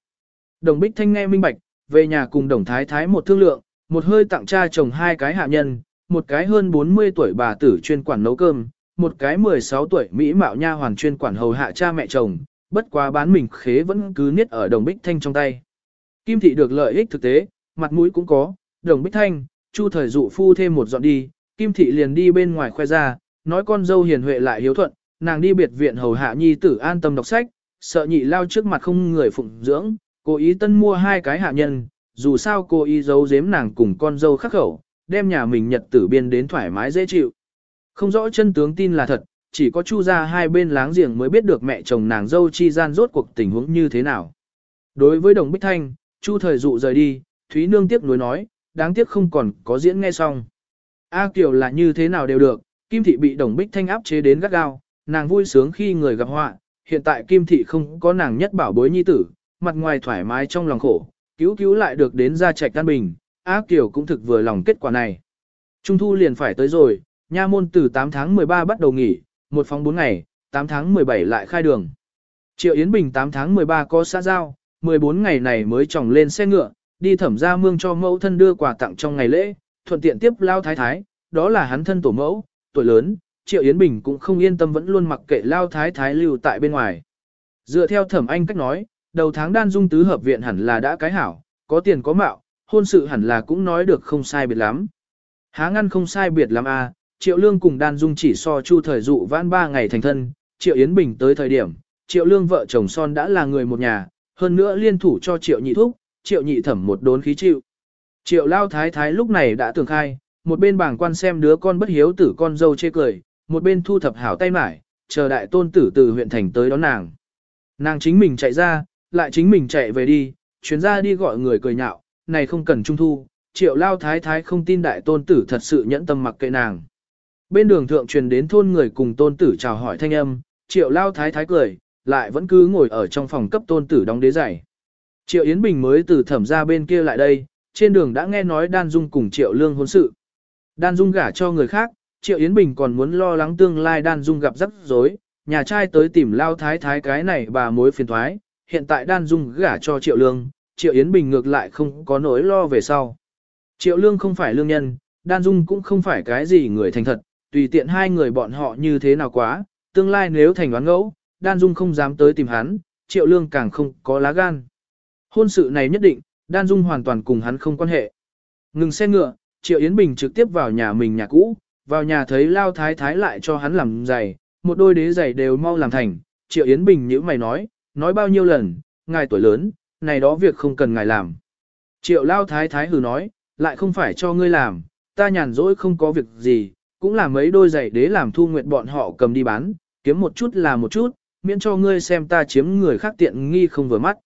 Đồng bích thanh nghe minh bạch, về nhà cùng đồng thái thái một thương lượng, một hơi tặng cha chồng hai cái hạ nhân, một cái hơn 40 tuổi bà tử chuyên quản nấu cơm, một cái 16 tuổi mỹ mạo nha hoàn chuyên quản hầu hạ cha mẹ chồng, bất quá bán mình khế vẫn cứ niết ở đồng bích thanh trong tay. Kim thị được lợi ích thực tế, mặt mũi cũng có, đồng bích thanh, chu thời dụ phu thêm một dọn đi, kim thị liền đi bên ngoài khoe ra, nói con dâu hiền huệ lại hiếu thuận, nàng đi biệt viện hầu hạ nhi tử an tâm đọc sách, sợ nhị lao trước mặt không người phụng dưỡng, cố ý tân mua hai cái hạ nhân, dù sao cô ý giấu giếm nàng cùng con dâu khắc khẩu, đem nhà mình nhật tử biên đến thoải mái dễ chịu. Không rõ chân tướng tin là thật, chỉ có chu ra hai bên láng giềng mới biết được mẹ chồng nàng dâu chi gian rốt cuộc tình huống như thế nào. Đối với đồng Bích Thanh, chu thời dụ rời đi, Thúy Nương tiếc nuối nói, đáng tiếc không còn có diễn nghe xong. A Kiều là như thế nào đều được, Kim Thị bị đồng Bích Thanh áp chế đến gắt gao, nàng vui sướng khi người gặp họa, hiện tại Kim Thị không có nàng nhất bảo bối nhi tử, mặt ngoài thoải mái trong lòng khổ, cứu cứu lại được đến gia trạch căn bình, A Kiều cũng thực vừa lòng kết quả này. Trung thu liền phải tới rồi, nha môn từ 8 tháng 13 bắt đầu nghỉ, một phóng 4 ngày, 8 tháng 17 lại khai đường. Triệu Yến Bình 8 tháng 13 có xã giao, 14 ngày này mới tròng lên xe ngựa, đi thẩm ra mương cho mẫu thân đưa quà tặng trong ngày lễ, thuận tiện tiếp lao thái thái, đó là hắn thân tổ mẫu, tuổi lớn, Triệu Yến Bình cũng không yên tâm vẫn luôn mặc kệ lao thái thái lưu tại bên ngoài. Dựa theo thẩm anh cách nói, đầu tháng đan dung tứ hợp viện hẳn là đã cái hảo, có tiền có mạo, hôn sự hẳn là cũng nói được không sai biệt lắm. Há ngăn không sai biệt lắm à, Triệu Lương cùng đan dung chỉ so chu thời dụ vãn ba ngày thành thân, Triệu Yến Bình tới thời điểm, Triệu Lương vợ chồng son đã là người một nhà, hơn nữa liên thủ cho Triệu Nhị Thúc, Triệu Nhị Thẩm một đốn khí chịu. Triệu Lao Thái Thái lúc này đã tường khai, một bên bảng quan xem đứa con bất hiếu tử con dâu chê cười, một bên thu thập hảo tay mải, chờ đại tôn tử từ huyện thành tới đón nàng. Nàng chính mình chạy ra, lại chính mình chạy về đi, chuyến ra đi gọi người cười nhạo, này không cần trung thu, triệu lao thái thái không tin đại tôn tử thật sự nhẫn tâm mặc kệ nàng. Bên đường thượng truyền đến thôn người cùng tôn tử chào hỏi thanh âm, triệu lao thái thái cười, lại vẫn cứ ngồi ở trong phòng cấp tôn tử đóng đế giày. Triệu Yến Bình mới từ thẩm ra bên kia lại đây, trên đường đã nghe nói Đan Dung cùng Triệu Lương hôn sự. Đan Dung gả cho người khác, Triệu Yến Bình còn muốn lo lắng tương lai Đan Dung gặp rắc rối, nhà trai tới tìm lao thái thái cái này bà mối phiền thoái, hiện tại Đan Dung gả cho Triệu Lương, Triệu Yến Bình ngược lại không có nỗi lo về sau. Triệu Lương không phải lương nhân, Đan Dung cũng không phải cái gì người thành thật, tùy tiện hai người bọn họ như thế nào quá, tương lai nếu thành đoán ngẫu, Đan Dung không dám tới tìm hắn, Triệu Lương càng không có lá gan. Hôn sự này nhất định, Đan Dung hoàn toàn cùng hắn không quan hệ. Ngừng xe ngựa, Triệu Yến Bình trực tiếp vào nhà mình nhà cũ, vào nhà thấy Lao Thái Thái lại cho hắn làm giày, một đôi đế giày đều mau làm thành. Triệu Yến Bình nhữ mày nói, nói bao nhiêu lần, ngài tuổi lớn, này đó việc không cần ngài làm. Triệu Lao Thái Thái hừ nói, lại không phải cho ngươi làm, ta nhàn rỗi không có việc gì, cũng là mấy đôi giày đế làm thu nguyện bọn họ cầm đi bán, kiếm một chút là một chút, miễn cho ngươi xem ta chiếm người khác tiện nghi không vừa mắt.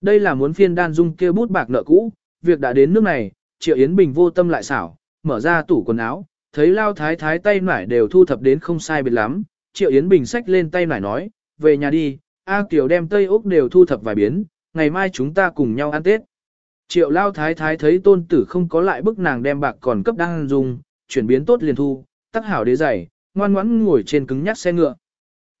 Đây là muốn phiên đan dung kia bút bạc nợ cũ, việc đã đến nước này, Triệu Yến Bình vô tâm lại xảo, mở ra tủ quần áo, thấy Lao Thái Thái tay nải đều thu thập đến không sai biệt lắm, Triệu Yến Bình xách lên tay nải nói, về nhà đi, A Kiều đem Tây Úc đều thu thập vài biến, ngày mai chúng ta cùng nhau ăn Tết. Triệu lao thái thái thấy tôn tử không có lại bức nàng đem bạc còn cấp đang dùng, chuyển biến tốt liền thu, tắc hảo đế giày, ngoan ngoãn ngồi trên cứng nhắc xe ngựa.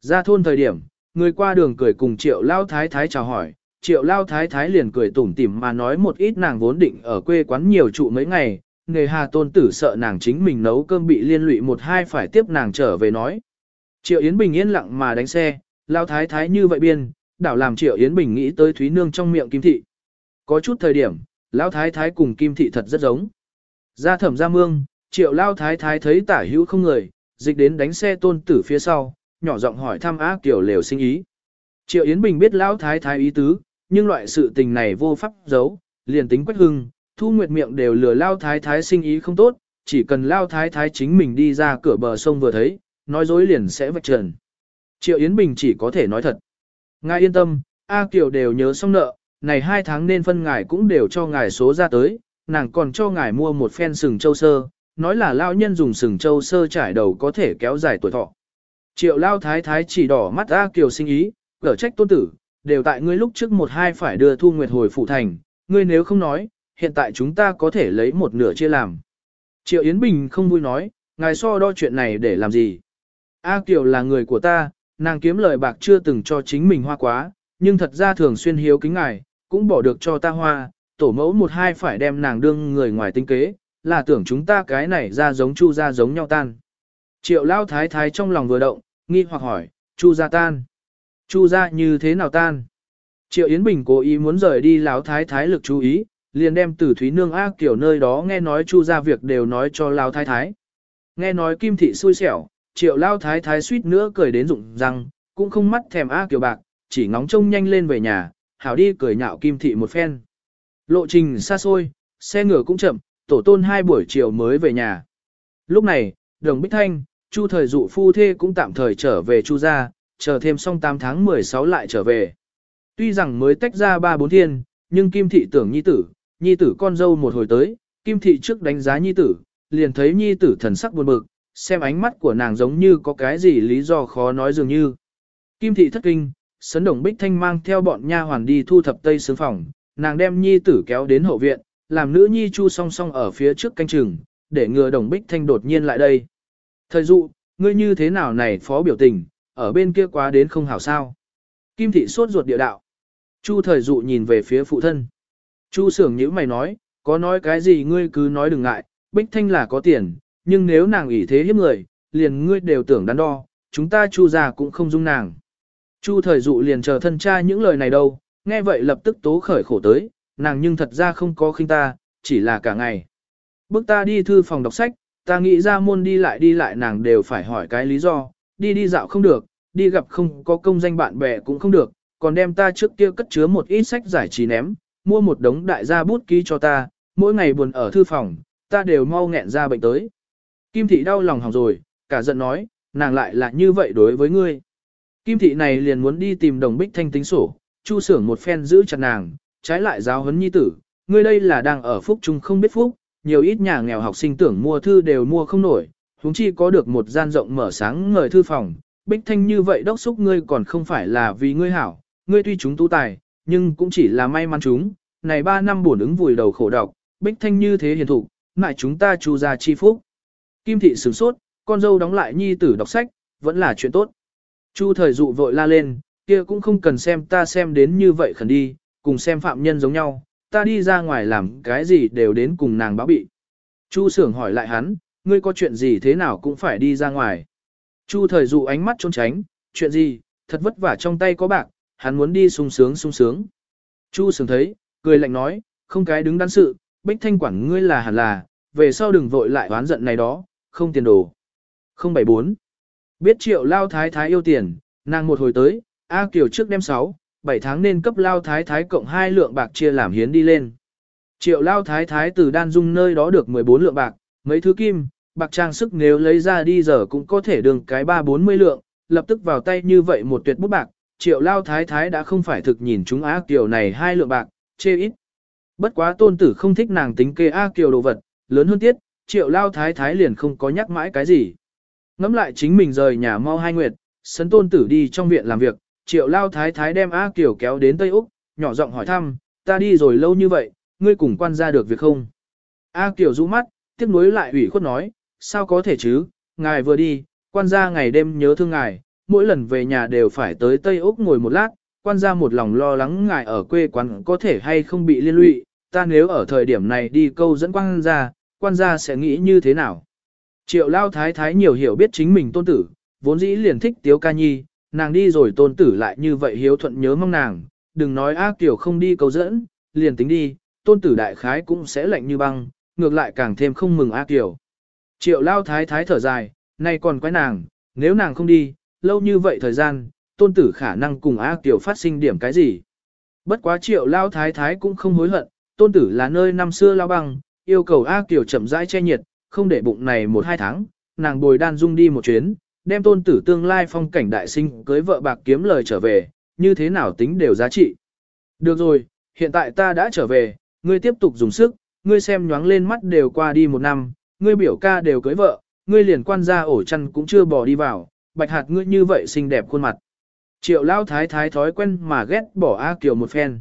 Ra thôn thời điểm, người qua đường cười cùng triệu lao thái thái chào hỏi, triệu lao thái thái liền cười tủm tỉm mà nói một ít nàng vốn định ở quê quán nhiều trụ mấy ngày, nghề hà tôn tử sợ nàng chính mình nấu cơm bị liên lụy một hai phải tiếp nàng trở về nói. Triệu Yến Bình yên lặng mà đánh xe, lao thái thái như vậy biên, đảo làm Triệu Yến Bình nghĩ tới Thúy Nương trong miệng Kim Thị. Có chút thời điểm, lao thái thái cùng Kim Thị thật rất giống. Ra thẩm ra mương, Triệu lao thái thái thấy tả hữu không người, dịch đến đánh xe tôn tử phía sau, nhỏ giọng hỏi thăm á kiểu lều sinh ý. Triệu Yến Bình biết Lão thái thái ý tứ, nhưng loại sự tình này vô pháp giấu, liền tính quách hưng, thu nguyệt miệng đều lừa lao thái thái sinh ý không tốt, chỉ cần lao thái thái chính mình đi ra cửa bờ sông vừa thấy, nói dối liền sẽ vạch trần. Triệu Yến Bình chỉ có thể nói thật. Ngài yên tâm, A Kiều đều nhớ xong nợ, này hai tháng nên phân ngài cũng đều cho ngài số ra tới, nàng còn cho ngài mua một phen sừng châu sơ, nói là lao nhân dùng sừng châu sơ trải đầu có thể kéo dài tuổi thọ. Triệu lao thái thái chỉ đỏ mắt A Kiều sinh ý, cở trách tôn tử, đều tại ngươi lúc trước một hai phải đưa Thu Nguyệt hồi phụ thành, ngươi nếu không nói, hiện tại chúng ta có thể lấy một nửa chia làm. Triệu Yến Bình không vui nói, ngài so đo chuyện này để làm gì. A Kiều là người của ta, nàng kiếm lời bạc chưa từng cho chính mình hoa quá, nhưng thật ra thường xuyên hiếu kính ngài, cũng bỏ được cho ta hoa, tổ mẫu một hai phải đem nàng đương người ngoài tinh kế, là tưởng chúng ta cái này ra giống chu ra giống nhau tan. Triệu lao thái thái trong lòng vừa động, nghi hoặc hỏi, chu gia tan. Chu gia như thế nào tan? Triệu Yến Bình cố ý muốn rời đi lão thái thái lực chú ý, liền đem Tử Thúy Nương ác kiểu nơi đó nghe nói chu gia việc đều nói cho lão thái thái. Nghe nói kim thị xui xẻo, triệu Lão thái thái suýt nữa cười đến rụng răng, cũng không mắt thèm ác kiểu bạc, chỉ ngóng trông nhanh lên về nhà, hảo đi cười nhạo kim thị một phen. Lộ trình xa xôi, xe ngựa cũng chậm, tổ tôn hai buổi chiều mới về nhà. Lúc này, đồng Bích Thanh, Chu thời dụ phu thê cũng tạm thời trở về Chu gia, chờ thêm xong 8 tháng 16 lại trở về. Tuy rằng mới tách ra ba bốn thiên, nhưng Kim Thị tưởng nhi tử, nhi tử con dâu một hồi tới, Kim Thị trước đánh giá nhi tử, liền thấy nhi tử thần sắc buồn bực, xem ánh mắt của nàng giống như có cái gì lý do khó nói dường như. Kim Thị thất kinh, Sấn Đồng Bích Thanh mang theo bọn nha hoàn đi thu thập tây sướng phòng, nàng đem nhi tử kéo đến hậu viện, làm nữ nhi chu song song ở phía trước canh chừng, để ngừa Đồng Bích Thanh đột nhiên lại đây. Thời dụ, ngươi như thế nào này phó biểu tình, ở bên kia quá đến không hảo sao. Kim thị sốt ruột địa đạo. Chu thời dụ nhìn về phía phụ thân. Chu sưởng nhữ mày nói, có nói cái gì ngươi cứ nói đừng ngại, Bích Thanh là có tiền, nhưng nếu nàng ủy thế hiếp người, liền ngươi đều tưởng đắn đo, chúng ta chu già cũng không dung nàng. Chu thời dụ liền chờ thân cha những lời này đâu, nghe vậy lập tức tố khởi khổ tới, nàng nhưng thật ra không có khinh ta, chỉ là cả ngày. Bước ta đi thư phòng đọc sách, ta nghĩ ra môn đi lại đi lại nàng đều phải hỏi cái lý do, đi đi dạo không được, đi gặp không có công danh bạn bè cũng không được, còn đem ta trước kia cất chứa một ít sách giải trí ném, mua một đống đại gia bút ký cho ta, mỗi ngày buồn ở thư phòng, ta đều mau nghẹn ra bệnh tới. Kim thị đau lòng hỏng rồi, cả giận nói, nàng lại là như vậy đối với ngươi. Kim thị này liền muốn đi tìm đồng bích thanh tính sổ, chu sưởng một phen giữ chặt nàng, trái lại giáo huấn nhi tử, ngươi đây là đang ở phúc chung không biết phúc, nhiều ít nhà nghèo học sinh tưởng mua thư đều mua không nổi, huống chi có được một gian rộng mở sáng ngời thư phòng, bích thanh như vậy đốc xúc ngươi còn không phải là vì ngươi hảo, ngươi tuy chúng tu tài, nhưng cũng chỉ là may mắn chúng, này ba năm bổn ứng vùi đầu khổ độc, bích thanh như thế hiền thụ, ngại chúng ta chu ra chi phúc. Kim thị sửng sốt, con dâu đóng lại nhi tử đọc sách, vẫn là chuyện tốt. Chu thời dụ vội la lên, kia cũng không cần xem ta xem đến như vậy khẩn đi, cùng xem phạm nhân giống nhau, ta đi ra ngoài làm cái gì đều đến cùng nàng báo bị. Chu sưởng hỏi lại hắn, ngươi có chuyện gì thế nào cũng phải đi ra ngoài. Chu thời dụ ánh mắt trốn tránh, chuyện gì, thật vất vả trong tay có bạc, hắn muốn đi sung sướng sung sướng. Chu Sưởng thấy, cười lạnh nói, không cái đứng đắn sự, bích thanh quản ngươi là hẳn là, về sau đừng vội lại oán giận này đó, không tiền đồ. 074. Biết triệu lao thái thái yêu tiền, nàng một hồi tới, A Kiều trước đem 6, 7 tháng nên cấp lao thái thái cộng 2 lượng bạc chia làm hiến đi lên. Triệu lao thái thái từ đan dung nơi đó được 14 lượng bạc, mấy thứ kim, bạc trang sức nếu lấy ra đi giờ cũng có thể đường cái ba bốn mươi lượng, lập tức vào tay như vậy một tuyệt bút bạc, triệu lao thái thái đã không phải thực nhìn chúng ác Kiều này hai lượng bạc, chê ít. Bất quá tôn tử không thích nàng tính kê ác Kiều đồ vật, lớn hơn tiết, triệu lao thái thái liền không có nhắc mãi cái gì. Ngắm lại chính mình rời nhà mau hai nguyệt, sấn tôn tử đi trong viện làm việc, triệu lao thái thái đem A Kiều kéo đến Tây Úc, nhỏ giọng hỏi thăm, ta đi rồi lâu như vậy, ngươi cùng quan gia được việc không? A Kiều rũ mắt, tiếp nối lại ủy khuất nói, sao có thể chứ, ngài vừa đi, quan gia ngày đêm nhớ thương ngài, mỗi lần về nhà đều phải tới Tây Úc ngồi một lát, quan gia một lòng lo lắng ngài ở quê quán có thể hay không bị liên lụy, ta nếu ở thời điểm này đi câu dẫn quan gia, quan gia sẽ nghĩ như thế nào? Triệu lao thái thái nhiều hiểu biết chính mình tôn tử, vốn dĩ liền thích tiếu ca nhi, nàng đi rồi tôn tử lại như vậy hiếu thuận nhớ mong nàng, đừng nói A tiểu không đi cầu dẫn, liền tính đi, tôn tử đại khái cũng sẽ lạnh như băng, ngược lại càng thêm không mừng A tiểu. Triệu lao thái thái thở dài, nay còn quái nàng, nếu nàng không đi, lâu như vậy thời gian, tôn tử khả năng cùng A tiểu phát sinh điểm cái gì. Bất quá triệu lao thái thái cũng không hối hận, tôn tử là nơi năm xưa lao băng, yêu cầu A tiểu chậm rãi che nhiệt, không để bụng này một hai tháng, nàng bồi đan dung đi một chuyến, đem tôn tử tương lai phong cảnh đại sinh cưới vợ bạc kiếm lời trở về, như thế nào tính đều giá trị. Được rồi, hiện tại ta đã trở về, ngươi tiếp tục dùng sức, ngươi xem nhoáng lên mắt đều qua đi một năm, ngươi biểu ca đều cưới vợ, ngươi liền quan gia ổ chăn cũng chưa bỏ đi vào, bạch hạt ngươi như vậy xinh đẹp khuôn mặt. Triệu lao thái thái thói quen mà ghét bỏ A Kiều một phen.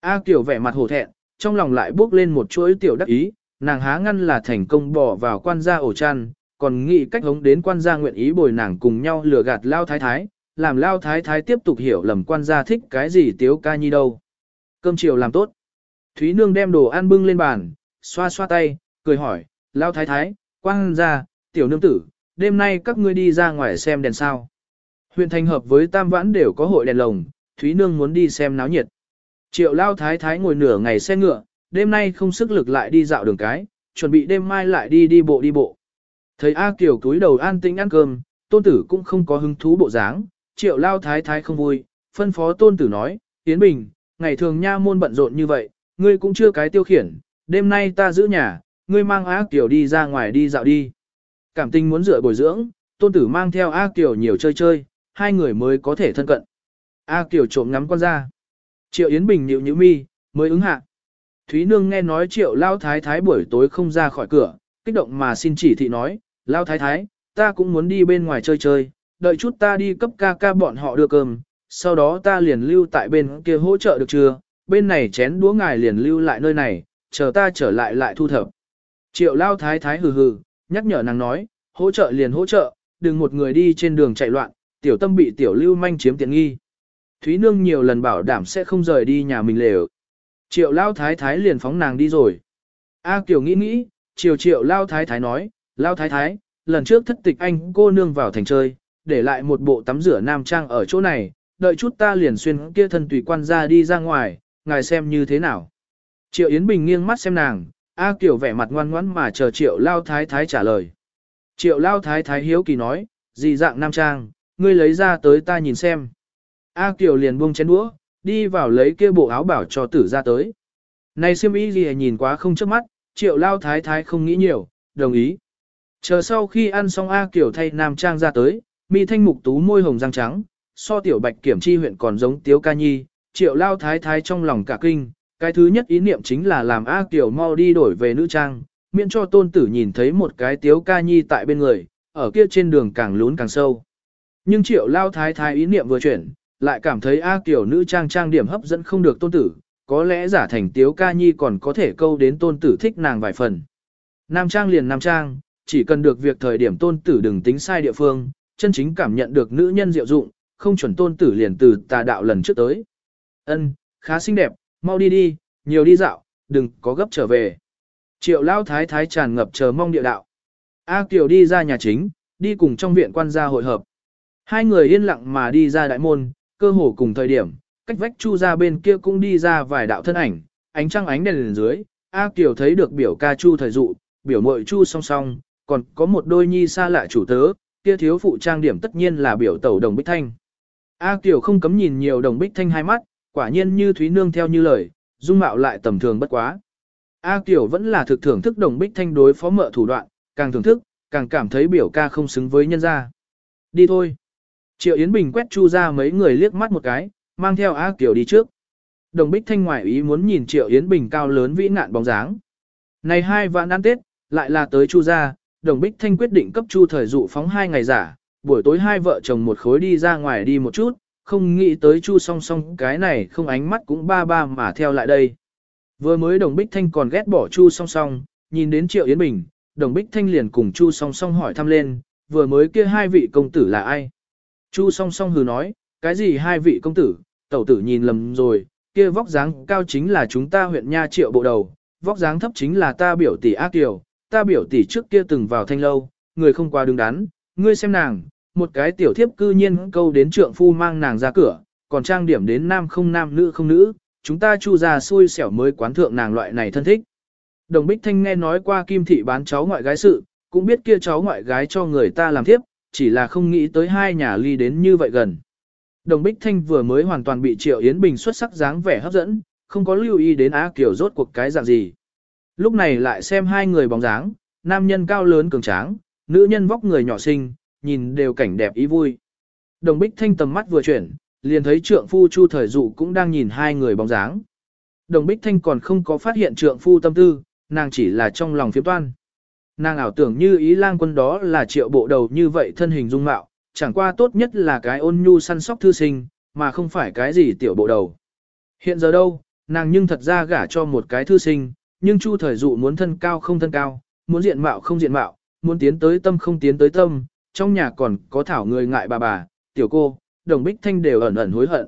A Kiều vẻ mặt hổ thẹn, trong lòng lại bước lên một chuỗi tiểu đắc ý, nàng há ngăn là thành công bỏ vào quan gia ổ chăn, còn nghĩ cách hống đến quan gia nguyện ý bồi nàng cùng nhau lừa gạt lao thái thái, làm lao thái thái tiếp tục hiểu lầm quan gia thích cái gì tiếu ca nhi đâu. Cơm chiều làm tốt. Thúy Nương đem đồ ăn bưng lên bàn, xoa xoa tay, cười hỏi, lao thái thái, quan gia, tiểu nương tử, đêm nay các ngươi đi ra ngoài xem đèn sao. Huyện thành hợp với tam vãn đều có hội đèn lồng, Thúy Nương muốn đi xem náo nhiệt. Triệu lao thái thái ngồi nửa ngày xe ngựa, đêm nay không sức lực lại đi dạo đường cái, chuẩn bị đêm mai lại đi đi bộ đi bộ. Thấy A Kiều túi đầu an tĩnh ăn cơm, tôn tử cũng không có hứng thú bộ dáng, triệu lao thái thái không vui, phân phó tôn tử nói, yến Bình, ngày thường nha môn bận rộn như vậy, ngươi cũng chưa cái tiêu khiển, đêm nay ta giữ nhà, ngươi mang A Kiều đi ra ngoài đi dạo đi. Cảm tình muốn rửa bồi dưỡng, tôn tử mang theo A Kiều nhiều chơi chơi, hai người mới có thể thân cận. A Kiều trộm ngắm con ra. Triệu Yến Bình nhịu nhịu mi, mới ứng hạ. Thúy Nương nghe nói triệu lao thái thái buổi tối không ra khỏi cửa, kích động mà xin chỉ thị nói, lao thái thái, ta cũng muốn đi bên ngoài chơi chơi, đợi chút ta đi cấp ca ca bọn họ đưa cơm, sau đó ta liền lưu tại bên kia hỗ trợ được chưa, bên này chén đũa ngài liền lưu lại nơi này, chờ ta trở lại lại thu thập. Triệu lao thái thái hừ hừ, nhắc nhở nàng nói, hỗ trợ liền hỗ trợ, đừng một người đi trên đường chạy loạn, tiểu tâm bị tiểu lưu manh chiếm tiện nghi. Thúy Nương nhiều lần bảo đảm sẽ không rời đi nhà mình lều. Triệu lao thái thái liền phóng nàng đi rồi. A Kiều nghĩ nghĩ, triều triệu lao thái thái nói, lao thái thái, lần trước thất tịch anh cô nương vào thành chơi, để lại một bộ tắm rửa nam trang ở chỗ này, đợi chút ta liền xuyên kia thân tùy quan ra đi ra ngoài, ngài xem như thế nào. Triệu Yến Bình nghiêng mắt xem nàng, A Kiều vẻ mặt ngoan ngoãn mà chờ triệu lao thái thái trả lời. Triệu lao thái thái hiếu kỳ nói, gì dạng nam trang, ngươi lấy ra tới ta nhìn xem. A Kiều liền buông chén đũa, đi vào lấy kia bộ áo bảo cho tử ra tới. Này siêm ý gì nhìn quá không chớp mắt, triệu lao thái thái không nghĩ nhiều, đồng ý. Chờ sau khi ăn xong A Kiều thay nam trang ra tới, mi thanh mục tú môi hồng răng trắng, so tiểu bạch kiểm chi huyện còn giống tiếu ca nhi, triệu lao thái thái trong lòng cả kinh, cái thứ nhất ý niệm chính là làm A Kiều mau đi đổi về nữ trang, miễn cho tôn tử nhìn thấy một cái tiếu ca nhi tại bên người, ở kia trên đường càng lún càng sâu. Nhưng triệu lao thái thái ý niệm vừa chuyển, lại cảm thấy A Kiều nữ trang trang điểm hấp dẫn không được tôn tử, có lẽ giả thành tiếu ca nhi còn có thể câu đến tôn tử thích nàng vài phần. Nam trang liền nam trang, chỉ cần được việc thời điểm tôn tử đừng tính sai địa phương, chân chính cảm nhận được nữ nhân diệu dụng, không chuẩn tôn tử liền từ tà đạo lần trước tới. Ân, khá xinh đẹp, mau đi đi, nhiều đi dạo, đừng có gấp trở về. Triệu lao thái thái tràn ngập chờ mong địa đạo. A Kiều đi ra nhà chính, đi cùng trong viện quan gia hội hợp. Hai người yên lặng mà đi ra đại môn, cơ hồ cùng thời điểm, cách vách chu ra bên kia cũng đi ra vài đạo thân ảnh, ánh trăng ánh đèn lên dưới, A Kiều thấy được biểu ca chu thời dụ, biểu mội chu song song, còn có một đôi nhi xa lạ chủ tớ, kia thiếu phụ trang điểm tất nhiên là biểu tẩu đồng bích thanh. A Kiều không cấm nhìn nhiều đồng bích thanh hai mắt, quả nhiên như Thúy Nương theo như lời, dung mạo lại tầm thường bất quá. A Kiều vẫn là thực thưởng thức đồng bích thanh đối phó mợ thủ đoạn, càng thưởng thức, càng cảm thấy biểu ca không xứng với nhân gia. Đi thôi. Triệu Yến Bình quét chu ra mấy người liếc mắt một cái, mang theo A Kiều đi trước. Đồng Bích Thanh ngoại ý muốn nhìn Triệu Yến Bình cao lớn vĩ nạn bóng dáng. Này hai vạn ăn Tết, lại là tới chu gia, Đồng Bích Thanh quyết định cấp chu thời dụ phóng hai ngày giả, buổi tối hai vợ chồng một khối đi ra ngoài đi một chút, không nghĩ tới Chu song song cái này không ánh mắt cũng ba ba mà theo lại đây. Vừa mới Đồng Bích Thanh còn ghét bỏ Chu song song, nhìn đến Triệu Yến Bình, Đồng Bích Thanh liền cùng Chu song song hỏi thăm lên, vừa mới kia hai vị công tử là ai? Chu song song hừ nói, cái gì hai vị công tử, tẩu tử nhìn lầm rồi, kia vóc dáng cao chính là chúng ta huyện Nha Triệu bộ đầu, vóc dáng thấp chính là ta biểu tỷ ác tiểu, ta biểu tỷ trước kia từng vào thanh lâu, người không qua đứng đắn, ngươi xem nàng, một cái tiểu thiếp cư nhiên câu đến trượng phu mang nàng ra cửa, còn trang điểm đến nam không nam nữ không nữ, chúng ta chu ra xui xẻo mới quán thượng nàng loại này thân thích. Đồng Bích Thanh nghe nói qua Kim Thị bán cháu ngoại gái sự, cũng biết kia cháu ngoại gái cho người ta làm thiếp, chỉ là không nghĩ tới hai nhà ly đến như vậy gần. Đồng Bích Thanh vừa mới hoàn toàn bị Triệu Yến Bình xuất sắc dáng vẻ hấp dẫn, không có lưu ý đến Á Kiều rốt cuộc cái dạng gì. Lúc này lại xem hai người bóng dáng, nam nhân cao lớn cường tráng, nữ nhân vóc người nhỏ xinh, nhìn đều cảnh đẹp ý vui. Đồng Bích Thanh tầm mắt vừa chuyển, liền thấy trượng phu Chu Thời Dụ cũng đang nhìn hai người bóng dáng. Đồng Bích Thanh còn không có phát hiện trượng phu tâm tư, nàng chỉ là trong lòng phiếm toan. Nàng ảo tưởng như ý lang quân đó là triệu bộ đầu như vậy thân hình dung mạo, chẳng qua tốt nhất là cái ôn nhu săn sóc thư sinh, mà không phải cái gì tiểu bộ đầu. Hiện giờ đâu, nàng nhưng thật ra gả cho một cái thư sinh, nhưng Chu Thời Dụ muốn thân cao không thân cao, muốn diện mạo không diện mạo, muốn tiến tới tâm không tiến tới tâm, trong nhà còn có thảo người ngại bà bà, tiểu cô, đồng bích thanh đều ẩn ẩn hối hận.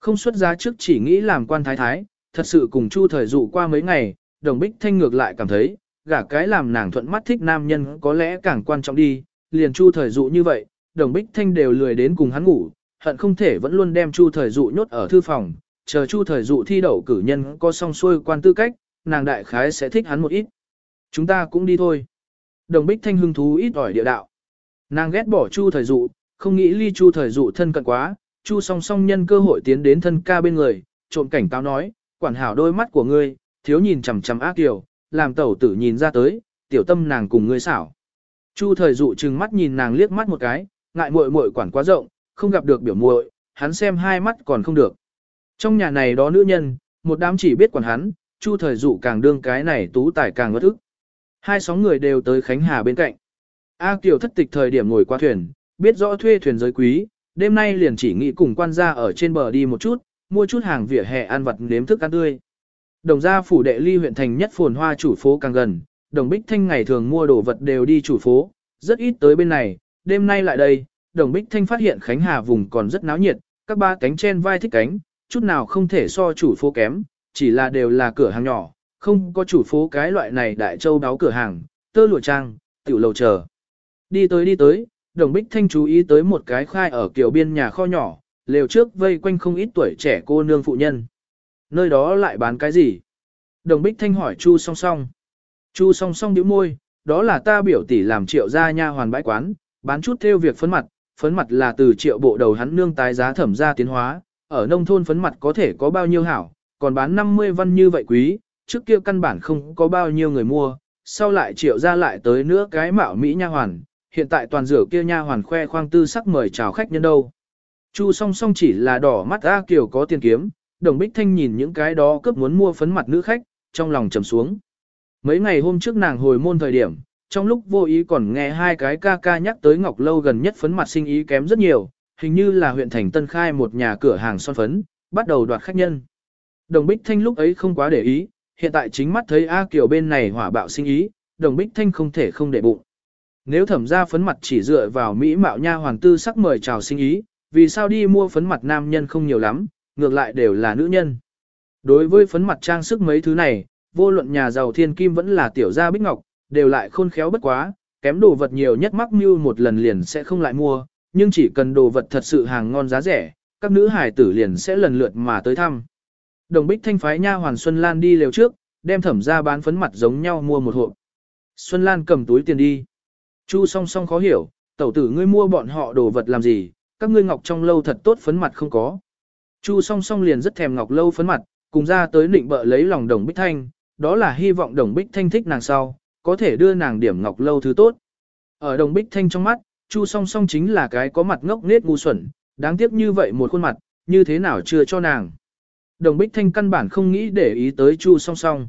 Không xuất giá trước chỉ nghĩ làm quan thái thái, thật sự cùng Chu Thời Dụ qua mấy ngày, đồng bích thanh ngược lại cảm thấy, gả cái làm nàng thuận mắt thích nam nhân có lẽ càng quan trọng đi, liền Chu Thời Dụ như vậy, đồng bích thanh đều lười đến cùng hắn ngủ, hận không thể vẫn luôn đem Chu Thời Dụ nhốt ở thư phòng, chờ Chu Thời Dụ thi đậu cử nhân có xong xuôi quan tư cách, nàng đại khái sẽ thích hắn một ít. Chúng ta cũng đi thôi. Đồng bích thanh hưng thú ít ỏi địa đạo. Nàng ghét bỏ Chu Thời Dụ, không nghĩ ly Chu Thời Dụ thân cận quá, Chu song song nhân cơ hội tiến đến thân ca bên người, trộm cảnh cáo nói, quản hảo đôi mắt của ngươi, thiếu nhìn chằm chằm ác tiểu, làm tẩu tử nhìn ra tới, tiểu tâm nàng cùng ngươi xảo. Chu Thời Dụ trừng mắt nhìn nàng liếc mắt một cái, ngại muội muội quản quá rộng, không gặp được biểu muội, hắn xem hai mắt còn không được. Trong nhà này đó nữ nhân, một đám chỉ biết quản hắn, Chu Thời Dụ càng đương cái này tú tài càng ngất ức. Hai sóng người đều tới Khánh Hà bên cạnh. A Kiều thất tịch thời điểm ngồi qua thuyền, biết rõ thuê thuyền giới quý, đêm nay liền chỉ nghĩ cùng quan gia ở trên bờ đi một chút, mua chút hàng vỉa hè ăn vặt nếm thức ăn tươi. Đồng gia phủ đệ ly huyện thành nhất phồn hoa chủ phố càng gần, đồng bích thanh ngày thường mua đồ vật đều đi chủ phố, rất ít tới bên này, đêm nay lại đây, đồng bích thanh phát hiện Khánh Hà vùng còn rất náo nhiệt, các ba cánh trên vai thích cánh, chút nào không thể so chủ phố kém, chỉ là đều là cửa hàng nhỏ, không có chủ phố cái loại này đại châu đáo cửa hàng, tơ lụa trang, tiểu lầu chờ. Đi tới đi tới, đồng bích thanh chú ý tới một cái khai ở kiểu biên nhà kho nhỏ, lều trước vây quanh không ít tuổi trẻ cô nương phụ nhân. Nơi đó lại bán cái gì? Đồng bích thanh hỏi Chu song song. Chu song song điếu môi, đó là ta biểu tỷ làm triệu gia nha hoàn bãi quán, bán chút theo việc phấn mặt, phấn mặt là từ triệu bộ đầu hắn nương tái giá thẩm ra tiến hóa, ở nông thôn phấn mặt có thể có bao nhiêu hảo, còn bán 50 văn như vậy quý, trước kia căn bản không có bao nhiêu người mua, sau lại triệu ra lại tới nữa cái mạo Mỹ nha hoàn, hiện tại toàn rửa kia nha hoàn khoe khoang tư sắc mời chào khách nhân đâu. Chu song song chỉ là đỏ mắt A Kiều có tiền kiếm, đồng bích thanh nhìn những cái đó cướp muốn mua phấn mặt nữ khách, trong lòng trầm xuống. Mấy ngày hôm trước nàng hồi môn thời điểm, trong lúc vô ý còn nghe hai cái ca ca nhắc tới Ngọc Lâu gần nhất phấn mặt sinh ý kém rất nhiều, hình như là huyện thành Tân Khai một nhà cửa hàng son phấn, bắt đầu đoạt khách nhân. Đồng Bích Thanh lúc ấy không quá để ý, hiện tại chính mắt thấy A Kiều bên này hỏa bạo sinh ý, Đồng Bích Thanh không thể không để bụng. Nếu thẩm ra phấn mặt chỉ dựa vào Mỹ mạo nha hoàng tư sắc mời chào sinh ý, vì sao đi mua phấn mặt nam nhân không nhiều lắm, ngược lại đều là nữ nhân. Đối với phấn mặt trang sức mấy thứ này, vô luận nhà giàu thiên kim vẫn là tiểu gia bích ngọc, đều lại khôn khéo bất quá, kém đồ vật nhiều nhất mắc mưu một lần liền sẽ không lại mua, nhưng chỉ cần đồ vật thật sự hàng ngon giá rẻ, các nữ hải tử liền sẽ lần lượt mà tới thăm. Đồng Bích Thanh phái nha hoàn Xuân Lan đi lều trước, đem thẩm ra bán phấn mặt giống nhau mua một hộp. Xuân Lan cầm túi tiền đi. Chu song song khó hiểu, tẩu tử ngươi mua bọn họ đồ vật làm gì, các ngươi ngọc trong lâu thật tốt phấn mặt không có. Chu song song liền rất thèm ngọc lâu phấn mặt, cùng ra tới định bợ lấy lòng đồng Bích Thanh, đó là hy vọng đồng Bích Thanh thích nàng sau, có thể đưa nàng điểm ngọc lâu thứ tốt. Ở đồng Bích Thanh trong mắt, Chu song song chính là cái có mặt ngốc nết ngu xuẩn, đáng tiếc như vậy một khuôn mặt, như thế nào chưa cho nàng. Đồng Bích Thanh căn bản không nghĩ để ý tới Chu song song.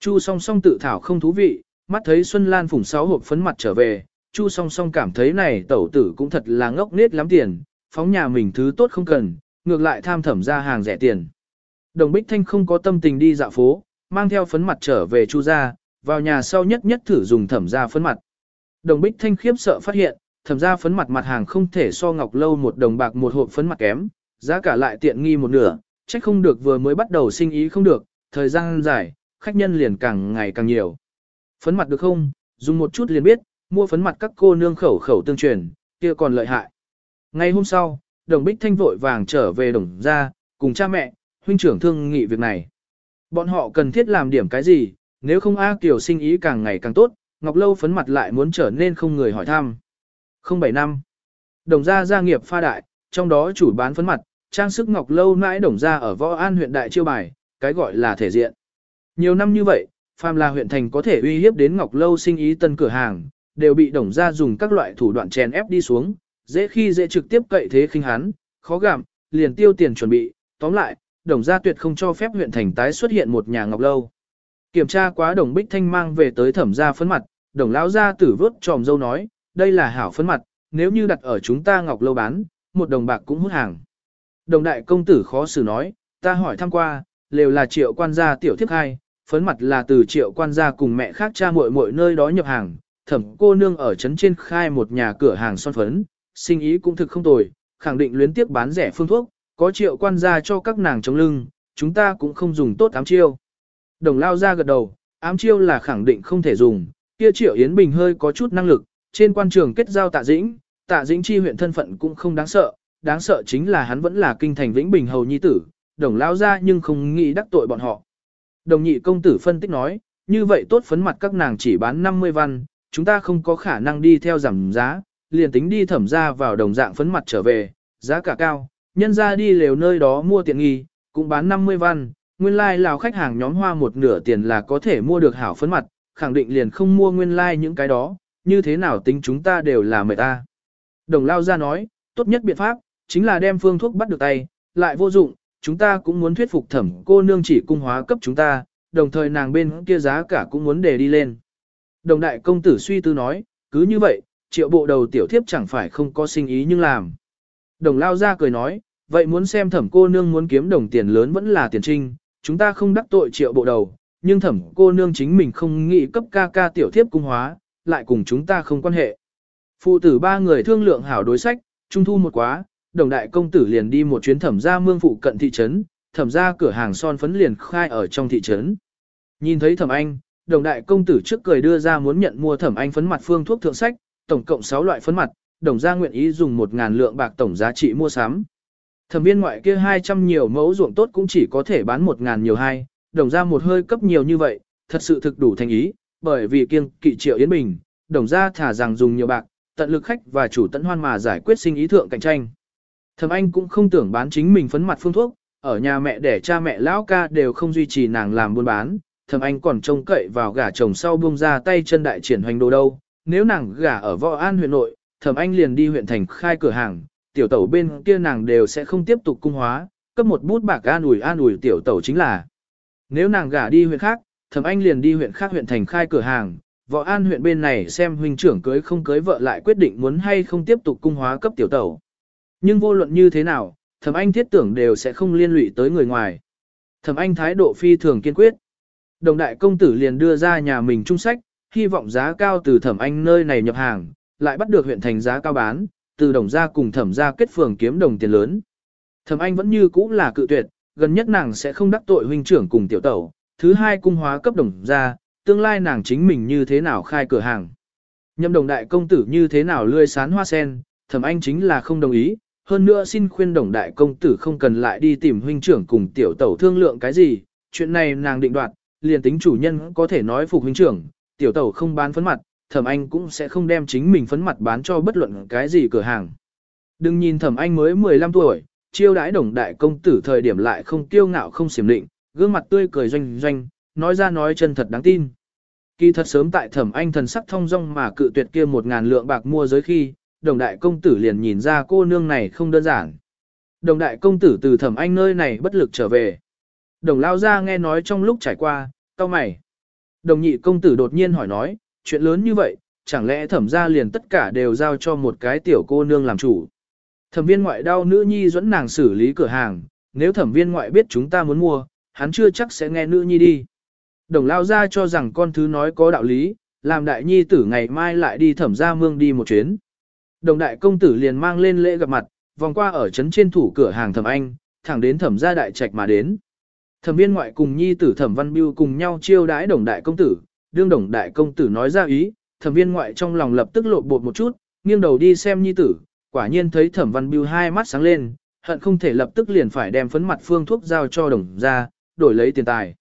Chu song song tự thảo không thú vị, mắt thấy Xuân Lan phủng sáu hộp phấn mặt trở về, Chu song song cảm thấy này tẩu tử cũng thật là ngốc nết lắm tiền, phóng nhà mình thứ tốt không cần, ngược lại tham thẩm ra hàng rẻ tiền. Đồng Bích Thanh không có tâm tình đi dạo phố, mang theo phấn mặt trở về Chu gia, vào nhà sau nhất nhất thử dùng thẩm gia phấn mặt. Đồng Bích Thanh khiếp sợ phát hiện, thẩm gia phấn mặt mặt hàng không thể so ngọc lâu một đồng bạc một hộp phấn mặt kém, giá cả lại tiện nghi một nửa, trách không được vừa mới bắt đầu sinh ý không được, thời gian dài, khách nhân liền càng ngày càng nhiều. Phấn mặt được không, dùng một chút liền biết, mua phấn mặt các cô nương khẩu khẩu tương truyền, kia còn lợi hại. Ngày hôm sau, đồng bích thanh vội vàng trở về đồng gia, cùng cha mẹ, huynh trưởng thương nghị việc này. Bọn họ cần thiết làm điểm cái gì, nếu không A Kiều sinh ý càng ngày càng tốt, Ngọc Lâu phấn mặt lại muốn trở nên không người hỏi thăm. 07 năm, đồng gia gia nghiệp pha đại, trong đó chủ bán phấn mặt, trang sức Ngọc Lâu mãi đồng gia ở Võ An huyện Đại Chiêu Bài, cái gọi là thể diện. Nhiều năm như vậy, phàm là huyện thành có thể uy hiếp đến Ngọc Lâu sinh ý tân cửa hàng, đều bị đồng gia dùng các loại thủ đoạn chèn ép đi xuống, dễ khi dễ trực tiếp cậy thế khinh hắn, khó gặm, liền tiêu tiền chuẩn bị, tóm lại, đồng gia tuyệt không cho phép huyện thành tái xuất hiện một nhà Ngọc Lâu. Kiểm tra quá đồng bích thanh mang về tới thẩm gia phấn mặt, đồng lão gia tử vớt tròm dâu nói, đây là hảo phấn mặt, nếu như đặt ở chúng ta Ngọc Lâu bán, một đồng bạc cũng hút hàng. Đồng đại công tử khó xử nói, ta hỏi thăm qua, lều là triệu quan gia tiểu thiếp hai, phấn mặt là từ triệu quan gia cùng mẹ khác cha muội muội nơi đó nhập hàng, thẩm cô nương ở trấn trên khai một nhà cửa hàng son phấn, sinh ý cũng thực không tồi, khẳng định luyến tiếp bán rẻ phương thuốc, có triệu quan gia cho các nàng chống lưng, chúng ta cũng không dùng tốt ám chiêu. Đồng lao ra gật đầu, ám chiêu là khẳng định không thể dùng, kia triệu Yến Bình hơi có chút năng lực, trên quan trường kết giao tạ dĩnh, tạ dĩnh chi huyện thân phận cũng không đáng sợ, đáng sợ chính là hắn vẫn là kinh thành Vĩnh Bình hầu nhi tử, đồng lao ra nhưng không nghĩ đắc tội bọn họ. Đồng nhị công tử phân tích nói, như vậy tốt phấn mặt các nàng chỉ bán 50 văn, chúng ta không có khả năng đi theo giảm giá, liền tính đi thẩm ra vào đồng dạng phấn mặt trở về, giá cả cao, nhân ra đi lều nơi đó mua tiện nghi, cũng bán 50 văn, nguyên lai like lào khách hàng nhóm hoa một nửa tiền là có thể mua được hảo phấn mặt, khẳng định liền không mua nguyên lai like những cái đó, như thế nào tính chúng ta đều là mệt ta. Đồng lao ra nói, tốt nhất biện pháp, chính là đem phương thuốc bắt được tay, lại vô dụng, chúng ta cũng muốn thuyết phục thẩm cô nương chỉ cung hóa cấp chúng ta, đồng thời nàng bên kia giá cả cũng muốn để đi lên. Đồng đại công tử suy tư nói, cứ như vậy, triệu bộ đầu tiểu thiếp chẳng phải không có sinh ý nhưng làm. Đồng lao ra cười nói, vậy muốn xem thẩm cô nương muốn kiếm đồng tiền lớn vẫn là tiền trinh, chúng ta không đắc tội triệu bộ đầu, nhưng thẩm cô nương chính mình không nghĩ cấp ca ca tiểu thiếp cung hóa, lại cùng chúng ta không quan hệ. Phụ tử ba người thương lượng hảo đối sách, trung thu một quá, đồng đại công tử liền đi một chuyến thẩm ra mương phụ cận thị trấn, thẩm ra cửa hàng son phấn liền khai ở trong thị trấn. Nhìn thấy thẩm anh, đồng đại công tử trước cười đưa ra muốn nhận mua thẩm anh phấn mặt phương thuốc thượng sách, tổng cộng 6 loại phấn mặt, đồng gia nguyện ý dùng 1.000 lượng bạc tổng giá trị mua sắm. Thẩm viên ngoại kia 200 nhiều mẫu ruộng tốt cũng chỉ có thể bán 1.000 nhiều hai, đồng ra một hơi cấp nhiều như vậy, thật sự thực đủ thành ý, bởi vì kiêng kỵ triệu Yến Bình, đồng ra thả rằng dùng nhiều bạc, tận lực khách và chủ tận hoan mà giải quyết sinh ý thượng cạnh tranh. Thẩm Anh cũng không tưởng bán chính mình phấn mặt phương thuốc, ở nhà mẹ để cha mẹ lão ca đều không duy trì nàng làm buôn bán, Thẩm Anh còn trông cậy vào gả chồng sau buông ra tay chân đại triển hoành đồ đâu, nếu nàng gả ở Võ An huyện nội, Thẩm Anh liền đi huyện thành khai cửa hàng, tiểu tẩu bên kia nàng đều sẽ không tiếp tục cung hóa, cấp một bút bạc an ủi an ủi tiểu tẩu chính là. Nếu nàng gả đi huyện khác, Thẩm Anh liền đi huyện khác huyện thành khai cửa hàng, Võ An huyện bên này xem huynh trưởng cưới không cưới vợ lại quyết định muốn hay không tiếp tục cung hóa cấp tiểu tẩu. Nhưng vô luận như thế nào, Thẩm Anh thiết tưởng đều sẽ không liên lụy tới người ngoài. Thẩm Anh thái độ phi thường kiên quyết. Đồng đại công tử liền đưa ra nhà mình trung sách, hy vọng giá cao từ Thẩm Anh nơi này nhập hàng, lại bắt được huyện thành giá cao bán, từ đồng gia cùng thẩm gia kết phường kiếm đồng tiền lớn. Thẩm Anh vẫn như cũ là cự tuyệt, gần nhất nàng sẽ không đắc tội huynh trưởng cùng tiểu tẩu, thứ hai cung hóa cấp đồng gia, tương lai nàng chính mình như thế nào khai cửa hàng. nhâm đồng đại công tử như thế nào lươi sán hoa sen, Thẩm Anh chính là không đồng ý, hơn nữa xin khuyên đồng đại công tử không cần lại đi tìm huynh trưởng cùng tiểu tẩu thương lượng cái gì, chuyện này nàng định đoạt, liền tính chủ nhân có thể nói phục huynh trưởng, tiểu tẩu không bán phấn mặt, thẩm anh cũng sẽ không đem chính mình phấn mặt bán cho bất luận cái gì cửa hàng. Đừng nhìn thẩm anh mới 15 tuổi, chiêu đãi đồng đại công tử thời điểm lại không kiêu ngạo không xiểm định, gương mặt tươi cười doanh doanh, nói ra nói chân thật đáng tin. Kỳ thật sớm tại thẩm anh thần sắc thông dong mà cự tuyệt kia một ngàn lượng bạc mua giới khi, đồng đại công tử liền nhìn ra cô nương này không đơn giản. Đồng đại công tử từ thẩm anh nơi này bất lực trở về. Đồng lao ra nghe nói trong lúc trải qua, cao mày. Đồng nhị công tử đột nhiên hỏi nói, chuyện lớn như vậy, chẳng lẽ thẩm ra liền tất cả đều giao cho một cái tiểu cô nương làm chủ. Thẩm viên ngoại đau nữ nhi dẫn nàng xử lý cửa hàng, nếu thẩm viên ngoại biết chúng ta muốn mua, hắn chưa chắc sẽ nghe nữ nhi đi. Đồng lao ra cho rằng con thứ nói có đạo lý, làm đại nhi tử ngày mai lại đi thẩm ra mương đi một chuyến. Đồng đại công tử liền mang lên lễ gặp mặt, vòng qua ở trấn trên thủ cửa hàng thẩm anh, thẳng đến thẩm gia đại trạch mà đến. Thẩm viên ngoại cùng nhi tử thẩm văn biêu cùng nhau chiêu đãi đồng đại công tử, đương đồng đại công tử nói ra ý, thẩm viên ngoại trong lòng lập tức lộ bột một chút, nghiêng đầu đi xem nhi tử, quả nhiên thấy thẩm văn biêu hai mắt sáng lên, hận không thể lập tức liền phải đem phấn mặt phương thuốc giao cho đồng ra, đổi lấy tiền tài.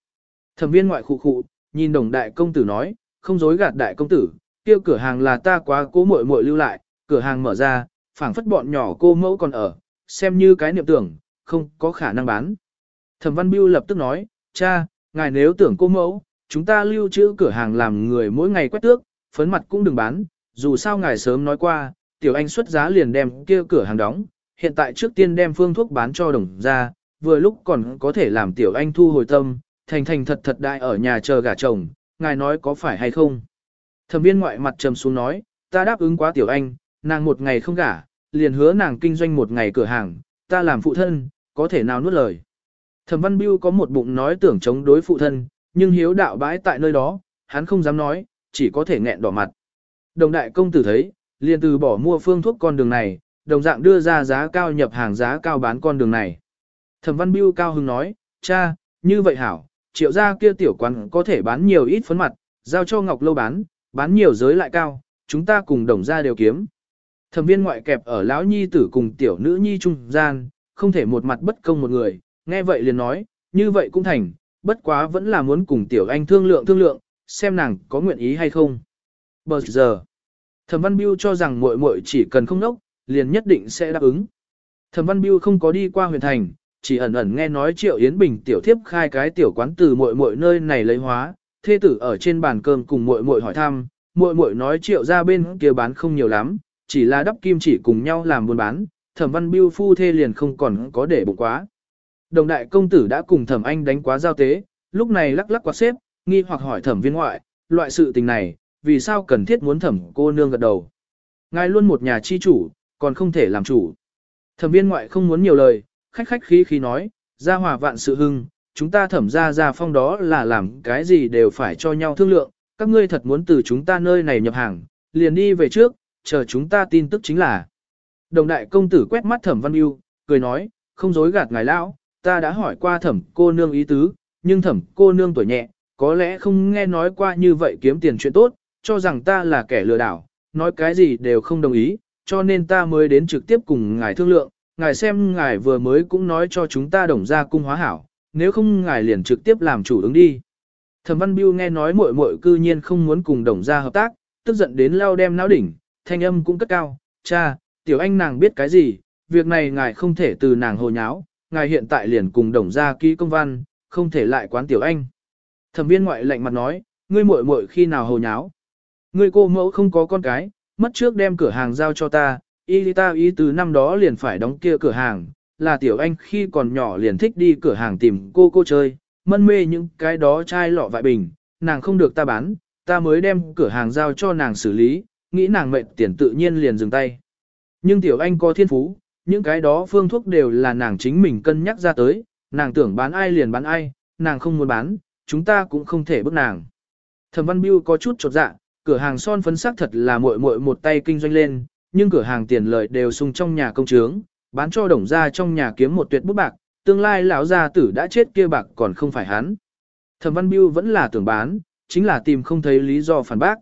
Thẩm viên ngoại khụ khụ, nhìn đồng đại công tử nói, không dối gạt đại công tử, tiêu cửa hàng là ta quá cố muội muội lưu lại, cửa hàng mở ra, phảng phất bọn nhỏ cô mẫu còn ở, xem như cái niệm tưởng, không có khả năng bán. Thẩm Văn Biêu lập tức nói, cha, ngài nếu tưởng cô mẫu, chúng ta lưu trữ cửa hàng làm người mỗi ngày quét tước, phấn mặt cũng đừng bán, dù sao ngài sớm nói qua, tiểu anh xuất giá liền đem kia cửa hàng đóng, hiện tại trước tiên đem phương thuốc bán cho đồng ra, vừa lúc còn có thể làm tiểu anh thu hồi tâm, thành thành thật thật đại ở nhà chờ gả chồng, ngài nói có phải hay không. Thẩm viên ngoại mặt trầm xuống nói, ta đáp ứng quá tiểu anh, nàng một ngày không gả, liền hứa nàng kinh doanh một ngày cửa hàng, ta làm phụ thân, có thể nào nuốt lời. Thẩm Văn Biêu có một bụng nói tưởng chống đối phụ thân, nhưng hiếu đạo bãi tại nơi đó, hắn không dám nói, chỉ có thể nghẹn đỏ mặt. Đồng đại công tử thấy, liền từ bỏ mua phương thuốc con đường này, đồng dạng đưa ra giá cao nhập hàng giá cao bán con đường này. Thẩm Văn Biêu cao hứng nói, cha, như vậy hảo, triệu gia kia tiểu quán có thể bán nhiều ít phấn mặt, giao cho Ngọc Lâu bán, bán nhiều giới lại cao, chúng ta cùng đồng gia đều kiếm. Thẩm viên ngoại kẹp ở lão nhi tử cùng tiểu nữ nhi trung gian, không thể một mặt bất công một người, nghe vậy liền nói, như vậy cũng thành, bất quá vẫn là muốn cùng tiểu anh thương lượng thương lượng, xem nàng có nguyện ý hay không. Bờ giờ, Thẩm Văn Biêu cho rằng muội muội chỉ cần không nốc, liền nhất định sẽ đáp ứng. Thẩm Văn Biêu không có đi qua huyện thành, chỉ ẩn ẩn nghe nói Triệu Yến Bình tiểu thiếp khai cái tiểu quán từ muội muội nơi này lấy hóa, thê tử ở trên bàn cơm cùng muội muội hỏi thăm, muội muội nói Triệu ra bên kia bán không nhiều lắm, chỉ là đắp kim chỉ cùng nhau làm buôn bán, Thẩm Văn Biêu phu thê liền không còn có để bụng quá. Đồng đại công tử đã cùng Thẩm Anh đánh quá giao tế, lúc này lắc lắc quạt xếp, nghi hoặc hỏi Thẩm Viên ngoại, loại sự tình này, vì sao cần thiết muốn Thẩm cô nương gật đầu? Ngài luôn một nhà chi chủ, còn không thể làm chủ. Thẩm Viên ngoại không muốn nhiều lời, khách khách khí khí nói, gia hòa vạn sự hưng, chúng ta thẩm ra ra phong đó là làm cái gì đều phải cho nhau thương lượng, các ngươi thật muốn từ chúng ta nơi này nhập hàng, liền đi về trước, chờ chúng ta tin tức chính là. Đồng đại công tử quét mắt thẩm văn yêu, cười nói, không dối gạt ngài lão, ta đã hỏi qua thẩm cô nương ý tứ, nhưng thẩm cô nương tuổi nhẹ, có lẽ không nghe nói qua như vậy kiếm tiền chuyện tốt, cho rằng ta là kẻ lừa đảo, nói cái gì đều không đồng ý, cho nên ta mới đến trực tiếp cùng ngài thương lượng, ngài xem ngài vừa mới cũng nói cho chúng ta đồng ra cung hóa hảo, nếu không ngài liền trực tiếp làm chủ ứng đi. Thẩm Văn Biêu nghe nói muội muội cư nhiên không muốn cùng đồng gia hợp tác, tức giận đến lao đem não đỉnh, thanh âm cũng cất cao, cha, tiểu anh nàng biết cái gì, việc này ngài không thể từ nàng hồ nháo, ngài hiện tại liền cùng đồng gia ký công văn, không thể lại quán tiểu anh. Thẩm viên ngoại lạnh mặt nói, ngươi muội muội khi nào hồ nháo. Ngươi cô mẫu không có con cái, mất trước đem cửa hàng giao cho ta, y ta ý từ năm đó liền phải đóng kia cửa hàng, là tiểu anh khi còn nhỏ liền thích đi cửa hàng tìm cô cô chơi, mân mê những cái đó chai lọ vại bình, nàng không được ta bán, ta mới đem cửa hàng giao cho nàng xử lý, nghĩ nàng mệnh tiền tự nhiên liền dừng tay. Nhưng tiểu anh có thiên phú, những cái đó phương thuốc đều là nàng chính mình cân nhắc ra tới, nàng tưởng bán ai liền bán ai, nàng không muốn bán, chúng ta cũng không thể bức nàng. Thẩm Văn Biêu có chút chột dạ, cửa hàng son phấn sắc thật là muội muội một tay kinh doanh lên, nhưng cửa hàng tiền lợi đều sung trong nhà công trướng, bán cho đồng gia trong nhà kiếm một tuyệt bút bạc, tương lai lão gia tử đã chết kia bạc còn không phải hắn. Thẩm Văn Biêu vẫn là tưởng bán, chính là tìm không thấy lý do phản bác.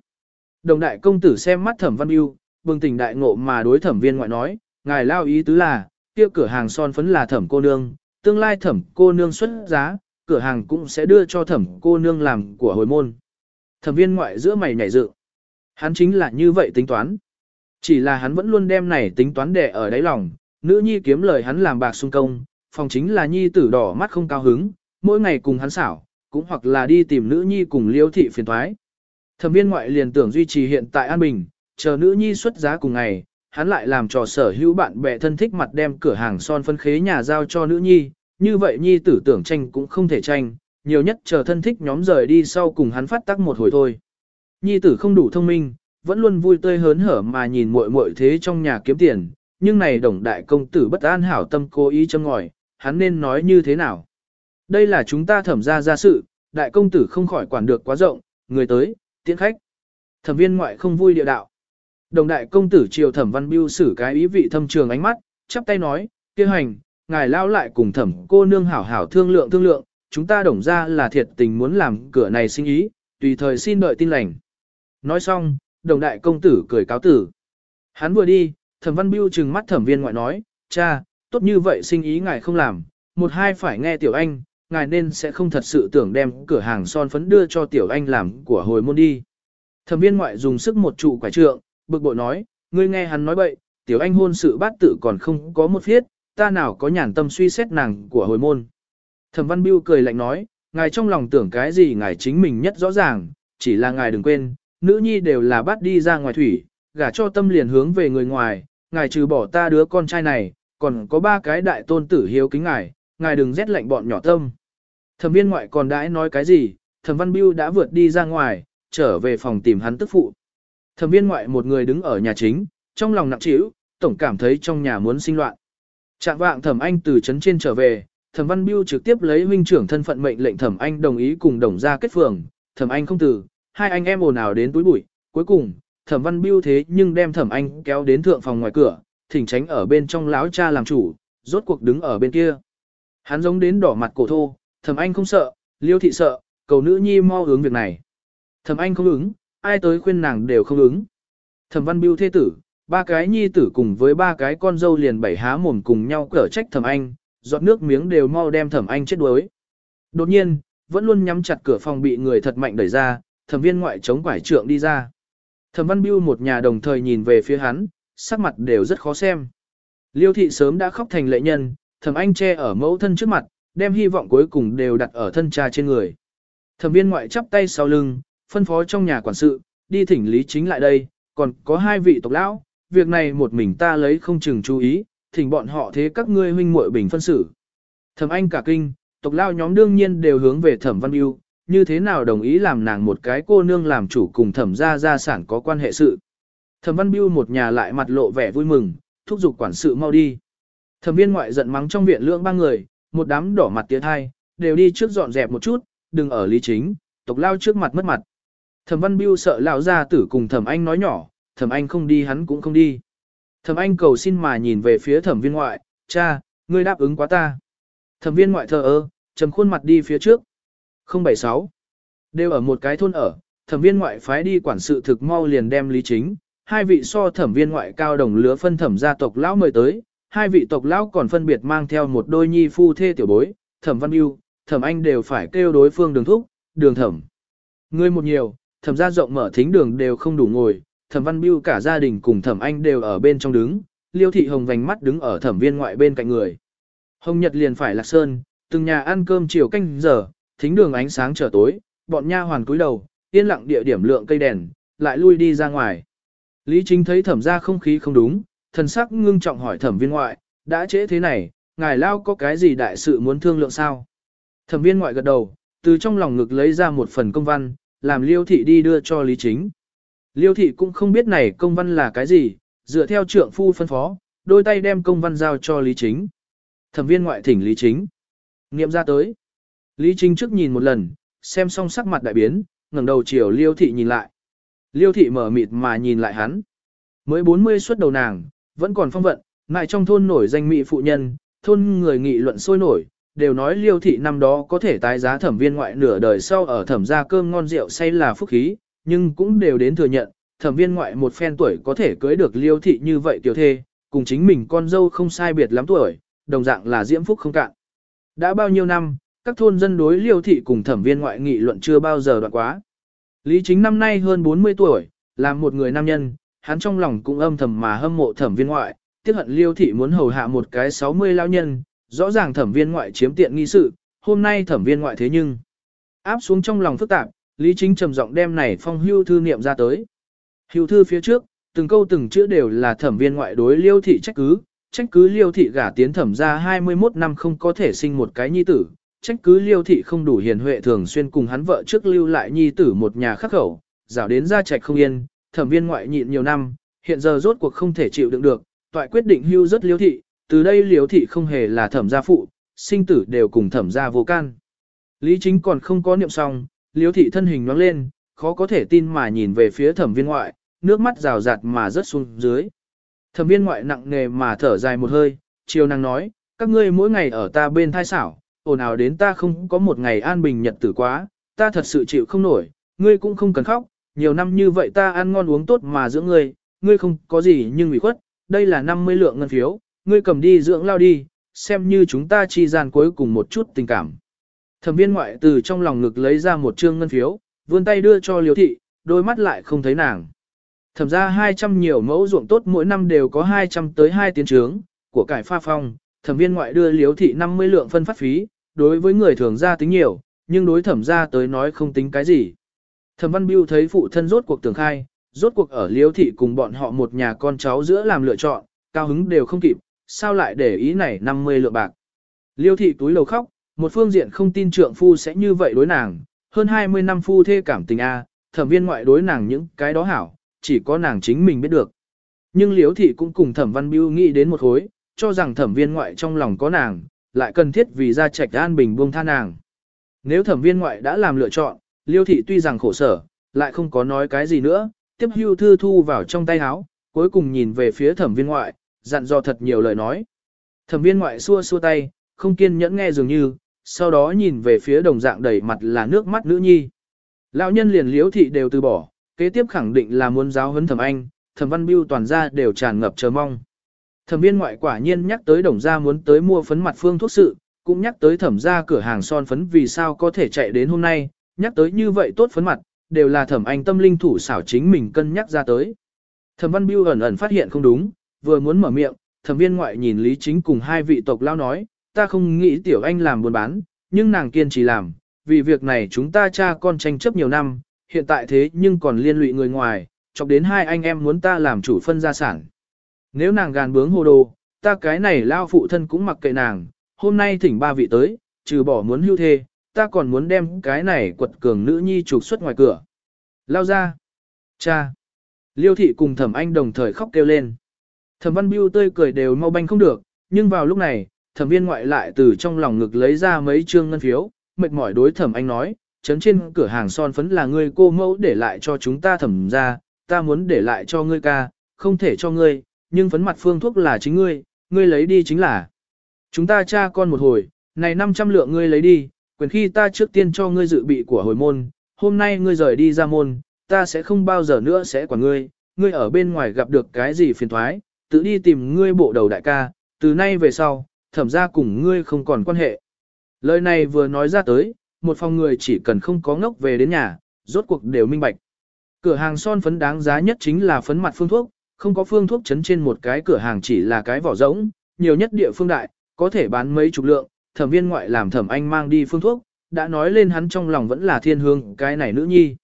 Đồng đại công tử xem mắt Thẩm Văn Biêu, bừng tỉnh đại ngộ mà đối thẩm viên ngoại nói, ngài lao ý tứ là, kia cửa hàng son phấn là thẩm cô nương, tương lai thẩm cô nương xuất giá, cửa hàng cũng sẽ đưa cho thẩm cô nương làm của hồi môn. Thẩm viên ngoại giữa mày nhảy dự. Hắn chính là như vậy tính toán. Chỉ là hắn vẫn luôn đem này tính toán để ở đáy lòng, nữ nhi kiếm lời hắn làm bạc sung công, phòng chính là nhi tử đỏ mắt không cao hứng, mỗi ngày cùng hắn xảo, cũng hoặc là đi tìm nữ nhi cùng liêu thị phiền thoái. Thẩm viên ngoại liền tưởng duy trì hiện tại an bình, chờ nữ nhi xuất giá cùng ngày, hắn lại làm trò sở hữu bạn bè thân thích mặt đem cửa hàng son phân khế nhà giao cho nữ nhi, như vậy nhi tử tưởng tranh cũng không thể tranh, nhiều nhất chờ thân thích nhóm rời đi sau cùng hắn phát tắc một hồi thôi. Nhi tử không đủ thông minh, vẫn luôn vui tươi hớn hở mà nhìn muội muội thế trong nhà kiếm tiền, nhưng này đồng đại công tử bất an hảo tâm cố ý châm ngòi, hắn nên nói như thế nào. Đây là chúng ta thẩm ra ra sự, đại công tử không khỏi quản được quá rộng, người tới, tiễn khách. Thẩm viên ngoại không vui địa đạo. Đồng đại công tử triều thẩm văn biêu xử cái ý vị thâm trường ánh mắt, chắp tay nói, kia hành, ngài lao lại cùng thẩm cô nương hảo hảo thương lượng thương lượng, chúng ta đồng ra là thiệt tình muốn làm cửa này sinh ý, tùy thời xin đợi tin lành. Nói xong, đồng đại công tử cười cáo tử. Hắn vừa đi, thẩm văn biêu trừng mắt thẩm viên ngoại nói, cha, tốt như vậy sinh ý ngài không làm, một hai phải nghe tiểu anh, ngài nên sẽ không thật sự tưởng đem cửa hàng son phấn đưa cho tiểu anh làm của hồi môn đi. Thẩm viên ngoại dùng sức một trụ quả trượng, bực bội nói, ngươi nghe hắn nói bậy, tiểu anh hôn sự bát tự còn không có một phiết, ta nào có nhàn tâm suy xét nàng của hồi môn. Thẩm văn biêu cười lạnh nói, ngài trong lòng tưởng cái gì ngài chính mình nhất rõ ràng, chỉ là ngài đừng quên, nữ nhi đều là bắt đi ra ngoài thủy, gả cho tâm liền hướng về người ngoài, ngài trừ bỏ ta đứa con trai này, còn có ba cái đại tôn tử hiếu kính ngài, ngài đừng rét lạnh bọn nhỏ tâm. Thẩm viên ngoại còn đãi nói cái gì, thẩm văn biêu đã vượt đi ra ngoài, trở về phòng tìm hắn tức phụ. Thẩm viên ngoại một người đứng ở nhà chính, trong lòng nặng trĩu, tổng cảm thấy trong nhà muốn sinh loạn. Trạng vạng thẩm anh từ trấn trên trở về, thẩm văn biêu trực tiếp lấy huynh trưởng thân phận mệnh lệnh thẩm anh đồng ý cùng đồng gia kết phường, thẩm anh không từ, hai anh em ồn ào đến túi bụi, cuối cùng, thẩm văn biêu thế nhưng đem thẩm anh kéo đến thượng phòng ngoài cửa, thỉnh tránh ở bên trong láo cha làm chủ, rốt cuộc đứng ở bên kia. Hắn giống đến đỏ mặt cổ thô, thẩm anh không sợ, liêu thị sợ, cầu nữ nhi mau hướng việc này. Thẩm anh không ứng, ai tới khuyên nàng đều không ứng. Thẩm văn biêu thế tử, ba cái nhi tử cùng với ba cái con dâu liền bảy há mồm cùng nhau cở trách thẩm anh, giọt nước miếng đều mau đem thẩm anh chết đuối. Đột nhiên, vẫn luôn nhắm chặt cửa phòng bị người thật mạnh đẩy ra, thẩm viên ngoại chống quải trượng đi ra. Thẩm văn biêu một nhà đồng thời nhìn về phía hắn, sắc mặt đều rất khó xem. Liêu thị sớm đã khóc thành lệ nhân, thẩm anh che ở mẫu thân trước mặt, đem hy vọng cuối cùng đều đặt ở thân cha trên người. Thẩm viên ngoại chắp tay sau lưng, phân phó trong nhà quản sự, đi thỉnh lý chính lại đây, còn có hai vị tộc lão, việc này một mình ta lấy không chừng chú ý, thỉnh bọn họ thế các ngươi huynh muội bình phân xử. Thẩm Anh cả kinh, tộc lão nhóm đương nhiên đều hướng về Thẩm Văn Yêu, như thế nào đồng ý làm nàng một cái cô nương làm chủ cùng Thẩm gia gia sản có quan hệ sự. Thẩm Văn Bưu một nhà lại mặt lộ vẻ vui mừng, thúc giục quản sự mau đi. Thẩm viên ngoại giận mắng trong viện lượng ba người, một đám đỏ mặt tiến hai, đều đi trước dọn dẹp một chút, đừng ở lý chính, tộc lao trước mặt mất mặt. Thẩm Văn Biêu sợ lão gia tử cùng Thẩm Anh nói nhỏ, Thẩm Anh không đi hắn cũng không đi. Thẩm Anh cầu xin mà nhìn về phía Thẩm Viên ngoại, cha, ngươi đáp ứng quá ta. Thẩm Viên ngoại thờ ơ, trầm khuôn mặt đi phía trước. 076. Đều ở một cái thôn ở, Thẩm Viên ngoại phái đi quản sự thực mau liền đem lý chính. Hai vị so Thẩm Viên ngoại cao đồng lứa phân thẩm gia tộc lão mời tới, hai vị tộc lão còn phân biệt mang theo một đôi nhi phu thê tiểu bối, Thẩm Văn Biêu, Thẩm Anh đều phải kêu đối phương đường thúc, đường thẩm. Ngươi một nhiều, thẩm gia rộng mở thính đường đều không đủ ngồi, thẩm văn biêu cả gia đình cùng thẩm anh đều ở bên trong đứng, liêu thị hồng vành mắt đứng ở thẩm viên ngoại bên cạnh người. Hồng Nhật liền phải lạc sơn, từng nhà ăn cơm chiều canh giờ, thính đường ánh sáng trở tối, bọn nha hoàn cúi đầu, yên lặng địa điểm lượng cây đèn, lại lui đi ra ngoài. Lý Chính thấy thẩm gia không khí không đúng, thần sắc ngưng trọng hỏi thẩm viên ngoại, đã trễ thế này, ngài lao có cái gì đại sự muốn thương lượng sao? Thẩm viên ngoại gật đầu, từ trong lòng ngực lấy ra một phần công văn, làm liêu thị đi đưa cho Lý Chính. Liêu thị cũng không biết này công văn là cái gì, dựa theo trượng phu phân phó, đôi tay đem công văn giao cho Lý Chính. Thẩm viên ngoại thỉnh Lý Chính. Nghiệm ra tới. Lý Chính trước nhìn một lần, xem xong sắc mặt đại biến, ngẩng đầu chiều Liêu thị nhìn lại. Liêu thị mở mịt mà nhìn lại hắn. Mới 40 xuất đầu nàng, vẫn còn phong vận, ngại trong thôn nổi danh mỹ phụ nhân, thôn người nghị luận sôi nổi, đều nói liêu thị năm đó có thể tái giá thẩm viên ngoại nửa đời sau ở thẩm gia cơm ngon rượu say là phúc khí, nhưng cũng đều đến thừa nhận, thẩm viên ngoại một phen tuổi có thể cưới được liêu thị như vậy tiểu thê, cùng chính mình con dâu không sai biệt lắm tuổi, đồng dạng là diễm phúc không cạn. Đã bao nhiêu năm, các thôn dân đối liêu thị cùng thẩm viên ngoại nghị luận chưa bao giờ đoạn quá. Lý chính năm nay hơn 40 tuổi, là một người nam nhân, hắn trong lòng cũng âm thầm mà hâm mộ thẩm viên ngoại, tiếc hận liêu thị muốn hầu hạ một cái 60 lao nhân, rõ ràng thẩm viên ngoại chiếm tiện nghi sự, hôm nay thẩm viên ngoại thế nhưng áp xuống trong lòng phức tạp, Lý Chính trầm giọng đem này phong hưu thư niệm ra tới. Hưu thư phía trước, từng câu từng chữ đều là thẩm viên ngoại đối liêu thị trách cứ, trách cứ liêu thị gả tiến thẩm ra 21 năm không có thể sinh một cái nhi tử, trách cứ liêu thị không đủ hiền huệ thường xuyên cùng hắn vợ trước lưu lại nhi tử một nhà khắc khẩu, rảo đến ra trạch không yên, thẩm viên ngoại nhịn nhiều năm, hiện giờ rốt cuộc không thể chịu đựng được, toại quyết định hưu rất Liêu thị, từ đây liếu thị không hề là thẩm gia phụ, sinh tử đều cùng thẩm gia vô can. Lý chính còn không có niệm xong, liếu thị thân hình nhoáng lên, khó có thể tin mà nhìn về phía thẩm viên ngoại, nước mắt rào rạt mà rớt xuống dưới. Thẩm viên ngoại nặng nề mà thở dài một hơi, chiều nàng nói, các ngươi mỗi ngày ở ta bên thai xảo, ồn ào đến ta không có một ngày an bình nhật tử quá, ta thật sự chịu không nổi, ngươi cũng không cần khóc, nhiều năm như vậy ta ăn ngon uống tốt mà dưỡng ngươi, ngươi không có gì nhưng ủy khuất, đây là 50 lượng ngân phiếu, ngươi cầm đi dưỡng lao đi, xem như chúng ta chi gian cuối cùng một chút tình cảm. Thẩm viên ngoại từ trong lòng ngực lấy ra một trương ngân phiếu, vươn tay đưa cho liếu thị, đôi mắt lại không thấy nàng. Thẩm ra 200 nhiều mẫu ruộng tốt mỗi năm đều có 200 tới 2 tiến trướng, của cải pha phong, thẩm viên ngoại đưa liếu thị 50 lượng phân phát phí, đối với người thường ra tính nhiều, nhưng đối thẩm ra tới nói không tính cái gì. Thẩm văn biêu thấy phụ thân rốt cuộc tưởng khai, rốt cuộc ở liếu thị cùng bọn họ một nhà con cháu giữa làm lựa chọn, cao hứng đều không kịp, sao lại để ý này 50 lượng bạc. Liêu thị túi lầu khóc, một phương diện không tin trượng phu sẽ như vậy đối nàng, hơn 20 năm phu thê cảm tình a, thẩm viên ngoại đối nàng những cái đó hảo, chỉ có nàng chính mình biết được. Nhưng liêu thị cũng cùng thẩm văn biêu nghĩ đến một hối, cho rằng thẩm viên ngoại trong lòng có nàng, lại cần thiết vì ra trạch an bình buông tha nàng. Nếu thẩm viên ngoại đã làm lựa chọn, liêu thị tuy rằng khổ sở, lại không có nói cái gì nữa, tiếp hưu thư thu vào trong tay áo, cuối cùng nhìn về phía thẩm viên ngoại, dặn dò thật nhiều lời nói. Thẩm viên ngoại xua xua tay, không kiên nhẫn nghe dường như, sau đó nhìn về phía đồng dạng đầy mặt là nước mắt nữ nhi. Lão nhân liền liếu thị đều từ bỏ, kế tiếp khẳng định là muốn giáo huấn thẩm anh, thẩm văn biêu toàn ra đều tràn ngập chờ mong. Thẩm viên ngoại quả nhiên nhắc tới đồng gia muốn tới mua phấn mặt phương thuốc sự, cũng nhắc tới thẩm gia cửa hàng son phấn vì sao có thể chạy đến hôm nay, nhắc tới như vậy tốt phấn mặt, đều là thẩm anh tâm linh thủ xảo chính mình cân nhắc ra tới. Thẩm văn biêu ẩn ẩn phát hiện không đúng, vừa muốn mở miệng, thẩm viên ngoại nhìn Lý Chính cùng hai vị tộc lao nói, ta không nghĩ tiểu anh làm buôn bán, nhưng nàng kiên trì làm, vì việc này chúng ta cha con tranh chấp nhiều năm, hiện tại thế nhưng còn liên lụy người ngoài, chọc đến hai anh em muốn ta làm chủ phân gia sản. Nếu nàng gàn bướng hồ đồ, ta cái này lao phụ thân cũng mặc kệ nàng, hôm nay thỉnh ba vị tới, trừ bỏ muốn hưu thê, ta còn muốn đem cái này quật cường nữ nhi trục xuất ngoài cửa. Lao ra. Cha. Liêu thị cùng thẩm anh đồng thời khóc kêu lên. Thẩm văn biêu tươi cười đều mau banh không được, nhưng vào lúc này, thẩm viên ngoại lại từ trong lòng ngực lấy ra mấy trương ngân phiếu, mệt mỏi đối thẩm anh nói, chấn trên cửa hàng son phấn là ngươi cô mẫu để lại cho chúng ta thẩm ra, ta muốn để lại cho ngươi ca, không thể cho ngươi, nhưng phấn mặt phương thuốc là chính ngươi, ngươi lấy đi chính là. Chúng ta cha con một hồi, này 500 lượng ngươi lấy đi, quyền khi ta trước tiên cho ngươi dự bị của hồi môn, hôm nay ngươi rời đi ra môn, ta sẽ không bao giờ nữa sẽ quản ngươi, ngươi ở bên ngoài gặp được cái gì phiền thoái, tự đi tìm ngươi bộ đầu đại ca, từ nay về sau, thẩm ra cùng ngươi không còn quan hệ. Lời này vừa nói ra tới, một phòng người chỉ cần không có ngốc về đến nhà, rốt cuộc đều minh bạch. Cửa hàng son phấn đáng giá nhất chính là phấn mặt phương thuốc, không có phương thuốc chấn trên một cái cửa hàng chỉ là cái vỏ rỗng, nhiều nhất địa phương đại, có thể bán mấy chục lượng, thẩm viên ngoại làm thẩm anh mang đi phương thuốc, đã nói lên hắn trong lòng vẫn là thiên hương cái này nữ nhi.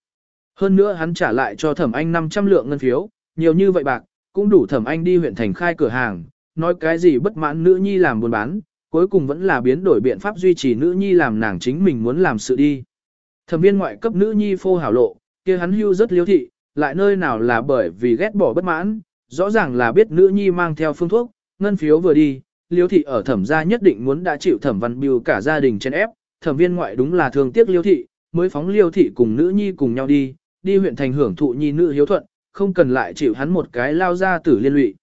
Hơn nữa hắn trả lại cho thẩm anh 500 lượng ngân phiếu, nhiều như vậy bạc, cũng đủ thẩm anh đi huyện thành khai cửa hàng, nói cái gì bất mãn nữ nhi làm buôn bán, cuối cùng vẫn là biến đổi biện pháp duy trì nữ nhi làm nàng chính mình muốn làm sự đi. Thẩm viên ngoại cấp nữ nhi phô hảo lộ, kia hắn hưu rất liếu thị, lại nơi nào là bởi vì ghét bỏ bất mãn, rõ ràng là biết nữ nhi mang theo phương thuốc, ngân phiếu vừa đi, liếu thị ở thẩm gia nhất định muốn đã chịu thẩm văn biêu cả gia đình trên ép, thẩm viên ngoại đúng là thường tiếc liêu thị, mới phóng liêu thị cùng nữ nhi cùng nhau đi, đi huyện thành hưởng thụ nhi nữ hiếu thuận, không cần lại chịu hắn một cái lao ra tử liên lụy.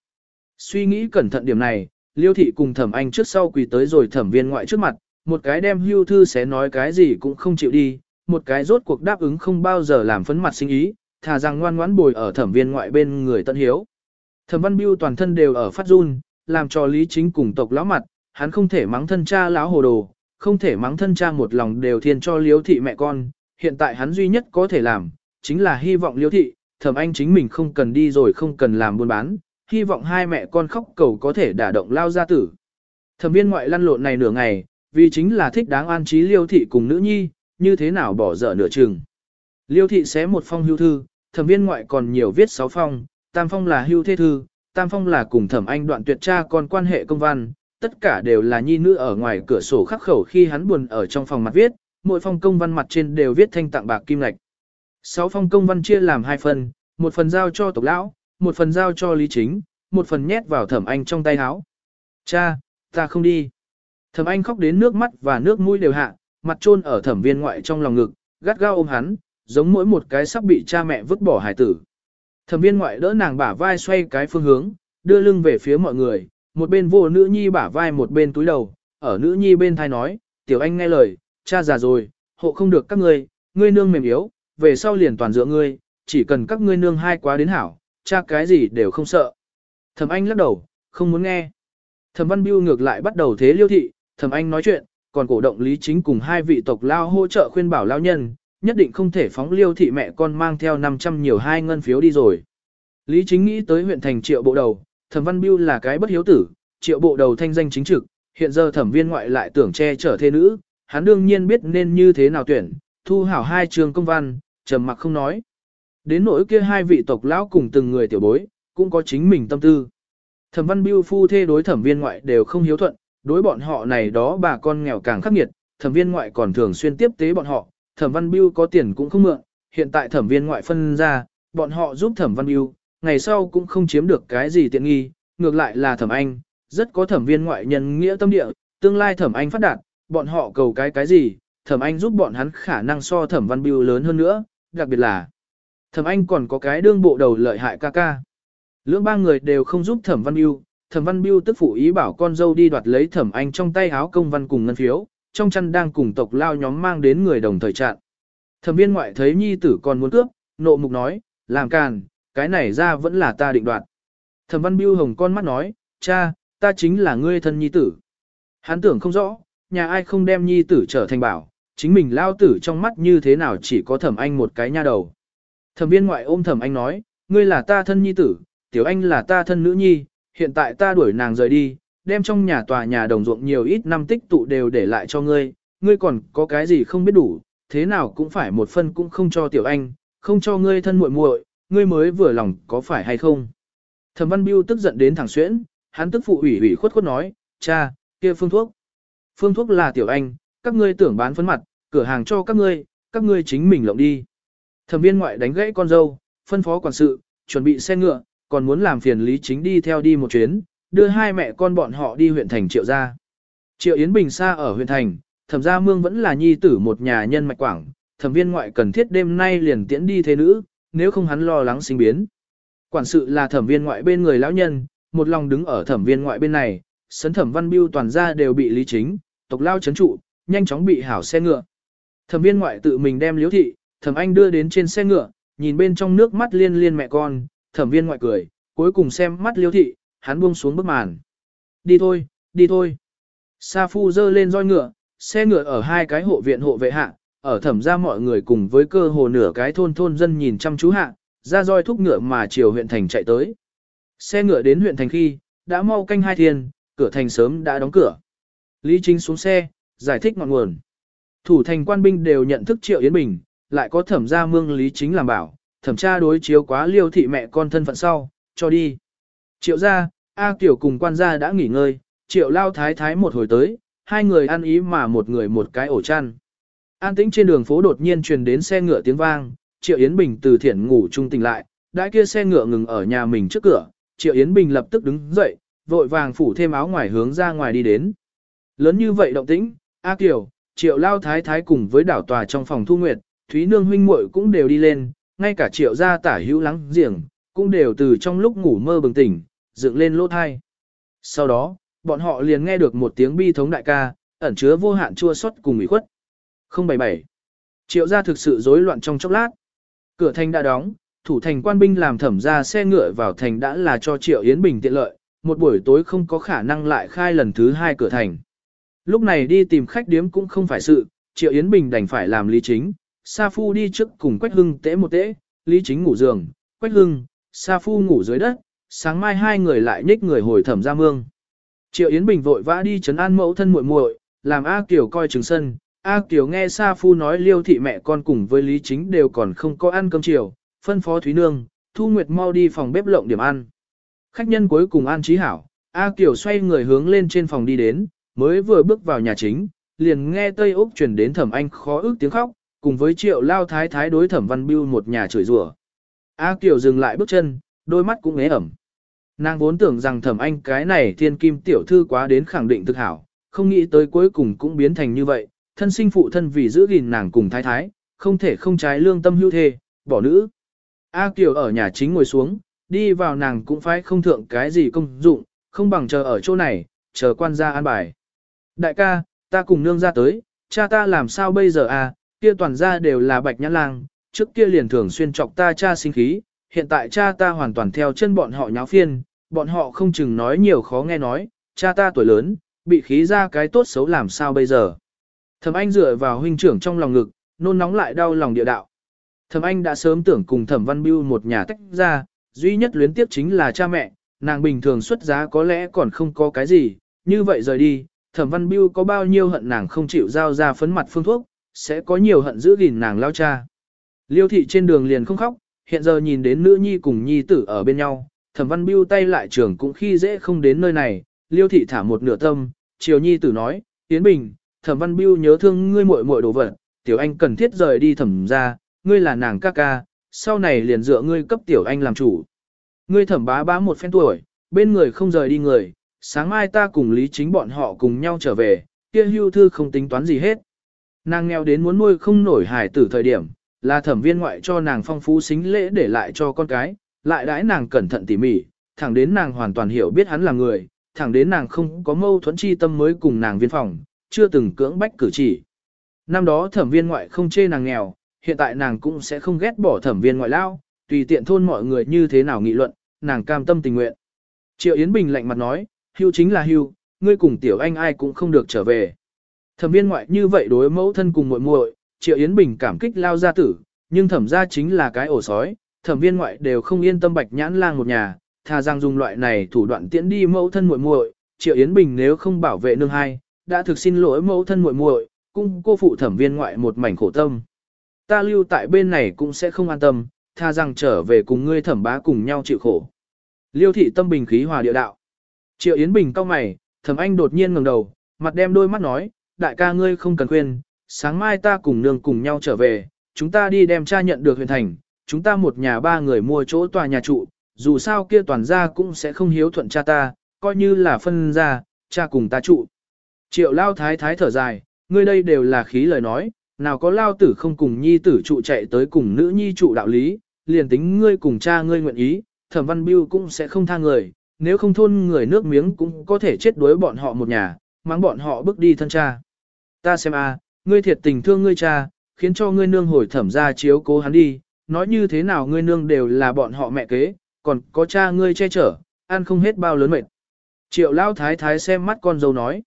Suy nghĩ cẩn thận điểm này, liêu thị cùng thẩm anh trước sau quỳ tới rồi thẩm viên ngoại trước mặt, một cái đem hưu thư sẽ nói cái gì cũng không chịu đi, một cái rốt cuộc đáp ứng không bao giờ làm phấn mặt sinh ý, thà rằng ngoan ngoãn bồi ở thẩm viên ngoại bên người tận hiếu. Thẩm văn biêu toàn thân đều ở phát run, làm cho lý chính cùng tộc lão mặt, hắn không thể mắng thân cha lão hồ đồ, không thể mắng thân cha một lòng đều thiên cho liêu thị mẹ con, hiện tại hắn duy nhất có thể làm, chính là hy vọng liêu thị, thẩm anh chính mình không cần đi rồi không cần làm buôn bán, hy vọng hai mẹ con khóc cầu có thể đả động lao gia tử. Thẩm viên ngoại lăn lộn này nửa ngày, vì chính là thích đáng an trí liêu thị cùng nữ nhi, như thế nào bỏ dở nửa chừng. Liêu thị xé một phong hưu thư, thẩm viên ngoại còn nhiều viết sáu phong, tam phong là hưu thế thư, tam phong là cùng thẩm anh đoạn tuyệt tra còn quan hệ công văn, tất cả đều là nhi nữ ở ngoài cửa sổ khắc khẩu khi hắn buồn ở trong phòng mặt viết, mỗi phong công văn mặt trên đều viết thanh tặng bạc kim lạch. Sáu phong công văn chia làm hai phần, một phần giao cho tộc lão, một phần giao cho lý chính, một phần nhét vào thẩm anh trong tay áo. Cha, ta không đi. Thẩm anh khóc đến nước mắt và nước mũi đều hạ, mặt trôn ở thẩm viên ngoại trong lòng ngực, gắt gao ôm hắn, giống mỗi một cái sắp bị cha mẹ vứt bỏ hải tử. Thẩm viên ngoại đỡ nàng bả vai xoay cái phương hướng, đưa lưng về phía mọi người, một bên vô nữ nhi bả vai một bên túi đầu, ở nữ nhi bên thai nói, tiểu anh nghe lời, cha già rồi, hộ không được các ngươi, ngươi nương mềm yếu, về sau liền toàn dựa ngươi, chỉ cần các ngươi nương hai quá đến hảo, cha cái gì đều không sợ. Thẩm anh lắc đầu, không muốn nghe. Thẩm văn biêu ngược lại bắt đầu thế liêu thị, thẩm anh nói chuyện, còn cổ động lý chính cùng hai vị tộc lao hỗ trợ khuyên bảo lao nhân, nhất định không thể phóng liêu thị mẹ con mang theo 500 nhiều hai ngân phiếu đi rồi. Lý chính nghĩ tới huyện thành triệu bộ đầu, thẩm văn biêu là cái bất hiếu tử, triệu bộ đầu thanh danh chính trực, hiện giờ thẩm viên ngoại lại tưởng che chở thê nữ, hắn đương nhiên biết nên như thế nào tuyển, thu hảo hai trường công văn, trầm mặc không nói. Đến nỗi kia hai vị tộc lão cùng từng người tiểu bối, cũng có chính mình tâm tư. Thẩm văn biêu phu thê đối thẩm viên ngoại đều không hiếu thuận, đối bọn họ này đó bà con nghèo càng khắc nghiệt, thẩm viên ngoại còn thường xuyên tiếp tế bọn họ, thẩm văn biêu có tiền cũng không mượn, hiện tại thẩm viên ngoại phân ra, bọn họ giúp thẩm văn biêu, ngày sau cũng không chiếm được cái gì tiện nghi, ngược lại là thẩm anh, rất có thẩm viên ngoại nhân nghĩa tâm địa, tương lai thẩm anh phát đạt, bọn họ cầu cái cái gì, thẩm anh giúp bọn hắn khả năng so thẩm văn biêu lớn hơn nữa, đặc biệt là thẩm anh còn có cái đương bộ đầu lợi hại ca ca. Lưỡng ba người đều không giúp thẩm văn biêu, thẩm văn biêu tức phụ ý bảo con dâu đi đoạt lấy thẩm anh trong tay áo công văn cùng ngân phiếu, trong chăn đang cùng tộc lao nhóm mang đến người đồng thời trạng. Thẩm viên ngoại thấy nhi tử còn muốn cướp, nộ mục nói, làm càn, cái này ra vẫn là ta định đoạt. Thẩm văn biêu hồng con mắt nói, cha, ta chính là ngươi thân nhi tử. Hắn tưởng không rõ, nhà ai không đem nhi tử trở thành bảo, chính mình lao tử trong mắt như thế nào chỉ có thẩm anh một cái nha đầu. Thẩm viên ngoại ôm thẩm anh nói, ngươi là ta thân nhi tử, tiểu anh là ta thân nữ nhi, hiện tại ta đuổi nàng rời đi, đem trong nhà tòa nhà đồng ruộng nhiều ít năm tích tụ đều để lại cho ngươi, ngươi còn có cái gì không biết đủ, thế nào cũng phải một phân cũng không cho tiểu anh, không cho ngươi thân muội muội, ngươi mới vừa lòng có phải hay không. Thẩm Văn Biêu tức giận đến thẳng xuyễn, hắn tức phụ ủy ủy khuất khuất nói, cha, kia phương thuốc. Phương thuốc là tiểu anh, các ngươi tưởng bán phấn mặt, cửa hàng cho các ngươi, các ngươi chính mình lộng đi. Thẩm viên ngoại đánh gãy con dâu, phân phó quản sự, chuẩn bị xe ngựa, còn muốn làm phiền Lý Chính đi theo đi một chuyến, đưa hai mẹ con bọn họ đi huyện thành Triệu Gia. Triệu Yến Bình xa ở huyện thành, thẩm gia mương vẫn là nhi tử một nhà nhân mạch quảng, thẩm viên ngoại cần thiết đêm nay liền tiễn đi thế nữ, nếu không hắn lo lắng sinh biến. Quản sự là thẩm viên ngoại bên người lão nhân, một lòng đứng ở thẩm viên ngoại bên này, sấn thẩm văn biêu toàn gia đều bị lý chính, tộc lao chấn trụ, nhanh chóng bị hảo xe ngựa. Thẩm viên ngoại tự mình đem liếu thị, thẩm anh đưa đến trên xe ngựa, nhìn bên trong nước mắt liên liên mẹ con, thẩm viên ngoại cười, cuối cùng xem mắt liếu thị, hắn buông xuống bức màn. Đi thôi, đi thôi. Sa phu dơ lên roi ngựa, xe ngựa ở hai cái hộ viện hộ vệ hạ, ở thẩm ra mọi người cùng với cơ hồ nửa cái thôn thôn dân nhìn chăm chú hạ, ra roi thúc ngựa mà chiều huyện thành chạy tới. Xe ngựa đến huyện thành khi, đã mau canh hai thiên, cửa thành sớm đã đóng cửa. Lý Chính xuống xe, giải thích ngọn nguồn. Thủ thành quan binh đều nhận thức Triệu Yến Bình, lại có thẩm gia mương Lý Chính làm bảo, thẩm tra đối chiếu quá liêu thị mẹ con thân phận sau, cho đi. Triệu gia, A tiểu cùng quan gia đã nghỉ ngơi, Triệu lao thái thái một hồi tới, hai người ăn ý mà một người một cái ổ chăn. An tĩnh trên đường phố đột nhiên truyền đến xe ngựa tiếng vang, Triệu Yến Bình từ thiện ngủ trung tỉnh lại, đã kia xe ngựa ngừng ở nhà mình trước cửa, Triệu Yến Bình lập tức đứng dậy, vội vàng phủ thêm áo ngoài hướng ra ngoài đi đến. Lớn như vậy động tĩnh, A Kiều, Triệu Lao Thái Thái cùng với đảo tòa trong phòng thu nguyệt, Thúy Nương huynh muội cũng đều đi lên, ngay cả Triệu gia tả hữu lắng giềng, cũng đều từ trong lúc ngủ mơ bừng tỉnh, dựng lên lỗ thai. Sau đó, bọn họ liền nghe được một tiếng bi thống đại ca, ẩn chứa vô hạn chua xót cùng ủy khuất. 077. Triệu gia thực sự rối loạn trong chốc lát. Cửa thành đã đóng, thủ thành quan binh làm thẩm ra xe ngựa vào thành đã là cho Triệu Yến Bình tiện lợi, một buổi tối không có khả năng lại khai lần thứ hai cửa thành. Lúc này đi tìm khách điếm cũng không phải sự, Triệu Yến Bình đành phải làm lý chính, Sa Phu đi trước cùng Quách Hưng tễ một tễ, lý chính ngủ giường, Quách Hưng, Sa Phu ngủ dưới đất, sáng mai hai người lại nhích người hồi thẩm ra mương. Triệu Yến Bình vội vã đi trấn an mẫu thân muội muội, làm A Kiều coi trường sân, A Kiều nghe Sa Phu nói liêu thị mẹ con cùng với Lý Chính đều còn không có ăn cơm chiều, phân phó Thúy Nương, Thu Nguyệt mau đi phòng bếp lộng điểm ăn. Khách nhân cuối cùng an trí hảo, A Kiều xoay người hướng lên trên phòng đi đến, mới vừa bước vào nhà chính, liền nghe Tây Úc truyền đến thẩm anh khó ức tiếng khóc, cùng với triệu lao thái thái đối thẩm văn biêu một nhà chửi rủa. A Kiều dừng lại bước chân, đôi mắt cũng ế ẩm. Nàng vốn tưởng rằng thẩm anh cái này thiên kim tiểu thư quá đến khẳng định thực hảo, không nghĩ tới cuối cùng cũng biến thành như vậy, thân sinh phụ thân vì giữ gìn nàng cùng thái thái, không thể không trái lương tâm hưu thê, bỏ nữ. A Kiều ở nhà chính ngồi xuống, đi vào nàng cũng phải không thượng cái gì công dụng, không bằng chờ ở chỗ này, chờ quan gia an bài. Đại ca, ta cùng nương ra tới, cha ta làm sao bây giờ à, kia toàn ra đều là bạch nhãn lang, trước kia liền thường xuyên chọc ta cha sinh khí, hiện tại cha ta hoàn toàn theo chân bọn họ nháo phiên, bọn họ không chừng nói nhiều khó nghe nói, cha ta tuổi lớn, bị khí ra cái tốt xấu làm sao bây giờ. Thẩm Anh dựa vào huynh trưởng trong lòng ngực, nôn nóng lại đau lòng địa đạo. Thẩm Anh đã sớm tưởng cùng Thẩm Văn Biêu một nhà tách ra, duy nhất luyến tiếp chính là cha mẹ, nàng bình thường xuất giá có lẽ còn không có cái gì, như vậy rời đi, Thẩm Văn Biêu có bao nhiêu hận nàng không chịu giao ra phấn mặt phương thuốc, sẽ có nhiều hận giữ gìn nàng lao cha. Liêu thị trên đường liền không khóc, hiện giờ nhìn đến nữ nhi cùng nhi tử ở bên nhau, Thẩm Văn Biêu tay lại trường cũng khi dễ không đến nơi này, Liêu thị thả một nửa tâm, chiều nhi tử nói, Yến Bình, Thẩm Văn Biêu nhớ thương ngươi muội muội đồ vật, tiểu anh cần thiết rời đi thẩm ra, ngươi là nàng ca ca, sau này liền dựa ngươi cấp tiểu anh làm chủ. Ngươi thẩm bá bá một phen tuổi, bên người không rời đi người, sáng mai ta cùng lý chính bọn họ cùng nhau trở về, kia hưu thư không tính toán gì hết. Nàng nghèo đến muốn nuôi không nổi hài tử thời điểm, là thẩm viên ngoại cho nàng phong phú xính lễ để lại cho con cái, lại đãi nàng cẩn thận tỉ mỉ, thẳng đến nàng hoàn toàn hiểu biết hắn là người, thẳng đến nàng không có mâu thuẫn chi tâm mới cùng nàng viên phòng, chưa từng cưỡng bách cử chỉ. Năm đó thẩm viên ngoại không chê nàng nghèo, hiện tại nàng cũng sẽ không ghét bỏ thẩm viên ngoại lao, tùy tiện thôn mọi người như thế nào nghị luận, nàng cam tâm tình nguyện. Triệu Yến Bình lạnh mặt nói, hưu chính là hưu, ngươi cùng tiểu anh ai cũng không được trở về. Thẩm viên ngoại như vậy đối mẫu thân cùng muội muội, Triệu Yến Bình cảm kích lao ra tử, nhưng thẩm ra chính là cái ổ sói, thẩm viên ngoại đều không yên tâm bạch nhãn lang một nhà, thà rằng dùng loại này thủ đoạn tiễn đi mẫu thân muội muội, Triệu Yến Bình nếu không bảo vệ nương hai, đã thực xin lỗi mẫu thân muội muội, cung cô phụ thẩm viên ngoại một mảnh khổ tâm. Ta lưu tại bên này cũng sẽ không an tâm, tha rằng trở về cùng ngươi thẩm bá cùng nhau chịu khổ. Liêu thị tâm bình khí hòa địa đạo. Triệu Yến Bình cau mày, thẩm anh đột nhiên ngẩng đầu, mặt đem đôi mắt nói, đại ca ngươi không cần khuyên, sáng mai ta cùng nương cùng nhau trở về, chúng ta đi đem cha nhận được huyện thành, chúng ta một nhà ba người mua chỗ tòa nhà trụ, dù sao kia toàn gia cũng sẽ không hiếu thuận cha ta, coi như là phân gia, cha cùng ta trụ. Triệu lao thái thái thở dài, ngươi đây đều là khí lời nói, nào có lao tử không cùng nhi tử trụ chạy tới cùng nữ nhi trụ đạo lý, liền tính ngươi cùng cha ngươi nguyện ý, thẩm văn biêu cũng sẽ không tha người, nếu không thôn người nước miếng cũng có thể chết đuối bọn họ một nhà, mang bọn họ bước đi thân cha. Ta xem a, ngươi thiệt tình thương ngươi cha, khiến cho ngươi nương hồi thẩm ra chiếu cố hắn đi, nói như thế nào ngươi nương đều là bọn họ mẹ kế, còn có cha ngươi che chở, ăn không hết bao lớn mệt. Triệu lao thái thái xem mắt con dâu nói.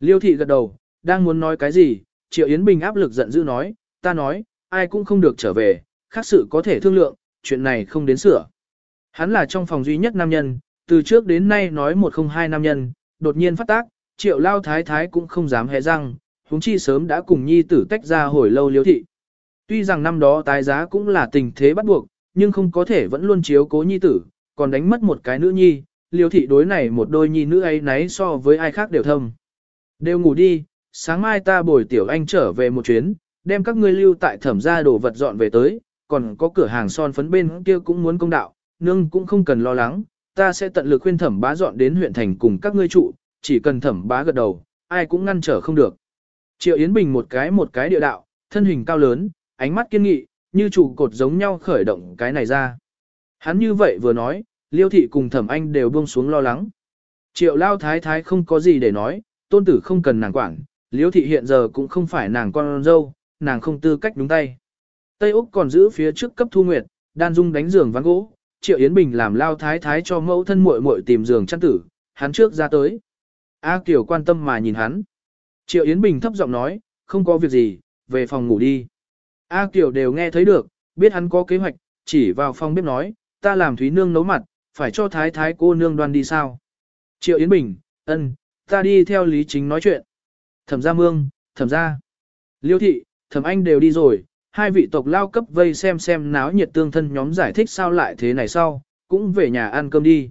Liêu thị gật đầu, đang muốn nói cái gì, Triệu Yến Bình áp lực giận dữ nói, ta nói, ai cũng không được trở về, khác sự có thể thương lượng, chuyện này không đến sửa. Hắn là trong phòng duy nhất nam nhân, từ trước đến nay nói một không hai nam nhân, đột nhiên phát tác, Triệu Lao Thái Thái cũng không dám hé răng, huống chi sớm đã cùng nhi tử tách ra hồi lâu liêu thị. Tuy rằng năm đó tái giá cũng là tình thế bắt buộc, nhưng không có thể vẫn luôn chiếu cố nhi tử, còn đánh mất một cái nữ nhi, liêu thị đối này một đôi nhi nữ ấy nấy so với ai khác đều thâm. Đều ngủ đi, sáng mai ta bồi tiểu anh trở về một chuyến, đem các ngươi lưu tại thẩm gia đồ vật dọn về tới, còn có cửa hàng son phấn bên kia cũng muốn công đạo, nương cũng không cần lo lắng, ta sẽ tận lực khuyên thẩm bá dọn đến huyện thành cùng các ngươi trụ, chỉ cần thẩm bá gật đầu, ai cũng ngăn trở không được. Triệu Yến Bình một cái một cái địa đạo, thân hình cao lớn, ánh mắt kiên nghị, như trụ cột giống nhau khởi động cái này ra. Hắn như vậy vừa nói, Liêu thị cùng thẩm anh đều buông xuống lo lắng. Triệu Lao Thái Thái không có gì để nói, tôn tử không cần nàng quản, Liêu thị hiện giờ cũng không phải nàng con dâu, nàng không tư cách đúng tay. Tây Úc còn giữ phía trước cấp thu nguyệt, đan dung đánh giường ván gỗ, Triệu Yến Bình làm lao thái thái cho mẫu thân muội muội tìm giường chăn tử, hắn trước ra tới. A Kiều quan tâm mà nhìn hắn. Triệu Yến Bình thấp giọng nói, không có việc gì, về phòng ngủ đi. A Kiều đều nghe thấy được, biết hắn có kế hoạch, chỉ vào phòng bếp nói, ta làm Thúy Nương nấu mặt, phải cho thái thái cô nương đoan đi sao. Triệu Yến Bình, ân, ta đi theo Lý Chính nói chuyện. Thẩm gia mương, thẩm gia. Liêu thị, thẩm anh đều đi rồi, hai vị tộc lao cấp vây xem xem náo nhiệt tương thân nhóm giải thích sao lại thế này sau, cũng về nhà ăn cơm đi.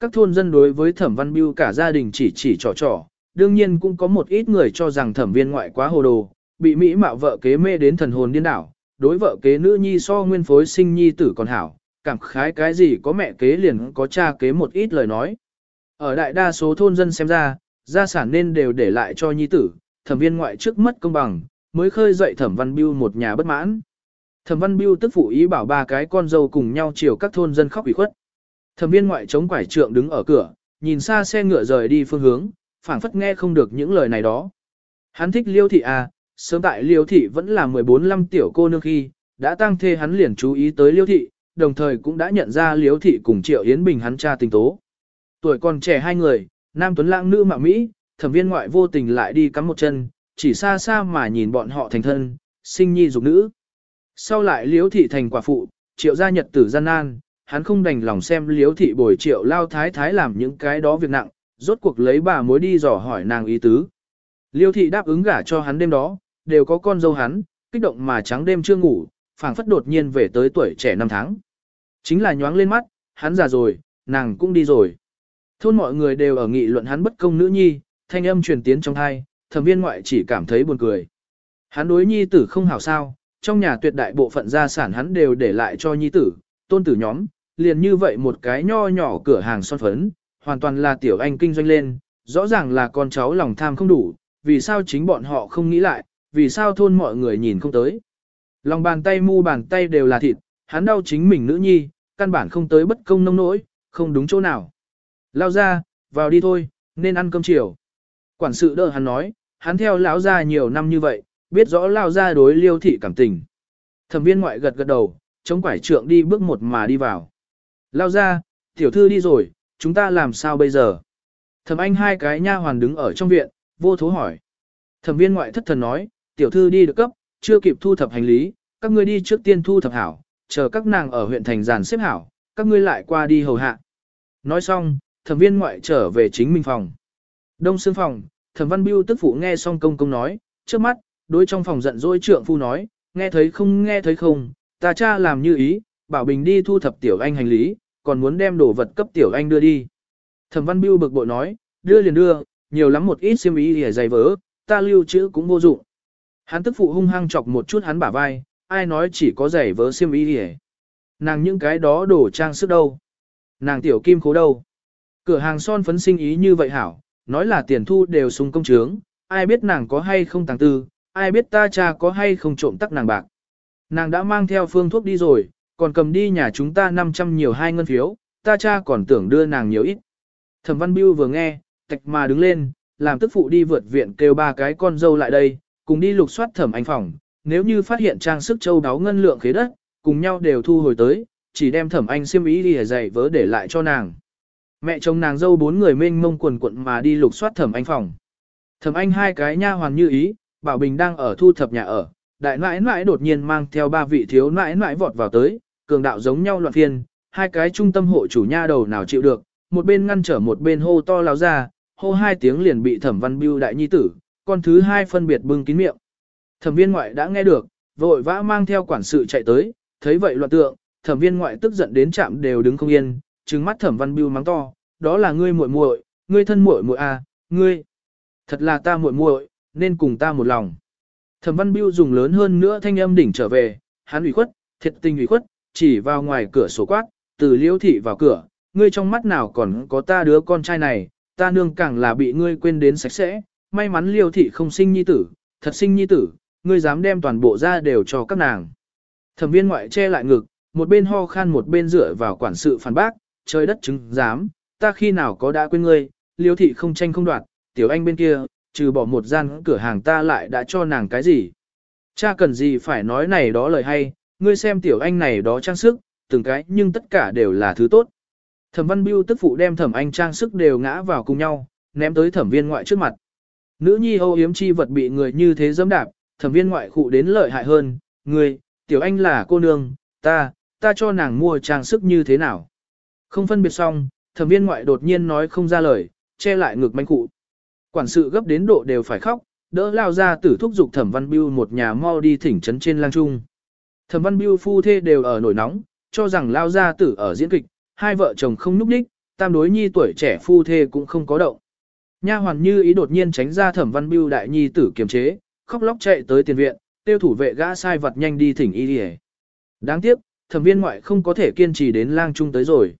Các thôn dân đối với thẩm văn biêu cả gia đình chỉ chỉ trò trò, đương nhiên cũng có một ít người cho rằng thẩm viên ngoại quá hồ đồ, bị Mỹ mạo vợ kế mê đến thần hồn điên đảo, đối vợ kế nữ nhi so nguyên phối sinh nhi tử còn hảo, cảm khái cái gì có mẹ kế liền có cha kế một ít lời nói. Ở đại đa số thôn dân xem ra, gia sản nên đều để lại cho nhi tử, thẩm viên ngoại trước mất công bằng, mới khơi dậy thẩm văn biêu một nhà bất mãn. Thẩm văn biêu tức phụ ý bảo ba cái con dâu cùng nhau chiều các thôn dân khóc ủy khuất. Thẩm viên ngoại chống quải trượng đứng ở cửa, nhìn xa xe ngựa rời đi phương hướng, phảng phất nghe không được những lời này đó. Hắn thích liêu thị à, sớm tại liêu thị vẫn là 14-15 tiểu cô nương khi, đã tăng thê hắn liền chú ý tới liêu thị, đồng thời cũng đã nhận ra liêu thị cùng triệu Yến Bình hắn cha tình tố. Tuổi còn trẻ hai người, nam tuấn lãng nữ mạ Mỹ, thẩm viên ngoại vô tình lại đi cắm một chân, chỉ xa xa mà nhìn bọn họ thành thân, sinh nhi dục nữ. Sau lại liếu thị thành quả phụ, triệu gia nhật tử gian nan, hắn không đành lòng xem liếu thị bồi triệu lao thái thái làm những cái đó việc nặng, rốt cuộc lấy bà mối đi dò hỏi nàng ý tứ. Liêu thị đáp ứng gả cho hắn đêm đó, đều có con dâu hắn, kích động mà trắng đêm chưa ngủ, phảng phất đột nhiên về tới tuổi trẻ năm tháng. Chính là nhoáng lên mắt, hắn già rồi, nàng cũng đi rồi. Thôn mọi người đều ở nghị luận hắn bất công nữ nhi, thanh âm truyền tiến trong thai, thẩm viên ngoại chỉ cảm thấy buồn cười. Hắn đối nhi tử không hảo sao, trong nhà tuyệt đại bộ phận gia sản hắn đều để lại cho nhi tử, tôn tử nhóm, liền như vậy một cái nho nhỏ cửa hàng son phấn, hoàn toàn là tiểu anh kinh doanh lên, rõ ràng là con cháu lòng tham không đủ, vì sao chính bọn họ không nghĩ lại, vì sao thôn mọi người nhìn không tới. Lòng bàn tay mu bàn tay đều là thịt, hắn đau chính mình nữ nhi, căn bản không tới bất công nông nỗi, không đúng chỗ nào. Lao ra, vào đi thôi, nên ăn cơm chiều. Quản sự đỡ hắn nói, hắn theo lão gia nhiều năm như vậy, biết rõ lao gia đối liêu thị cảm tình. Thẩm viên ngoại gật gật đầu, chống quải trượng đi bước một mà đi vào. Lao gia, tiểu thư đi rồi, chúng ta làm sao bây giờ? Thẩm anh hai cái nha hoàn đứng ở trong viện, vô thố hỏi. Thẩm viên ngoại thất thần nói, tiểu thư đi được cấp, chưa kịp thu thập hành lý, các ngươi đi trước tiên thu thập hảo, chờ các nàng ở huyện thành giàn xếp hảo, các ngươi lại qua đi hầu hạ. Nói xong, thẩm viên ngoại trở về chính mình phòng. Đông xương phòng, thẩm văn biêu tức phụ nghe xong công công nói, trước mắt, đối trong phòng giận dỗi trượng phu nói, nghe thấy không nghe thấy không, ta cha làm như ý, bảo bình đi thu thập tiểu anh hành lý, còn muốn đem đồ vật cấp tiểu anh đưa đi. Thẩm văn biêu bực bội nói, đưa liền đưa, nhiều lắm một ít xiêm ý để giày vỡ, ta lưu trữ cũng vô dụng. Hắn tức phụ hung hăng chọc một chút hắn bả vai, ai nói chỉ có giày vớ xiêm ý để. Nàng những cái đó đổ trang sức đâu. Nàng tiểu kim khố đâu. Cửa hàng son phấn sinh ý như vậy hảo, nói là tiền thu đều sung công trướng, ai biết nàng có hay không tàng tư, ai biết ta cha có hay không trộm tắc nàng bạc. Nàng đã mang theo phương thuốc đi rồi, còn cầm đi nhà chúng ta 500 nhiều hai ngân phiếu, ta cha còn tưởng đưa nàng nhiều ít. Thẩm Văn Biêu vừa nghe, tạch mà đứng lên, làm tức phụ đi vượt viện kêu ba cái con dâu lại đây, cùng đi lục soát thẩm anh phòng, nếu như phát hiện trang sức châu đáo ngân lượng khế đất, cùng nhau đều thu hồi tới, chỉ đem thẩm anh xiêm ý đi giày vớ để lại cho nàng. Mẹ chồng nàng dâu bốn người mênh mông quần quận mà đi lục soát thẩm anh phòng. Thẩm anh hai cái nha hoàn như ý, Bảo Bình đang ở thu thập nhà ở, đại nãi nãi đột nhiên mang theo ba vị thiếu nãi nãi vọt vào tới, cường đạo giống nhau loạn phiên, hai cái trung tâm hộ chủ nha đầu nào chịu được, một bên ngăn trở một bên hô to lao ra, hô hai tiếng liền bị thẩm văn biêu đại nhi tử, con thứ hai phân biệt bưng kín miệng. Thẩm viên ngoại đã nghe được, vội vã mang theo quản sự chạy tới, thấy vậy loạn tượng, thẩm viên ngoại tức giận đến chạm đều đứng không yên, trừng mắt thẩm văn biêu mắng to, đó là ngươi muội muội, ngươi thân muội muội à, ngươi, thật là ta muội muội, nên cùng ta một lòng. Thẩm văn biêu dùng lớn hơn nữa thanh âm đỉnh trở về, hắn ủy khuất, thiệt tình ủy khuất, chỉ vào ngoài cửa sổ quát, từ liễu thị vào cửa, ngươi trong mắt nào còn có ta đứa con trai này, ta nương càng là bị ngươi quên đến sạch sẽ, may mắn liêu thị không sinh nhi tử, thật sinh nhi tử, ngươi dám đem toàn bộ ra đều cho các nàng. Thẩm viên ngoại che lại ngực, một bên ho khan một bên dựa vào quản sự phản bác, trời đất chứng dám, ta khi nào có đã quên ngươi, liêu thị không tranh không đoạt, tiểu anh bên kia, trừ bỏ một gian cửa hàng ta lại đã cho nàng cái gì. Cha cần gì phải nói này đó lời hay, ngươi xem tiểu anh này đó trang sức, từng cái nhưng tất cả đều là thứ tốt. Thẩm văn biêu tức phụ đem thẩm anh trang sức đều ngã vào cùng nhau, ném tới thẩm viên ngoại trước mặt. Nữ nhi âu yếm chi vật bị người như thế dẫm đạp, thẩm viên ngoại khụ đến lợi hại hơn, người, tiểu anh là cô nương, ta, ta cho nàng mua trang sức như thế nào. Không phân biệt xong, thẩm viên ngoại đột nhiên nói không ra lời, che lại ngực manh cụ. Quản sự gấp đến độ đều phải khóc, đỡ lao ra tử thúc dục thẩm văn biêu một nhà mau đi thỉnh trấn trên lang trung. Thẩm văn biêu phu thê đều ở nổi nóng, cho rằng lao ra tử ở diễn kịch, hai vợ chồng không núp đích, tam đối nhi tuổi trẻ phu thê cũng không có động. Nha hoàn như ý đột nhiên tránh ra thẩm văn biêu đại nhi tử kiềm chế, khóc lóc chạy tới tiền viện, tiêu thủ vệ gã sai vật nhanh đi thỉnh y đi Đáng tiếc, thẩm viên ngoại không có thể kiên trì đến lang trung tới rồi.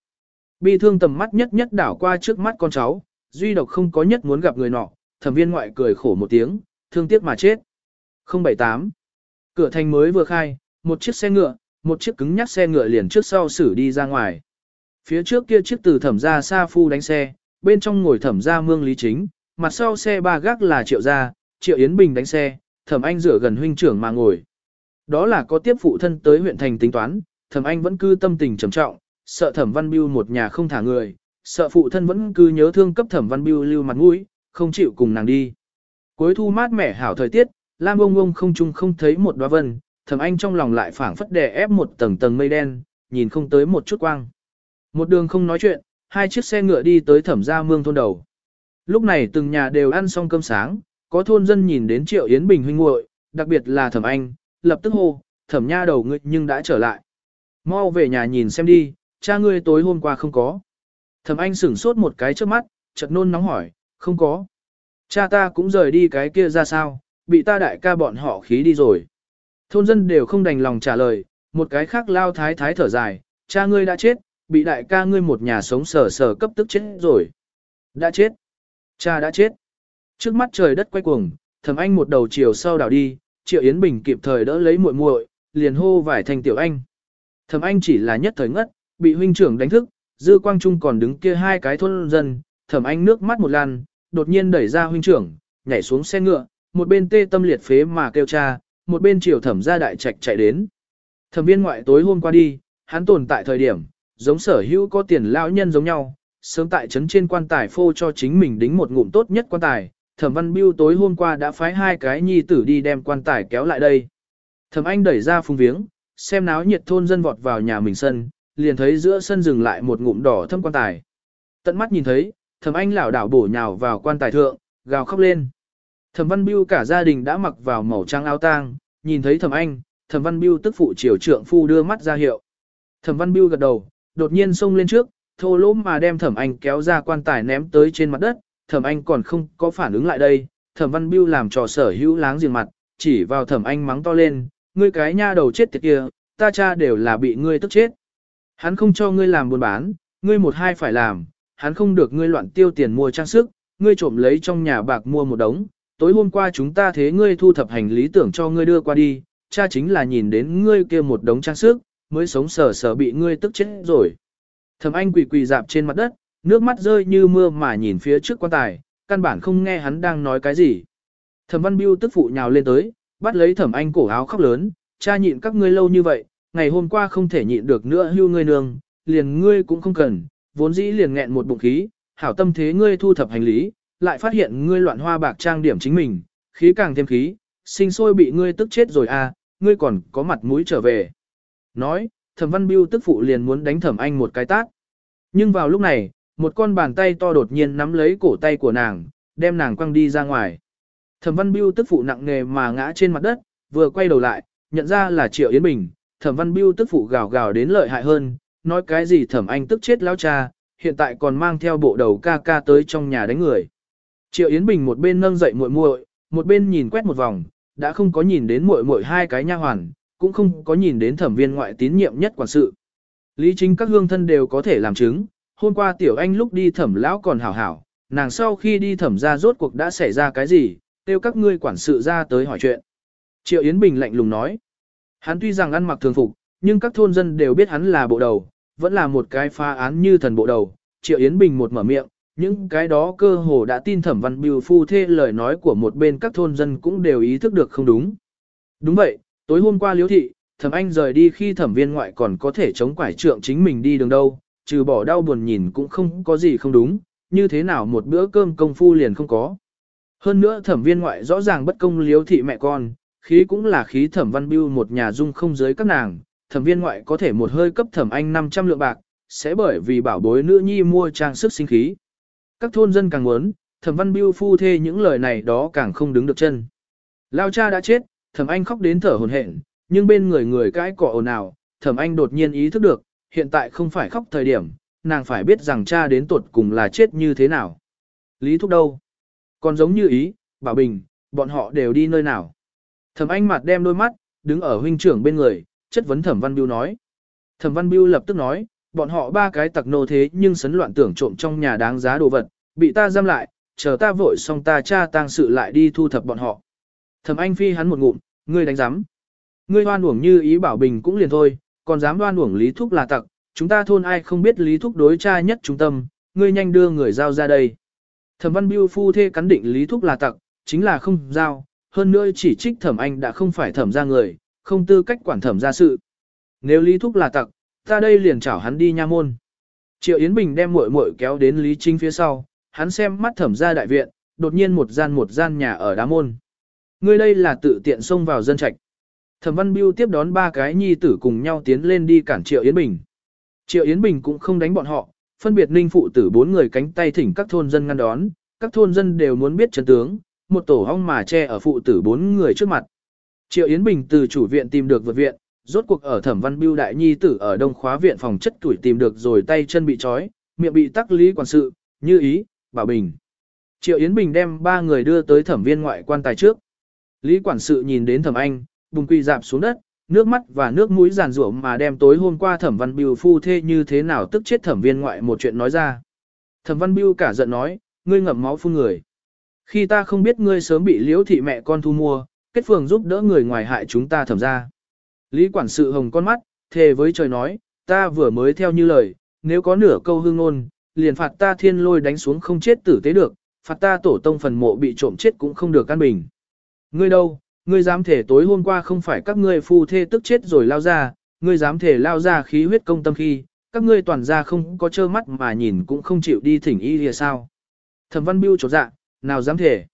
Bi thương tầm mắt nhất nhất đảo qua trước mắt con cháu, duy độc không có nhất muốn gặp người nọ, thẩm viên ngoại cười khổ một tiếng, thương tiếc mà chết. 078. Cửa thành mới vừa khai, một chiếc xe ngựa, một chiếc cứng nhắc xe ngựa liền trước sau xử đi ra ngoài. Phía trước kia chiếc từ thẩm gia sa phu đánh xe, bên trong ngồi thẩm gia mương lý chính, mặt sau xe ba gác là triệu gia, triệu Yến Bình đánh xe, thẩm anh rửa gần huynh trưởng mà ngồi. Đó là có tiếp phụ thân tới huyện thành tính toán, thẩm anh vẫn cư tâm tình trầm trọng, sợ thẩm văn biêu một nhà không thả người, sợ phụ thân vẫn cứ nhớ thương cấp thẩm văn biêu lưu mặt mũi, không chịu cùng nàng đi. Cuối thu mát mẻ hảo thời tiết, Lam ông ông không chung không thấy một đóa vân, thẩm anh trong lòng lại phảng phất đè ép một tầng tầng mây đen, nhìn không tới một chút quang. Một đường không nói chuyện, hai chiếc xe ngựa đi tới thẩm gia mương thôn đầu. Lúc này từng nhà đều ăn xong cơm sáng, có thôn dân nhìn đến Triệu Yến Bình huynh muội, đặc biệt là thẩm anh, lập tức hô, thẩm nha đầu ngươi nhưng đã trở lại. Mau về nhà nhìn xem đi, cha ngươi tối hôm qua không có. Thẩm anh sửng sốt một cái trước mắt, chợt nôn nóng hỏi, không có. Cha ta cũng rời đi cái kia ra sao, bị ta đại ca bọn họ khí đi rồi. Thôn dân đều không đành lòng trả lời, một cái khác lao thái thái thở dài, cha ngươi đã chết, bị đại ca ngươi một nhà sống sờ sờ cấp tức chết rồi. Đã chết. Cha đã chết. Trước mắt trời đất quay cuồng, thẩm anh một đầu chiều sau đảo đi, triệu Yến Bình kịp thời đỡ lấy muội muội, liền hô vải thành tiểu anh. Thẩm anh chỉ là nhất thời ngất, bị huynh trưởng đánh thức, dư quang trung còn đứng kia hai cái thôn dân, thẩm anh nước mắt một lần, đột nhiên đẩy ra huynh trưởng, nhảy xuống xe ngựa, một bên tê tâm liệt phế mà kêu cha, một bên chiều thẩm ra đại trạch chạy đến. Thẩm viên ngoại tối hôm qua đi, hắn tồn tại thời điểm, giống sở hữu có tiền lão nhân giống nhau, sớm tại trấn trên quan tài phô cho chính mình đính một ngụm tốt nhất quan tài, thẩm văn biêu tối hôm qua đã phái hai cái nhi tử đi đem quan tài kéo lại đây. Thẩm anh đẩy ra phung viếng, xem náo nhiệt thôn dân vọt vào nhà mình sân, liền thấy giữa sân dừng lại một ngụm đỏ thâm quan tài. Tận mắt nhìn thấy, thẩm anh lảo đảo bổ nhào vào quan tài thượng, gào khóc lên. Thẩm văn biêu cả gia đình đã mặc vào màu trắng áo tang, nhìn thấy thẩm anh, thẩm văn biêu tức phụ triều trượng phu đưa mắt ra hiệu. Thẩm văn biêu gật đầu, đột nhiên xông lên trước, thô lỗ mà đem thẩm anh kéo ra quan tài ném tới trên mặt đất, thẩm anh còn không có phản ứng lại đây, thẩm văn biêu làm trò sở hữu láng giềng mặt, chỉ vào thẩm anh mắng to lên, ngươi cái nha đầu chết tiệt kia, ta cha đều là bị ngươi tức chết. Hắn không cho ngươi làm buôn bán, ngươi một hai phải làm, hắn không được ngươi loạn tiêu tiền mua trang sức, ngươi trộm lấy trong nhà bạc mua một đống, tối hôm qua chúng ta thế ngươi thu thập hành lý tưởng cho ngươi đưa qua đi, cha chính là nhìn đến ngươi kia một đống trang sức, mới sống sờ sờ bị ngươi tức chết rồi. Thẩm Anh quỳ quỳ dạp trên mặt đất, nước mắt rơi như mưa mà nhìn phía trước quan tài, căn bản không nghe hắn đang nói cái gì. Thẩm Văn Biêu tức phụ nhào lên tới, bắt lấy Thẩm Anh cổ áo khóc lớn, cha nhịn các ngươi lâu như vậy, ngày hôm qua không thể nhịn được nữa hưu ngươi nương, liền ngươi cũng không cần, vốn dĩ liền nghẹn một bụng khí, hảo tâm thế ngươi thu thập hành lý, lại phát hiện ngươi loạn hoa bạc trang điểm chính mình, khí càng thêm khí, sinh sôi bị ngươi tức chết rồi à, ngươi còn có mặt mũi trở về. Nói, thẩm văn biêu tức phụ liền muốn đánh thẩm anh một cái tát. Nhưng vào lúc này, một con bàn tay to đột nhiên nắm lấy cổ tay của nàng, đem nàng quăng đi ra ngoài. Thẩm văn biêu tức phụ nặng nề mà ngã trên mặt đất, vừa quay đầu lại, nhận ra là Triệu Yến Bình, thẩm văn biêu tức phụ gào gào đến lợi hại hơn, nói cái gì thẩm anh tức chết lão cha, hiện tại còn mang theo bộ đầu ca ca tới trong nhà đánh người. Triệu Yến Bình một bên nâng dậy muội muội, một bên nhìn quét một vòng, đã không có nhìn đến muội muội hai cái nha hoàn, cũng không có nhìn đến thẩm viên ngoại tín nhiệm nhất quản sự. Lý chính các hương thân đều có thể làm chứng, hôm qua tiểu anh lúc đi thẩm lão còn hảo hảo, nàng sau khi đi thẩm ra rốt cuộc đã xảy ra cái gì, kêu các ngươi quản sự ra tới hỏi chuyện. Triệu Yến Bình lạnh lùng nói, hắn tuy rằng ăn mặc thường phục, nhưng các thôn dân đều biết hắn là bộ đầu, vẫn là một cái phá án như thần bộ đầu. Triệu Yến Bình một mở miệng, những cái đó cơ hồ đã tin thẩm văn biêu phu thê lời nói của một bên các thôn dân cũng đều ý thức được không đúng. Đúng vậy, tối hôm qua Liễu thị, thẩm anh rời đi khi thẩm viên ngoại còn có thể chống quải trượng chính mình đi đường đâu, trừ bỏ đau buồn nhìn cũng không có gì không đúng, như thế nào một bữa cơm công phu liền không có. Hơn nữa thẩm viên ngoại rõ ràng bất công liếu thị mẹ con, khí cũng là khí thẩm văn biêu một nhà dung không giới các nàng, thẩm viên ngoại có thể một hơi cấp thẩm anh 500 lượng bạc, sẽ bởi vì bảo bối nữ nhi mua trang sức sinh khí. Các thôn dân càng muốn, thẩm văn biêu phu thê những lời này đó càng không đứng được chân. Lao cha đã chết, thẩm anh khóc đến thở hồn hển, nhưng bên người người cãi cọ ồn ào, thẩm anh đột nhiên ý thức được, hiện tại không phải khóc thời điểm, nàng phải biết rằng cha đến tuột cùng là chết như thế nào. Lý thúc đâu? Còn giống như ý, bảo bình, bọn họ đều đi nơi nào? Thẩm anh Mạt đem đôi mắt, đứng ở huynh trưởng bên người, chất vấn thẩm văn biêu nói. Thẩm Văn Biêu lập tức nói, bọn họ ba cái tặc nô thế nhưng sấn loạn tưởng trộm trong nhà đáng giá đồ vật, bị ta giam lại, chờ ta vội xong ta cha tang sự lại đi thu thập bọn họ. Thẩm Anh Phi hắn một ngụm, ngươi đánh giám. Ngươi hoan uổng như ý bảo bình cũng liền thôi, còn dám đoan uổng Lý Thúc là tặc, chúng ta thôn ai không biết Lý Thúc đối cha nhất trung tâm, ngươi nhanh đưa người giao ra đây. Thẩm Văn Biêu phu thê cắn định Lý Thúc là tặc, chính là không giao, hơn nữa chỉ trích Thẩm Anh đã không phải thẩm ra người, không tư cách quản thẩm ra sự. Nếu Lý Thúc là tặc, ta đây liền chảo hắn đi nha môn. Triệu Yến Bình đem muội muội kéo đến Lý Trinh phía sau, hắn xem mắt thẩm ra đại viện, đột nhiên một gian một gian nhà ở đá môn. Ngươi đây là tự tiện xông vào dân trạch. Thẩm Văn Biêu tiếp đón ba cái nhi tử cùng nhau tiến lên đi cản Triệu Yến Bình. Triệu Yến Bình cũng không đánh bọn họ, phân biệt ninh phụ tử bốn người cánh tay thỉnh các thôn dân ngăn đón, các thôn dân đều muốn biết chân tướng, một tổ hong mà che ở phụ tử bốn người trước mặt. Triệu Yến Bình từ chủ viện tìm được vượt viện, rốt cuộc ở Thẩm Văn Biêu đại nhi tử ở Đông Khóa viện phòng chất tuổi tìm được rồi tay chân bị trói, miệng bị tắc lý quản sự, như ý, bảo bình. Triệu Yến Bình đem ba người đưa tới thẩm viên ngoại quan tài trước. Lý quản sự nhìn đến thẩm anh, bùng quỳ dạp xuống đất, nước mắt và nước mũi giàn rủa mà đem tối hôm qua thẩm văn biêu phu thê như thế nào tức chết thẩm viên ngoại một chuyện nói ra. Thẩm văn biêu cả giận nói, ngươi ngậm máu phun người. Khi ta không biết ngươi sớm bị liễu thị mẹ con thu mua, kết phường giúp đỡ người ngoài hại chúng ta thẩm ra. Lý quản sự hồng con mắt, thề với trời nói, ta vừa mới theo như lời, nếu có nửa câu hương ngôn, liền phạt ta thiên lôi đánh xuống không chết tử tế được, phạt ta tổ tông phần mộ bị trộm chết cũng không được căn bình. Ngươi đâu, ngươi dám thể tối hôm qua không phải các ngươi phu thê tức chết rồi lao ra, ngươi dám thể lao ra khí huyết công tâm khi, các ngươi toàn ra không có trơ mắt mà nhìn cũng không chịu đi thỉnh y lìa sao. Thẩm văn biêu trột dạ, nào dám thể.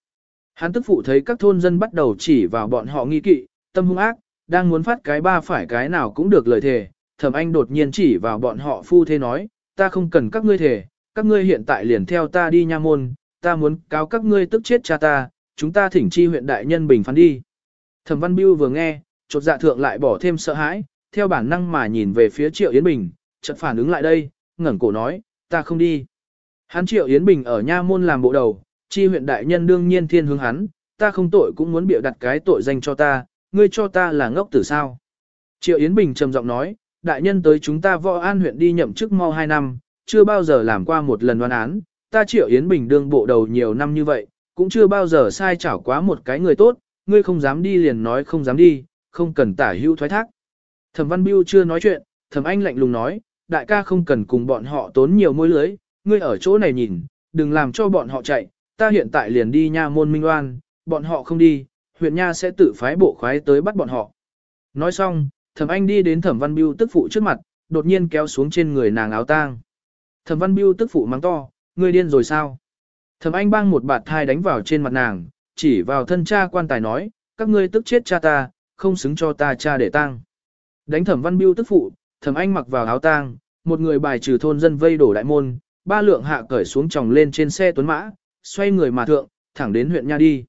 Hắn tức phụ thấy các thôn dân bắt đầu chỉ vào bọn họ nghi kỵ, tâm hung ác, đang muốn phát cái ba phải cái nào cũng được lời thề. Thẩm anh đột nhiên chỉ vào bọn họ phu thê nói, ta không cần các ngươi thề, các ngươi hiện tại liền theo ta đi nha môn, ta muốn cáo các ngươi tức chết cha ta, chúng ta thỉnh chi huyện đại nhân bình phán đi. Thẩm Văn Biêu vừa nghe, chột dạ thượng lại bỏ thêm sợ hãi, theo bản năng mà nhìn về phía Triệu Yến Bình, chợt phản ứng lại đây, ngẩng cổ nói, ta không đi. Hắn Triệu Yến Bình ở nha môn làm bộ đầu, chi huyện đại nhân đương nhiên thiên hướng hắn, ta không tội cũng muốn biểu đặt cái tội danh cho ta, ngươi cho ta là ngốc tử sao. Triệu Yến Bình trầm giọng nói, đại nhân tới chúng ta võ an huyện đi nhậm chức mau 2 năm, chưa bao giờ làm qua một lần đoán án, ta Triệu Yến Bình đương bộ đầu nhiều năm như vậy, cũng chưa bao giờ sai chảo quá một cái người tốt, ngươi không dám đi liền nói không dám đi, không cần tả hữu thoái thác. Thẩm Văn Biêu chưa nói chuyện, Thẩm Anh lạnh lùng nói, đại ca không cần cùng bọn họ tốn nhiều môi lưới, ngươi ở chỗ này nhìn, đừng làm cho bọn họ chạy, ta hiện tại liền đi nha môn minh oan, bọn họ không đi, huyện nha sẽ tự phái bộ khoái tới bắt bọn họ. Nói xong, Thẩm Anh đi đến Thẩm Văn Biêu tức phụ trước mặt, đột nhiên kéo xuống trên người nàng áo tang. Thẩm Văn Biêu tức phụ mắng to, ngươi điên rồi sao? Thẩm Anh bang một bạt thai đánh vào trên mặt nàng, chỉ vào thân cha quan tài nói, các ngươi tức chết cha ta, không xứng cho ta cha để tang. Đánh Thẩm Văn Biêu tức phụ, Thẩm Anh mặc vào áo tang, một người bài trừ thôn dân vây đổ đại môn, ba lượng hạ cởi xuống tròng lên trên xe tuấn mã, xoay người mà thượng, thẳng đến huyện nha đi.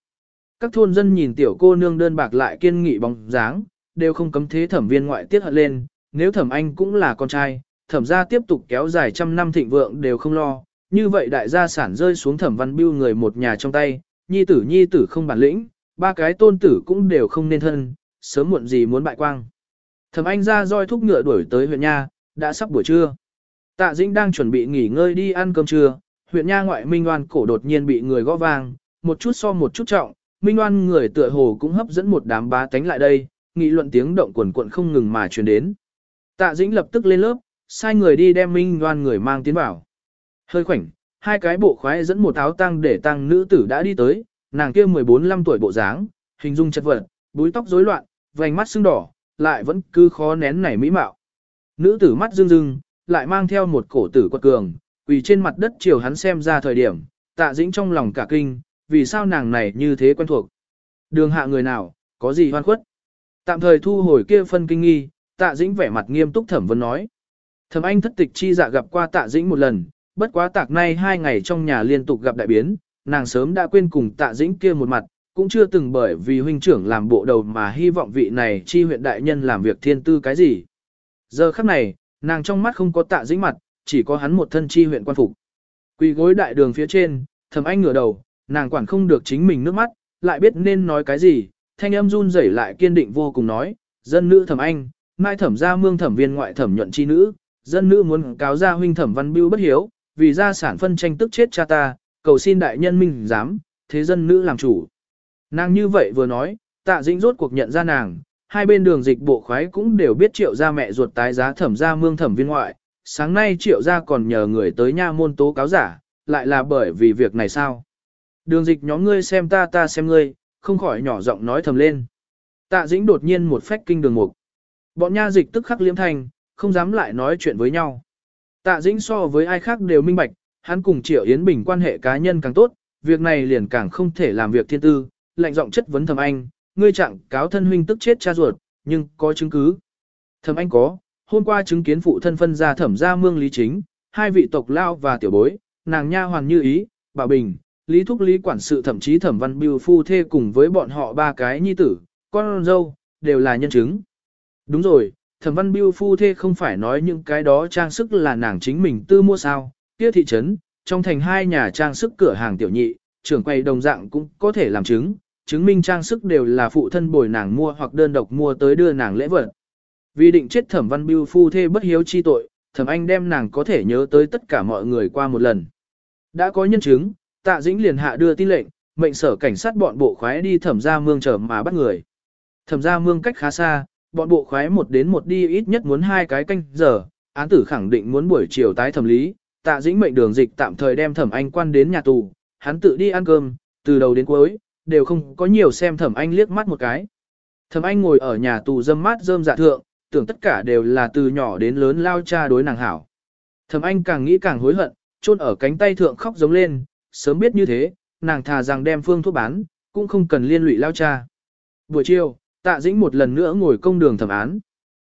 Các thôn dân nhìn tiểu cô nương đơn bạc lại kiên nghị bóng dáng, đều không cấm thế thẩm viên ngoại tiết hận lên, nếu thẩm anh cũng là con trai, thẩm gia tiếp tục kéo dài trăm năm thịnh vượng đều không lo, như vậy đại gia sản rơi xuống thẩm văn biêu người một nhà trong tay, nhi tử nhi tử không bản lĩnh, ba cái tôn tử cũng đều không nên thân, sớm muộn gì muốn bại quang. Thẩm anh ra roi thúc ngựa đuổi tới huyện nha, đã sắp buổi trưa. Tạ Dĩnh đang chuẩn bị nghỉ ngơi đi ăn cơm trưa, huyện nha ngoại Minh Oan cổ đột nhiên bị người gõ vang, một chút so một chút trọng, Minh Oan người tựa hồ cũng hấp dẫn một đám bá tánh lại đây, nghị luận tiếng động quần quận không ngừng mà truyền đến. Tạ Dĩnh lập tức lên lớp, sai người đi đem Minh Oan người mang tiến vào. Hơi khoảnh, hai cái bộ khoái dẫn một áo tăng để tăng nữ tử đã đi tới, nàng kia 14-15 tuổi bộ dáng, hình dung chất vật, búi tóc rối loạn, vành mắt sưng đỏ, lại vẫn cứ khó nén nảy mỹ mạo. Nữ tử mắt rưng rưng, lại mang theo một cổ tử quật cường, quỳ trên mặt đất chiều hắn xem ra thời điểm, tạ dĩnh trong lòng cả kinh, vì sao nàng này như thế quen thuộc. Đường hạ người nào, có gì hoan khuất. Tạm thời thu hồi kia phân kinh nghi, tạ dĩnh vẻ mặt nghiêm túc thẩm vấn nói. Thẩm anh thất tịch chi dạ gặp qua tạ dĩnh một lần, bất quá tạc nay hai ngày trong nhà liên tục gặp đại biến, nàng sớm đã quên cùng tạ dĩnh kia một mặt, cũng chưa từng bởi vì huynh trưởng làm bộ đầu mà hy vọng vị này chi huyện đại nhân làm việc thiên tư cái gì. Giờ khắc này, nàng trong mắt không có tạ dĩnh mặt, chỉ có hắn một thân chi huyện quan phục. Quỳ gối đại đường phía trên, thầm anh ngửa đầu, nàng quản không được chính mình nước mắt, lại biết nên nói cái gì, thanh âm run rẩy lại kiên định vô cùng nói, dân nữ thầm anh, mai thẩm gia mương thẩm viên ngoại thẩm nhuận chi nữ, dân nữ muốn cáo gia huynh thẩm văn biêu bất hiếu, vì gia sản phân tranh tức chết cha ta, cầu xin đại nhân minh dám, thế dân nữ làm chủ. Nàng như vậy vừa nói, tạ dĩnh rốt cuộc nhận ra nàng, hai bên đường dịch bộ khoái cũng đều biết triệu gia mẹ ruột tái giá thẩm gia mương thẩm viên ngoại, sáng nay triệu gia còn nhờ người tới nha môn tố cáo giả, lại là bởi vì việc này sao? Đường dịch nhóm ngươi xem ta ta xem ngươi, không khỏi nhỏ giọng nói thầm lên. Tạ dĩnh đột nhiên một phách kinh đường mục. Bọn nha dịch tức khắc liếm thành, không dám lại nói chuyện với nhau. Tạ dĩnh so với ai khác đều minh bạch, hắn cùng Triệu Yến Bình quan hệ cá nhân càng tốt, việc này liền càng không thể làm việc thiên tư, lạnh giọng chất vấn thầm anh, ngươi trạng cáo thân huynh tức chết cha ruột, nhưng có chứng cứ. Thầm anh có, hôm qua chứng kiến phụ thân phân ra thẩm gia mương lý chính, hai vị tộc lao và tiểu bối, nàng nha hoàn như ý, bà bình, lý thúc lý quản sự thậm chí thẩm văn biêu phu thê cùng với bọn họ ba cái nhi tử, con dâu, đều là nhân chứng. Đúng rồi, thẩm văn biêu phu thê không phải nói những cái đó trang sức là nàng chính mình tư mua sao, kia thị trấn, trong thành hai nhà trang sức cửa hàng tiểu nhị, trưởng quầy đồng dạng cũng có thể làm chứng, chứng minh trang sức đều là phụ thân bồi nàng mua hoặc đơn độc mua tới đưa nàng lễ vật. Vì định chết thẩm văn biêu phu thê bất hiếu chi tội, thẩm anh đem nàng có thể nhớ tới tất cả mọi người qua một lần. Đã có nhân chứng, tạ dĩnh liền hạ đưa tin lệnh, mệnh sở cảnh sát bọn bộ khoái đi thẩm ra mương trở mà bắt người. Thẩm ra mương cách khá xa, bọn bộ khoái một đến một đi ít nhất muốn hai cái canh giờ, án tử khẳng định muốn buổi chiều tái thẩm lý, tạ dĩnh mệnh đường dịch tạm thời đem thẩm anh quan đến nhà tù, hắn tự đi ăn cơm, từ đầu đến cuối, đều không có nhiều xem thẩm anh liếc mắt một cái. Thẩm anh ngồi ở nhà tù dâm mát dơm dạ thượng, tưởng tất cả đều là từ nhỏ đến lớn lao cha đối nàng hảo. Thẩm anh càng nghĩ càng hối hận, chôn ở cánh tay thượng khóc giống lên, sớm biết như thế, nàng thà rằng đem phương thuốc bán, cũng không cần liên lụy lao cha. Buổi chiều, tạ dĩnh một lần nữa ngồi công đường thẩm án.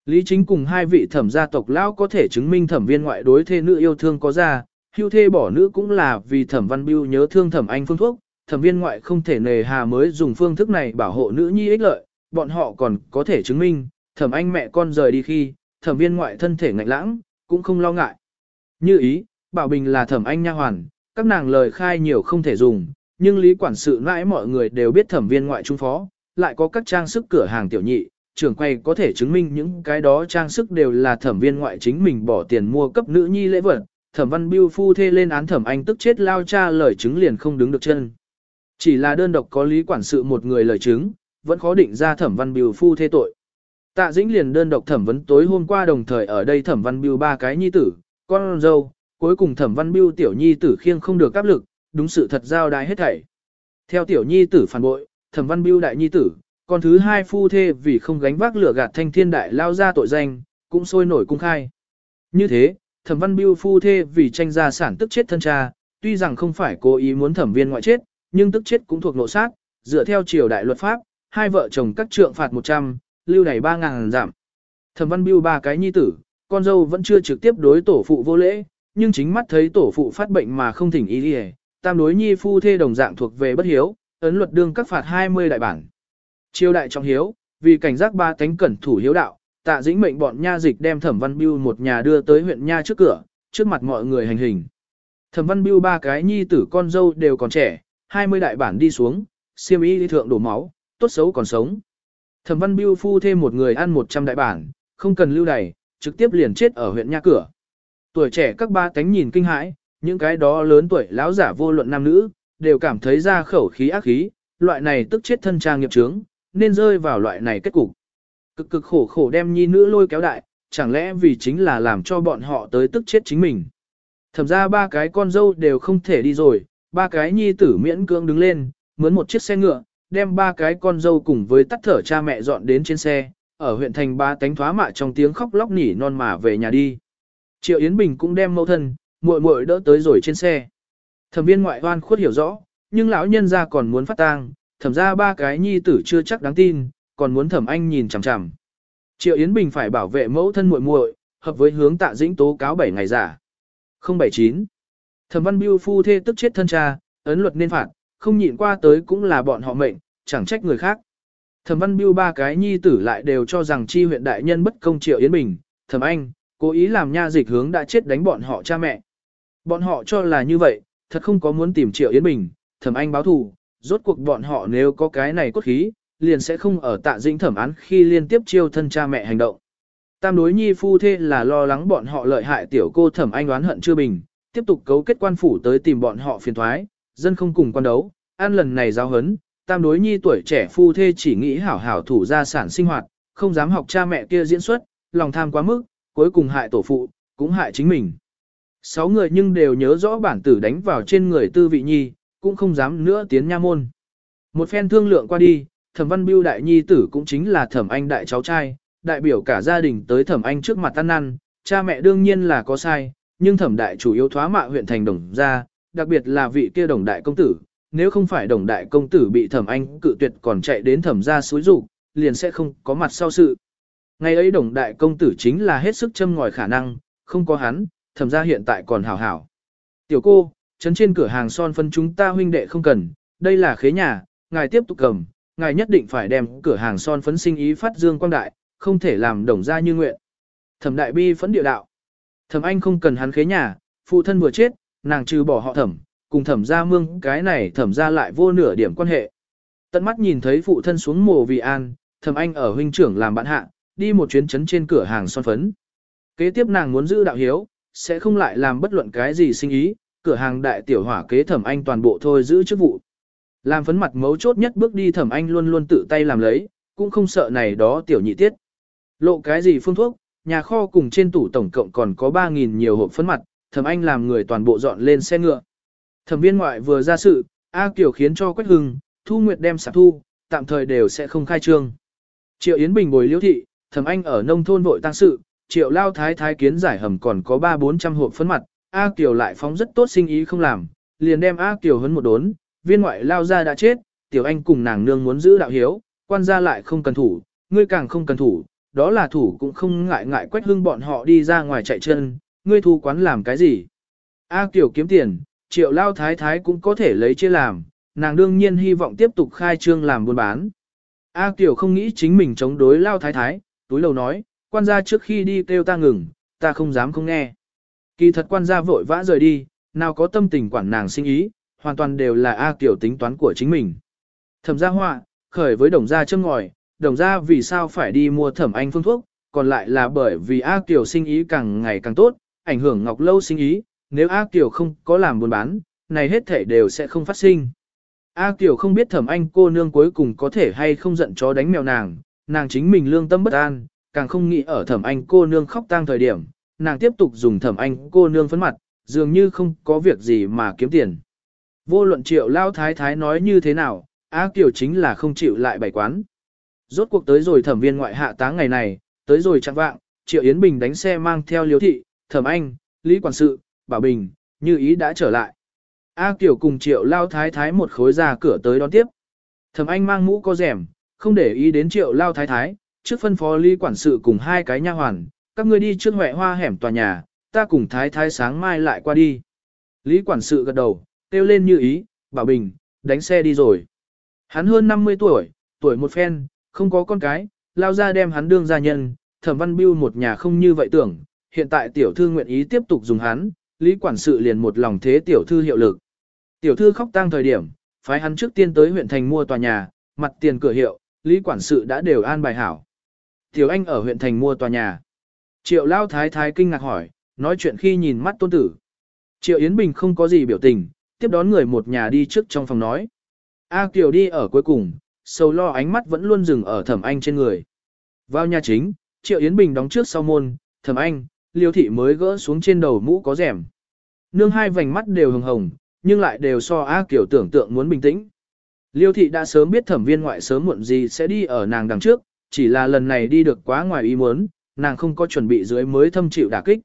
Lý chính cùng hai vị thẩm gia tộc lão có thể chứng minh thẩm viên ngoại đối thê nữ yêu thương có ra, hưu thê bỏ nữ cũng là vì thẩm văn biêu nhớ thương thẩm anh phương thuốc, thẩm viên ngoại không thể nề hà mới dùng phương thức này bảo hộ nữ nhi ích lợi, bọn họ còn có thể chứng minh, thẩm anh mẹ con rời đi khi, thẩm viên ngoại thân thể ngạnh lãng, cũng không lo ngại. Như ý, bảo bình là thẩm anh nha hoàn, các nàng lời khai nhiều không thể dùng, nhưng lý quản sự mãi mọi người đều biết thẩm viên ngoại trung phó, lại có các trang sức cửa hàng tiểu nhị, trưởng quay có thể chứng minh những cái đó trang sức đều là thẩm viên ngoại chính mình bỏ tiền mua cấp nữ nhi lễ vật. Thẩm văn biêu phu thê lên án thẩm anh tức chết lao cha lời chứng liền không đứng được chân. Chỉ là đơn độc có lý quản sự một người lời chứng, vẫn khó định ra thẩm văn biêu phu thê tội. Tạ Dĩnh liền đơn độc thẩm vấn tối hôm qua đồng thời ở đây thẩm văn biêu ba cái nhi tử, con dâu, cuối cùng thẩm văn biêu tiểu nhi tử khiêng không được áp lực, đúng sự thật giao đái hết thảy. Theo tiểu nhi tử phản bội, thẩm văn biêu đại nhi tử, con thứ hai phu thê vì không gánh vác lửa gạt thanh thiên đại lao ra tội danh, cũng sôi nổi cung khai. Như thế, thẩm văn biêu phu thê vì tranh gia sản tức chết thân cha, tuy rằng không phải cố ý muốn thẩm viên ngoại chết, nhưng tức chết cũng thuộc nộ sát, dựa theo triều đại luật pháp, hai vợ chồng các trượng phạt 100, lưu đày 3.000 giảm. Thẩm văn biêu ba cái nhi tử, con dâu vẫn chưa trực tiếp đối tổ phụ vô lễ, nhưng chính mắt thấy tổ phụ phát bệnh mà không thỉnh ý đi tam đối nhi phu thê đồng dạng thuộc về bất hiếu, ấn luật đương các phạt 20 đại bản. Triều đại trọng hiếu, vì cảnh giác ba tánh cẩn thủ hiếu đạo, tạ dĩnh mệnh bọn nha dịch đem thẩm văn biêu một nhà đưa tới huyện nha trước cửa, trước mặt mọi người hành hình. Thẩm văn biêu ba cái nhi tử con dâu đều còn trẻ, 20 đại bản đi xuống, siêm y đi thượng đổ máu, tốt xấu còn sống. Thẩm văn biêu phu thêm một người ăn 100 đại bản, không cần lưu đày, trực tiếp liền chết ở huyện nha cửa. Tuổi trẻ các ba tánh nhìn kinh hãi, những cái đó lớn tuổi lão giả vô luận nam nữ, đều cảm thấy ra khẩu khí ác khí, loại này tức chết thân trang nghiệp chướng, nên rơi vào loại này kết cục. Cực cực khổ khổ đem nhi nữ lôi kéo đại, chẳng lẽ vì chính là làm cho bọn họ tới tức chết chính mình. Thẩm ra ba cái con dâu đều không thể đi rồi, ba cái nhi tử miễn cưỡng đứng lên, mướn một chiếc xe ngựa, đem ba cái con dâu cùng với tắt thở cha mẹ dọn đến trên xe, ở huyện thành ba tánh thoá mạ trong tiếng khóc lóc nỉ non mà về nhà đi. Triệu Yến Bình cũng đem mẫu thân, muội muội đỡ tới rồi trên xe. Thẩm viên ngoại hoan khuất hiểu rõ, nhưng lão nhân ra còn muốn phát tang, thẩm ra ba cái nhi tử chưa chắc đáng tin, còn muốn thẩm anh nhìn chằm chằm. Triệu Yến Bình phải bảo vệ mẫu thân muội muội, hợp với hướng tạ dĩnh tố cáo 7 ngày giả. 079. Thẩm văn biêu phu thê tức chết thân cha, ấn luật nên phạt, không nhịn qua tới cũng là bọn họ mệnh, chẳng trách người khác. Thẩm văn biêu ba cái nhi tử lại đều cho rằng chi huyện đại nhân bất công Triệu Yến Bình, thẩm anh, cố ý làm nha dịch hướng đã chết đánh bọn họ cha mẹ. Bọn họ cho là như vậy, thật không có muốn tìm Triệu Yến Bình, thẩm anh báo thù, rốt cuộc bọn họ nếu có cái này cốt khí, liền sẽ không ở tạ dĩnh thẩm án khi liên tiếp chiêu thân cha mẹ hành động. Tam đối nhi phu thê là lo lắng bọn họ lợi hại tiểu cô thẩm anh oán hận chưa bình, tiếp tục cấu kết quan phủ tới tìm bọn họ phiền thoái, dân không cùng quan đấu, an lần này giáo hấn, tam đối nhi tuổi trẻ phu thê chỉ nghĩ hảo hảo thủ gia sản sinh hoạt, không dám học cha mẹ kia diễn xuất, lòng tham quá mức, cuối cùng hại tổ phụ, cũng hại chính mình. Sáu người nhưng đều nhớ rõ bản tử đánh vào trên người tư vị nhi, cũng không dám nữa tiến nha môn. Một phen thương lượng qua đi, thẩm văn biêu đại nhi tử cũng chính là thẩm anh đại cháu trai, đại biểu cả gia đình tới thẩm anh trước mặt tan năn, cha mẹ đương nhiên là có sai, nhưng thẩm đại chủ yếu thoá mạ huyện thành đồng gia, đặc biệt là vị kia đồng đại công tử, nếu không phải đồng đại công tử bị thẩm anh cự tuyệt còn chạy đến thẩm gia suối rủ, liền sẽ không có mặt sau sự. Ngày ấy đồng đại công tử chính là hết sức châm ngòi khả năng, không có hắn, thẩm gia hiện tại còn hảo hảo. Tiểu cô, chấn trên cửa hàng son phân chúng ta huynh đệ không cần, đây là khế nhà, ngài tiếp tục cầm, ngài nhất định phải đem cửa hàng son phấn sinh ý phát dương quang đại, không thể làm đồng gia như nguyện. Thẩm đại bi phấn địa đạo. Thẩm anh không cần hắn khế nhà, phụ thân vừa chết, nàng trừ bỏ họ thẩm, cùng thẩm gia mương cái này thẩm gia lại vô nửa điểm quan hệ. Tận mắt nhìn thấy phụ thân xuống mồ vì an, thẩm anh ở huynh trưởng làm bạn hạ, đi một chuyến chấn trên cửa hàng son phấn. Kế tiếp nàng muốn giữ đạo hiếu, sẽ không lại làm bất luận cái gì sinh ý, cửa hàng đại tiểu hỏa kế thẩm anh toàn bộ thôi giữ chức vụ. Làm phấn mặt mấu chốt nhất bước đi thẩm anh luôn luôn tự tay làm lấy, cũng không sợ này đó tiểu nhị tiết. Lộ cái gì phương thuốc, nhà kho cùng trên tủ tổng cộng còn có 3.000 nhiều hộp phấn mặt, thẩm anh làm người toàn bộ dọn lên xe ngựa. Thẩm viên ngoại vừa ra sự, A Kiều khiến cho Quách Hưng, Thu Nguyệt đem sạp thu, tạm thời đều sẽ không khai trương. Triệu Yến Bình bồi liễu thị, thẩm anh ở nông thôn vội tăng sự, triệu lao thái thái kiến giải hầm còn có 3-400 hộp phấn mặt, A Kiều lại phóng rất tốt sinh ý không làm, liền đem A Kiều hấn một đốn, viên ngoại lao ra đã chết, tiểu anh cùng nàng nương muốn giữ đạo hiếu, quan gia lại không cần thủ, ngươi càng không cần thủ, đó là thủ cũng không ngại ngại quách hưng bọn họ đi ra ngoài chạy chân, ngươi thu quán làm cái gì. A Kiều kiếm tiền, triệu lao thái thái cũng có thể lấy chia làm, nàng đương nhiên hy vọng tiếp tục khai trương làm buôn bán. A Kiều không nghĩ chính mình chống đối lao thái thái, túi lầu nói, quan gia trước khi đi kêu ta ngừng, ta không dám không nghe. Kỳ thật quan gia vội vã rời đi, nào có tâm tình quản nàng sinh ý, hoàn toàn đều là A Kiều tính toán của chính mình. Thẩm gia họa, khởi với đồng gia châm ngòi, đồng gia vì sao phải đi mua thẩm anh phương thuốc, còn lại là bởi vì A Kiều sinh ý càng ngày càng tốt, ảnh hưởng Ngọc Lâu sinh ý, nếu A Kiều không có làm buôn bán, này hết thể đều sẽ không phát sinh. A Kiều không biết thẩm anh cô nương cuối cùng có thể hay không giận chó đánh mèo nàng, nàng chính mình lương tâm bất an, càng không nghĩ ở thẩm anh cô nương khóc tang thời điểm, nàng tiếp tục dùng thẩm anh cô nương phấn mặt, dường như không có việc gì mà kiếm tiền. Vô luận triệu lao thái thái nói như thế nào, A Kiều chính là không chịu lại bày quán. Rốt cuộc tới rồi thẩm viên ngoại hạ táng ngày này, tới rồi chẳng vạng, triệu Yến Bình đánh xe mang theo liếu thị, thẩm anh, lý quản sự, bảo bình, như ý đã trở lại. A Kiều cùng triệu lao thái thái một khối ra cửa tới đón tiếp. Thẩm anh mang mũ có rèm, không để ý đến triệu lao thái thái, trước phân phó lý quản sự cùng hai cái nha hoàn, các ngươi đi trước huệ hoa hẻm tòa nhà, ta cùng thái thái sáng mai lại qua đi. Lý quản sự gật đầu, kêu lên như ý, bảo bình, đánh xe đi rồi. Hắn hơn 50 tuổi, tuổi một phen, không có con cái, lao ra đem hắn đương gia nhân, thẩm văn biêu một nhà không như vậy tưởng, hiện tại tiểu thư nguyện ý tiếp tục dùng hắn, lý quản sự liền một lòng thế tiểu thư hiệu lực. Tiểu thư khóc tang thời điểm, phái hắn trước tiên tới huyện thành mua tòa nhà, mặt tiền cửa hiệu, lý quản sự đã đều an bài hảo. Tiểu anh ở huyện thành mua tòa nhà. Triệu lao thái thái kinh ngạc hỏi, nói chuyện khi nhìn mắt tôn tử. Triệu Yến Bình không có gì biểu tình, tiếp đón người một nhà đi trước trong phòng nói. A Kiều đi ở cuối cùng, sầu lo ánh mắt vẫn luôn dừng ở thẩm anh trên người. Vào nhà chính, Triệu Yến Bình đóng trước sau môn, thẩm anh, liêu thị mới gỡ xuống trên đầu mũ có rèm. Nương hai vành mắt đều hồng hồng, nhưng lại đều so A Kiều tưởng tượng muốn bình tĩnh. Liêu thị đã sớm biết thẩm viên ngoại sớm muộn gì sẽ đi ở nàng đằng trước, chỉ là lần này đi được quá ngoài ý muốn, nàng không có chuẩn bị dưới mới thâm chịu đả kích.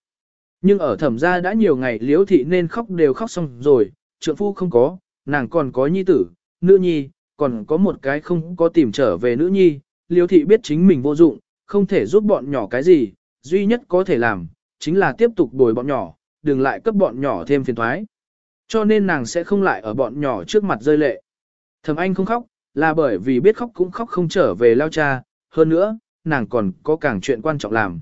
Nhưng ở thẩm gia đã nhiều ngày liễu thị nên khóc đều khóc xong rồi, trượng phu không có, nàng còn có nhi tử, nữ nhi, còn có một cái không có tìm trở về nữ nhi, liễu thị biết chính mình vô dụng, không thể giúp bọn nhỏ cái gì, duy nhất có thể làm, chính là tiếp tục bồi bọn nhỏ, đừng lại cấp bọn nhỏ thêm phiền thoái. Cho nên nàng sẽ không lại ở bọn nhỏ trước mặt rơi lệ. thầm anh không khóc, là bởi vì biết khóc cũng khóc không trở về lao cha, hơn nữa, nàng còn có càng chuyện quan trọng làm.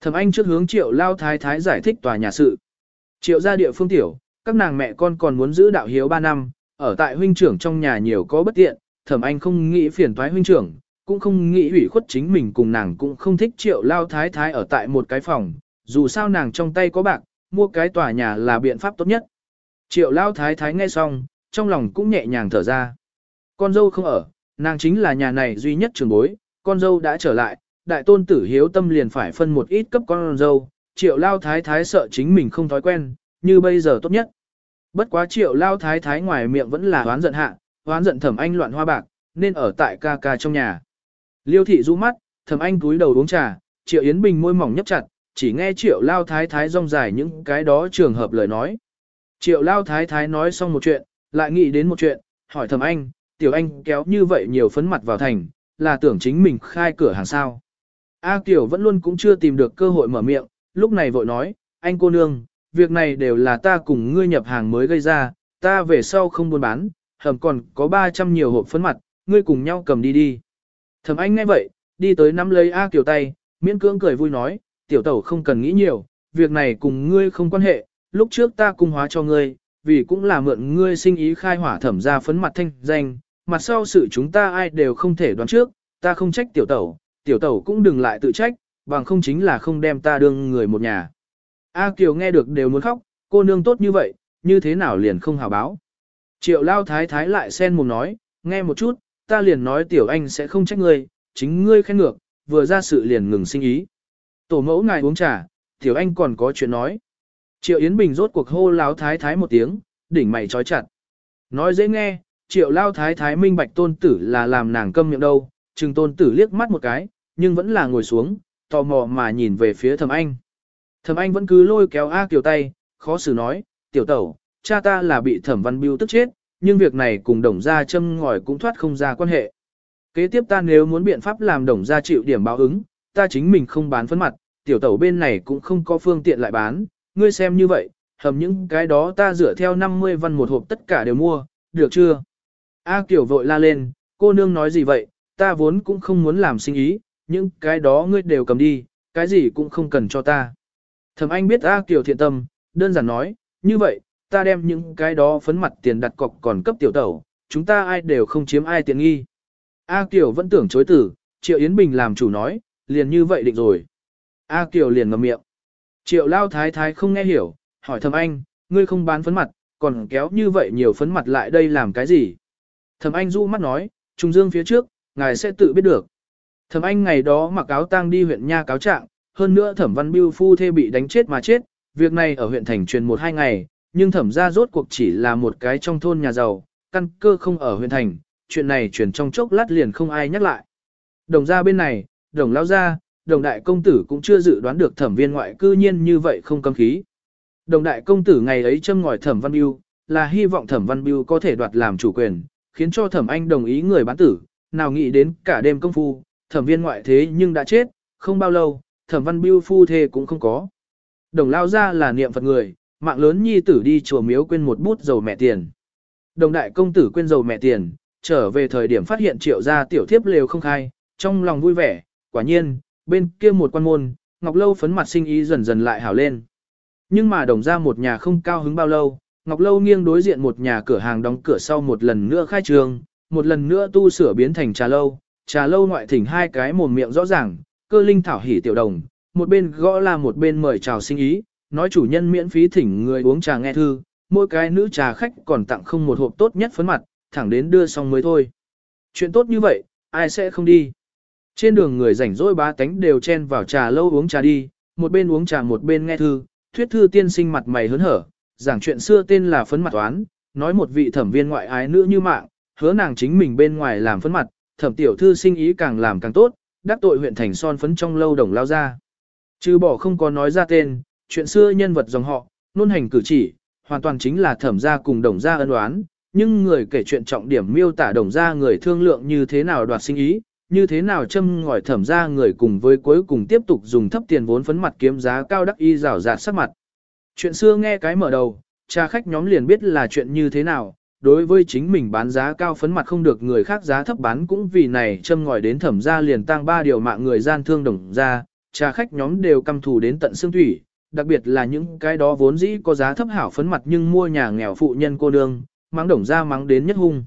thầm Anh trước hướng Triệu Lao Thái Thái giải thích tòa nhà sự. Triệu gia địa phương tiểu, các nàng mẹ con còn muốn giữ đạo hiếu 3 năm, ở tại huynh trưởng trong nhà nhiều có bất tiện, Thẩm Anh không nghĩ phiền toái huynh trưởng, cũng không nghĩ ủy khuất chính mình cùng nàng cũng không thích triệu lao thái thái ở tại một cái phòng, dù sao nàng trong tay có bạc, mua cái tòa nhà là biện pháp tốt nhất. Triệu lao thái thái nghe xong, trong lòng cũng nhẹ nhàng thở ra. Con dâu không ở, nàng chính là nhà này duy nhất trường bối, con dâu đã trở lại, đại tôn tử hiếu tâm liền phải phân một ít cấp con dâu, triệu lao thái thái sợ chính mình không thói quen, như bây giờ tốt nhất. Bất quá triệu lao thái thái ngoài miệng vẫn là hoán giận hạ, hoán giận thẩm anh loạn hoa bạc, nên ở tại ca ca trong nhà. Liêu thị rũ mắt, thẩm anh cúi đầu uống trà, triệu Yến Bình môi mỏng nhấp chặt, chỉ nghe triệu lao thái thái rong dài những cái đó trường hợp lời nói. Triệu lao thái thái nói xong một chuyện, lại nghĩ đến một chuyện, hỏi thầm anh, tiểu anh kéo như vậy nhiều phấn mặt vào thành, là tưởng chính mình khai cửa hàng sao. A Kiều vẫn luôn cũng chưa tìm được cơ hội mở miệng, lúc này vội nói, anh cô nương, việc này đều là ta cùng ngươi nhập hàng mới gây ra, ta về sau không buôn bán, hầm còn có 300 nhiều hộp phấn mặt, ngươi cùng nhau cầm đi đi. thầm anh nghe vậy, đi tới nắm lấy A Kiều tay, miễn cưỡng cười vui nói, tiểu tẩu không cần nghĩ nhiều, việc này cùng ngươi không quan hệ, lúc trước ta cung hóa cho ngươi, vì cũng là mượn ngươi sinh ý khai hỏa thẩm ra phấn mặt thanh danh, mặt sau sự chúng ta ai đều không thể đoán trước, ta không trách tiểu tẩu, tiểu tẩu cũng đừng lại tự trách, bằng không chính là không đem ta đương người một nhà. A Kiều nghe được đều muốn khóc, cô nương tốt như vậy, như thế nào liền không hào báo. Triệu lao thái thái lại sen mồm nói, nghe một chút, ta liền nói tiểu anh sẽ không trách ngươi, chính ngươi khen ngược, vừa ra sự liền ngừng sinh ý. Tổ mẫu ngài uống trà, tiểu anh còn có chuyện nói. Triệu Yến Bình rốt cuộc hô lao thái thái một tiếng, đỉnh mày trói chặt. Nói dễ nghe, triệu lao thái thái minh bạch tôn tử là làm nàng câm miệng đâu, chừng tôn tử liếc mắt một cái, nhưng vẫn là ngồi xuống, tò mò mà nhìn về phía thầm anh. Thẩm anh vẫn cứ lôi kéo A Kiều tay, khó xử nói, tiểu tẩu, cha ta là bị thẩm văn biêu tức chết, nhưng việc này cùng đồng gia châm ngòi cũng thoát không ra quan hệ. Kế tiếp ta nếu muốn biện pháp làm đồng gia chịu điểm báo ứng, ta chính mình không bán phấn mặt, tiểu tẩu bên này cũng không có phương tiện lại bán, ngươi xem như vậy, hầm những cái đó ta dựa theo 50 văn một hộp tất cả đều mua, được chưa? A Kiều vội la lên, cô nương nói gì vậy, ta vốn cũng không muốn làm sinh ý, những cái đó ngươi đều cầm đi, cái gì cũng không cần cho ta. Thẩm Anh biết A Kiều thiện tâm, đơn giản nói, như vậy, ta đem những cái đó phấn mặt tiền đặt cọc còn cấp tiểu tẩu, chúng ta ai đều không chiếm ai tiện nghi. A Kiều vẫn tưởng chối tử, Triệu Yến Bình làm chủ nói, liền như vậy định rồi. A Kiều liền ngậm miệng. Triệu Lao Thái Thái không nghe hiểu, hỏi Thẩm Anh, ngươi không bán phấn mặt, còn kéo như vậy nhiều phấn mặt lại đây làm cái gì? Thẩm Anh du mắt nói, Trung Dương phía trước, ngài sẽ tự biết được. Thẩm Anh ngày đó mặc áo tang đi huyện nha cáo trạng, hơn nữa thẩm văn biêu phu thê bị đánh chết mà chết, việc này ở huyện thành truyền một hai ngày, nhưng thẩm ra rốt cuộc chỉ là một cái trong thôn nhà giàu, căn cơ không ở huyện thành, chuyện này truyền trong chốc lát liền không ai nhắc lại. Đồng ra bên này, đồng lao ra, đồng đại công tử cũng chưa dự đoán được thẩm viên ngoại cư nhiên như vậy không cấm khí. Đồng đại công tử ngày ấy châm ngòi thẩm văn biêu, là hy vọng thẩm văn biêu có thể đoạt làm chủ quyền, khiến cho thẩm anh đồng ý người bán tử, nào nghĩ đến cả đêm công phu, thẩm viên ngoại thế nhưng đã chết, không bao lâu, thẩm văn biêu phu thê cũng không có. Đồng lao ra là niệm Phật người, mạng lớn nhi tử đi chùa miếu quên một bút dầu mẹ tiền. Đồng đại công tử quên dầu mẹ tiền, trở về thời điểm phát hiện triệu gia tiểu thiếp lều không khai, trong lòng vui vẻ, quả nhiên, bên kia một quan môn, Ngọc Lâu phấn mặt sinh ý dần dần lại hảo lên. Nhưng mà đồng ra một nhà không cao hứng bao lâu, Ngọc Lâu nghiêng đối diện một nhà cửa hàng đóng cửa sau một lần nữa khai trường, một lần nữa tu sửa biến thành trà lâu, trà lâu ngoại thỉnh hai cái mồm miệng rõ ràng, cơ linh thảo hỉ tiểu đồng, một bên gõ là một bên mời chào sinh ý, nói chủ nhân miễn phí thỉnh người uống trà nghe thư, mỗi cái nữ trà khách còn tặng không một hộp tốt nhất phấn mặt, thẳng đến đưa xong mới thôi. Chuyện tốt như vậy, ai sẽ không đi. Trên đường người rảnh rỗi ba tánh đều chen vào trà lâu uống trà đi, một bên uống trà một bên nghe thư, thuyết thư tiên sinh mặt mày hớn hở, giảng chuyện xưa tên là phấn mặt toán, nói một vị thẩm viên ngoại ái nữ như mạng, hứa nàng chính mình bên ngoài làm phấn mặt, thẩm tiểu thư sinh ý càng làm càng tốt, đắc tội huyện thành son phấn trong lâu đồng lao ra. Trừ bỏ không có nói ra tên, chuyện xưa nhân vật dòng họ, nôn hành cử chỉ, hoàn toàn chính là thẩm gia cùng đồng gia ân oán, nhưng người kể chuyện trọng điểm miêu tả đồng gia người thương lượng như thế nào đoạt sinh ý, như thế nào châm ngòi thẩm gia người cùng với cuối cùng tiếp tục dùng thấp tiền vốn phấn mặt kiếm giá cao đắc y rào rạt sắc mặt. Chuyện xưa nghe cái mở đầu, cha khách nhóm liền biết là chuyện như thế nào, đối với chính mình bán giá cao phấn mặt không được người khác giá thấp bán cũng vì này châm ngòi đến thẩm ra liền tăng ba điều mạng người gian thương đồng ra, Cha khách nhóm đều căm thù đến tận xương thủy, đặc biệt là những cái đó vốn dĩ có giá thấp hảo phấn mặt nhưng mua nhà nghèo phụ nhân cô nương, mắng đồng ra mắng đến nhất hung.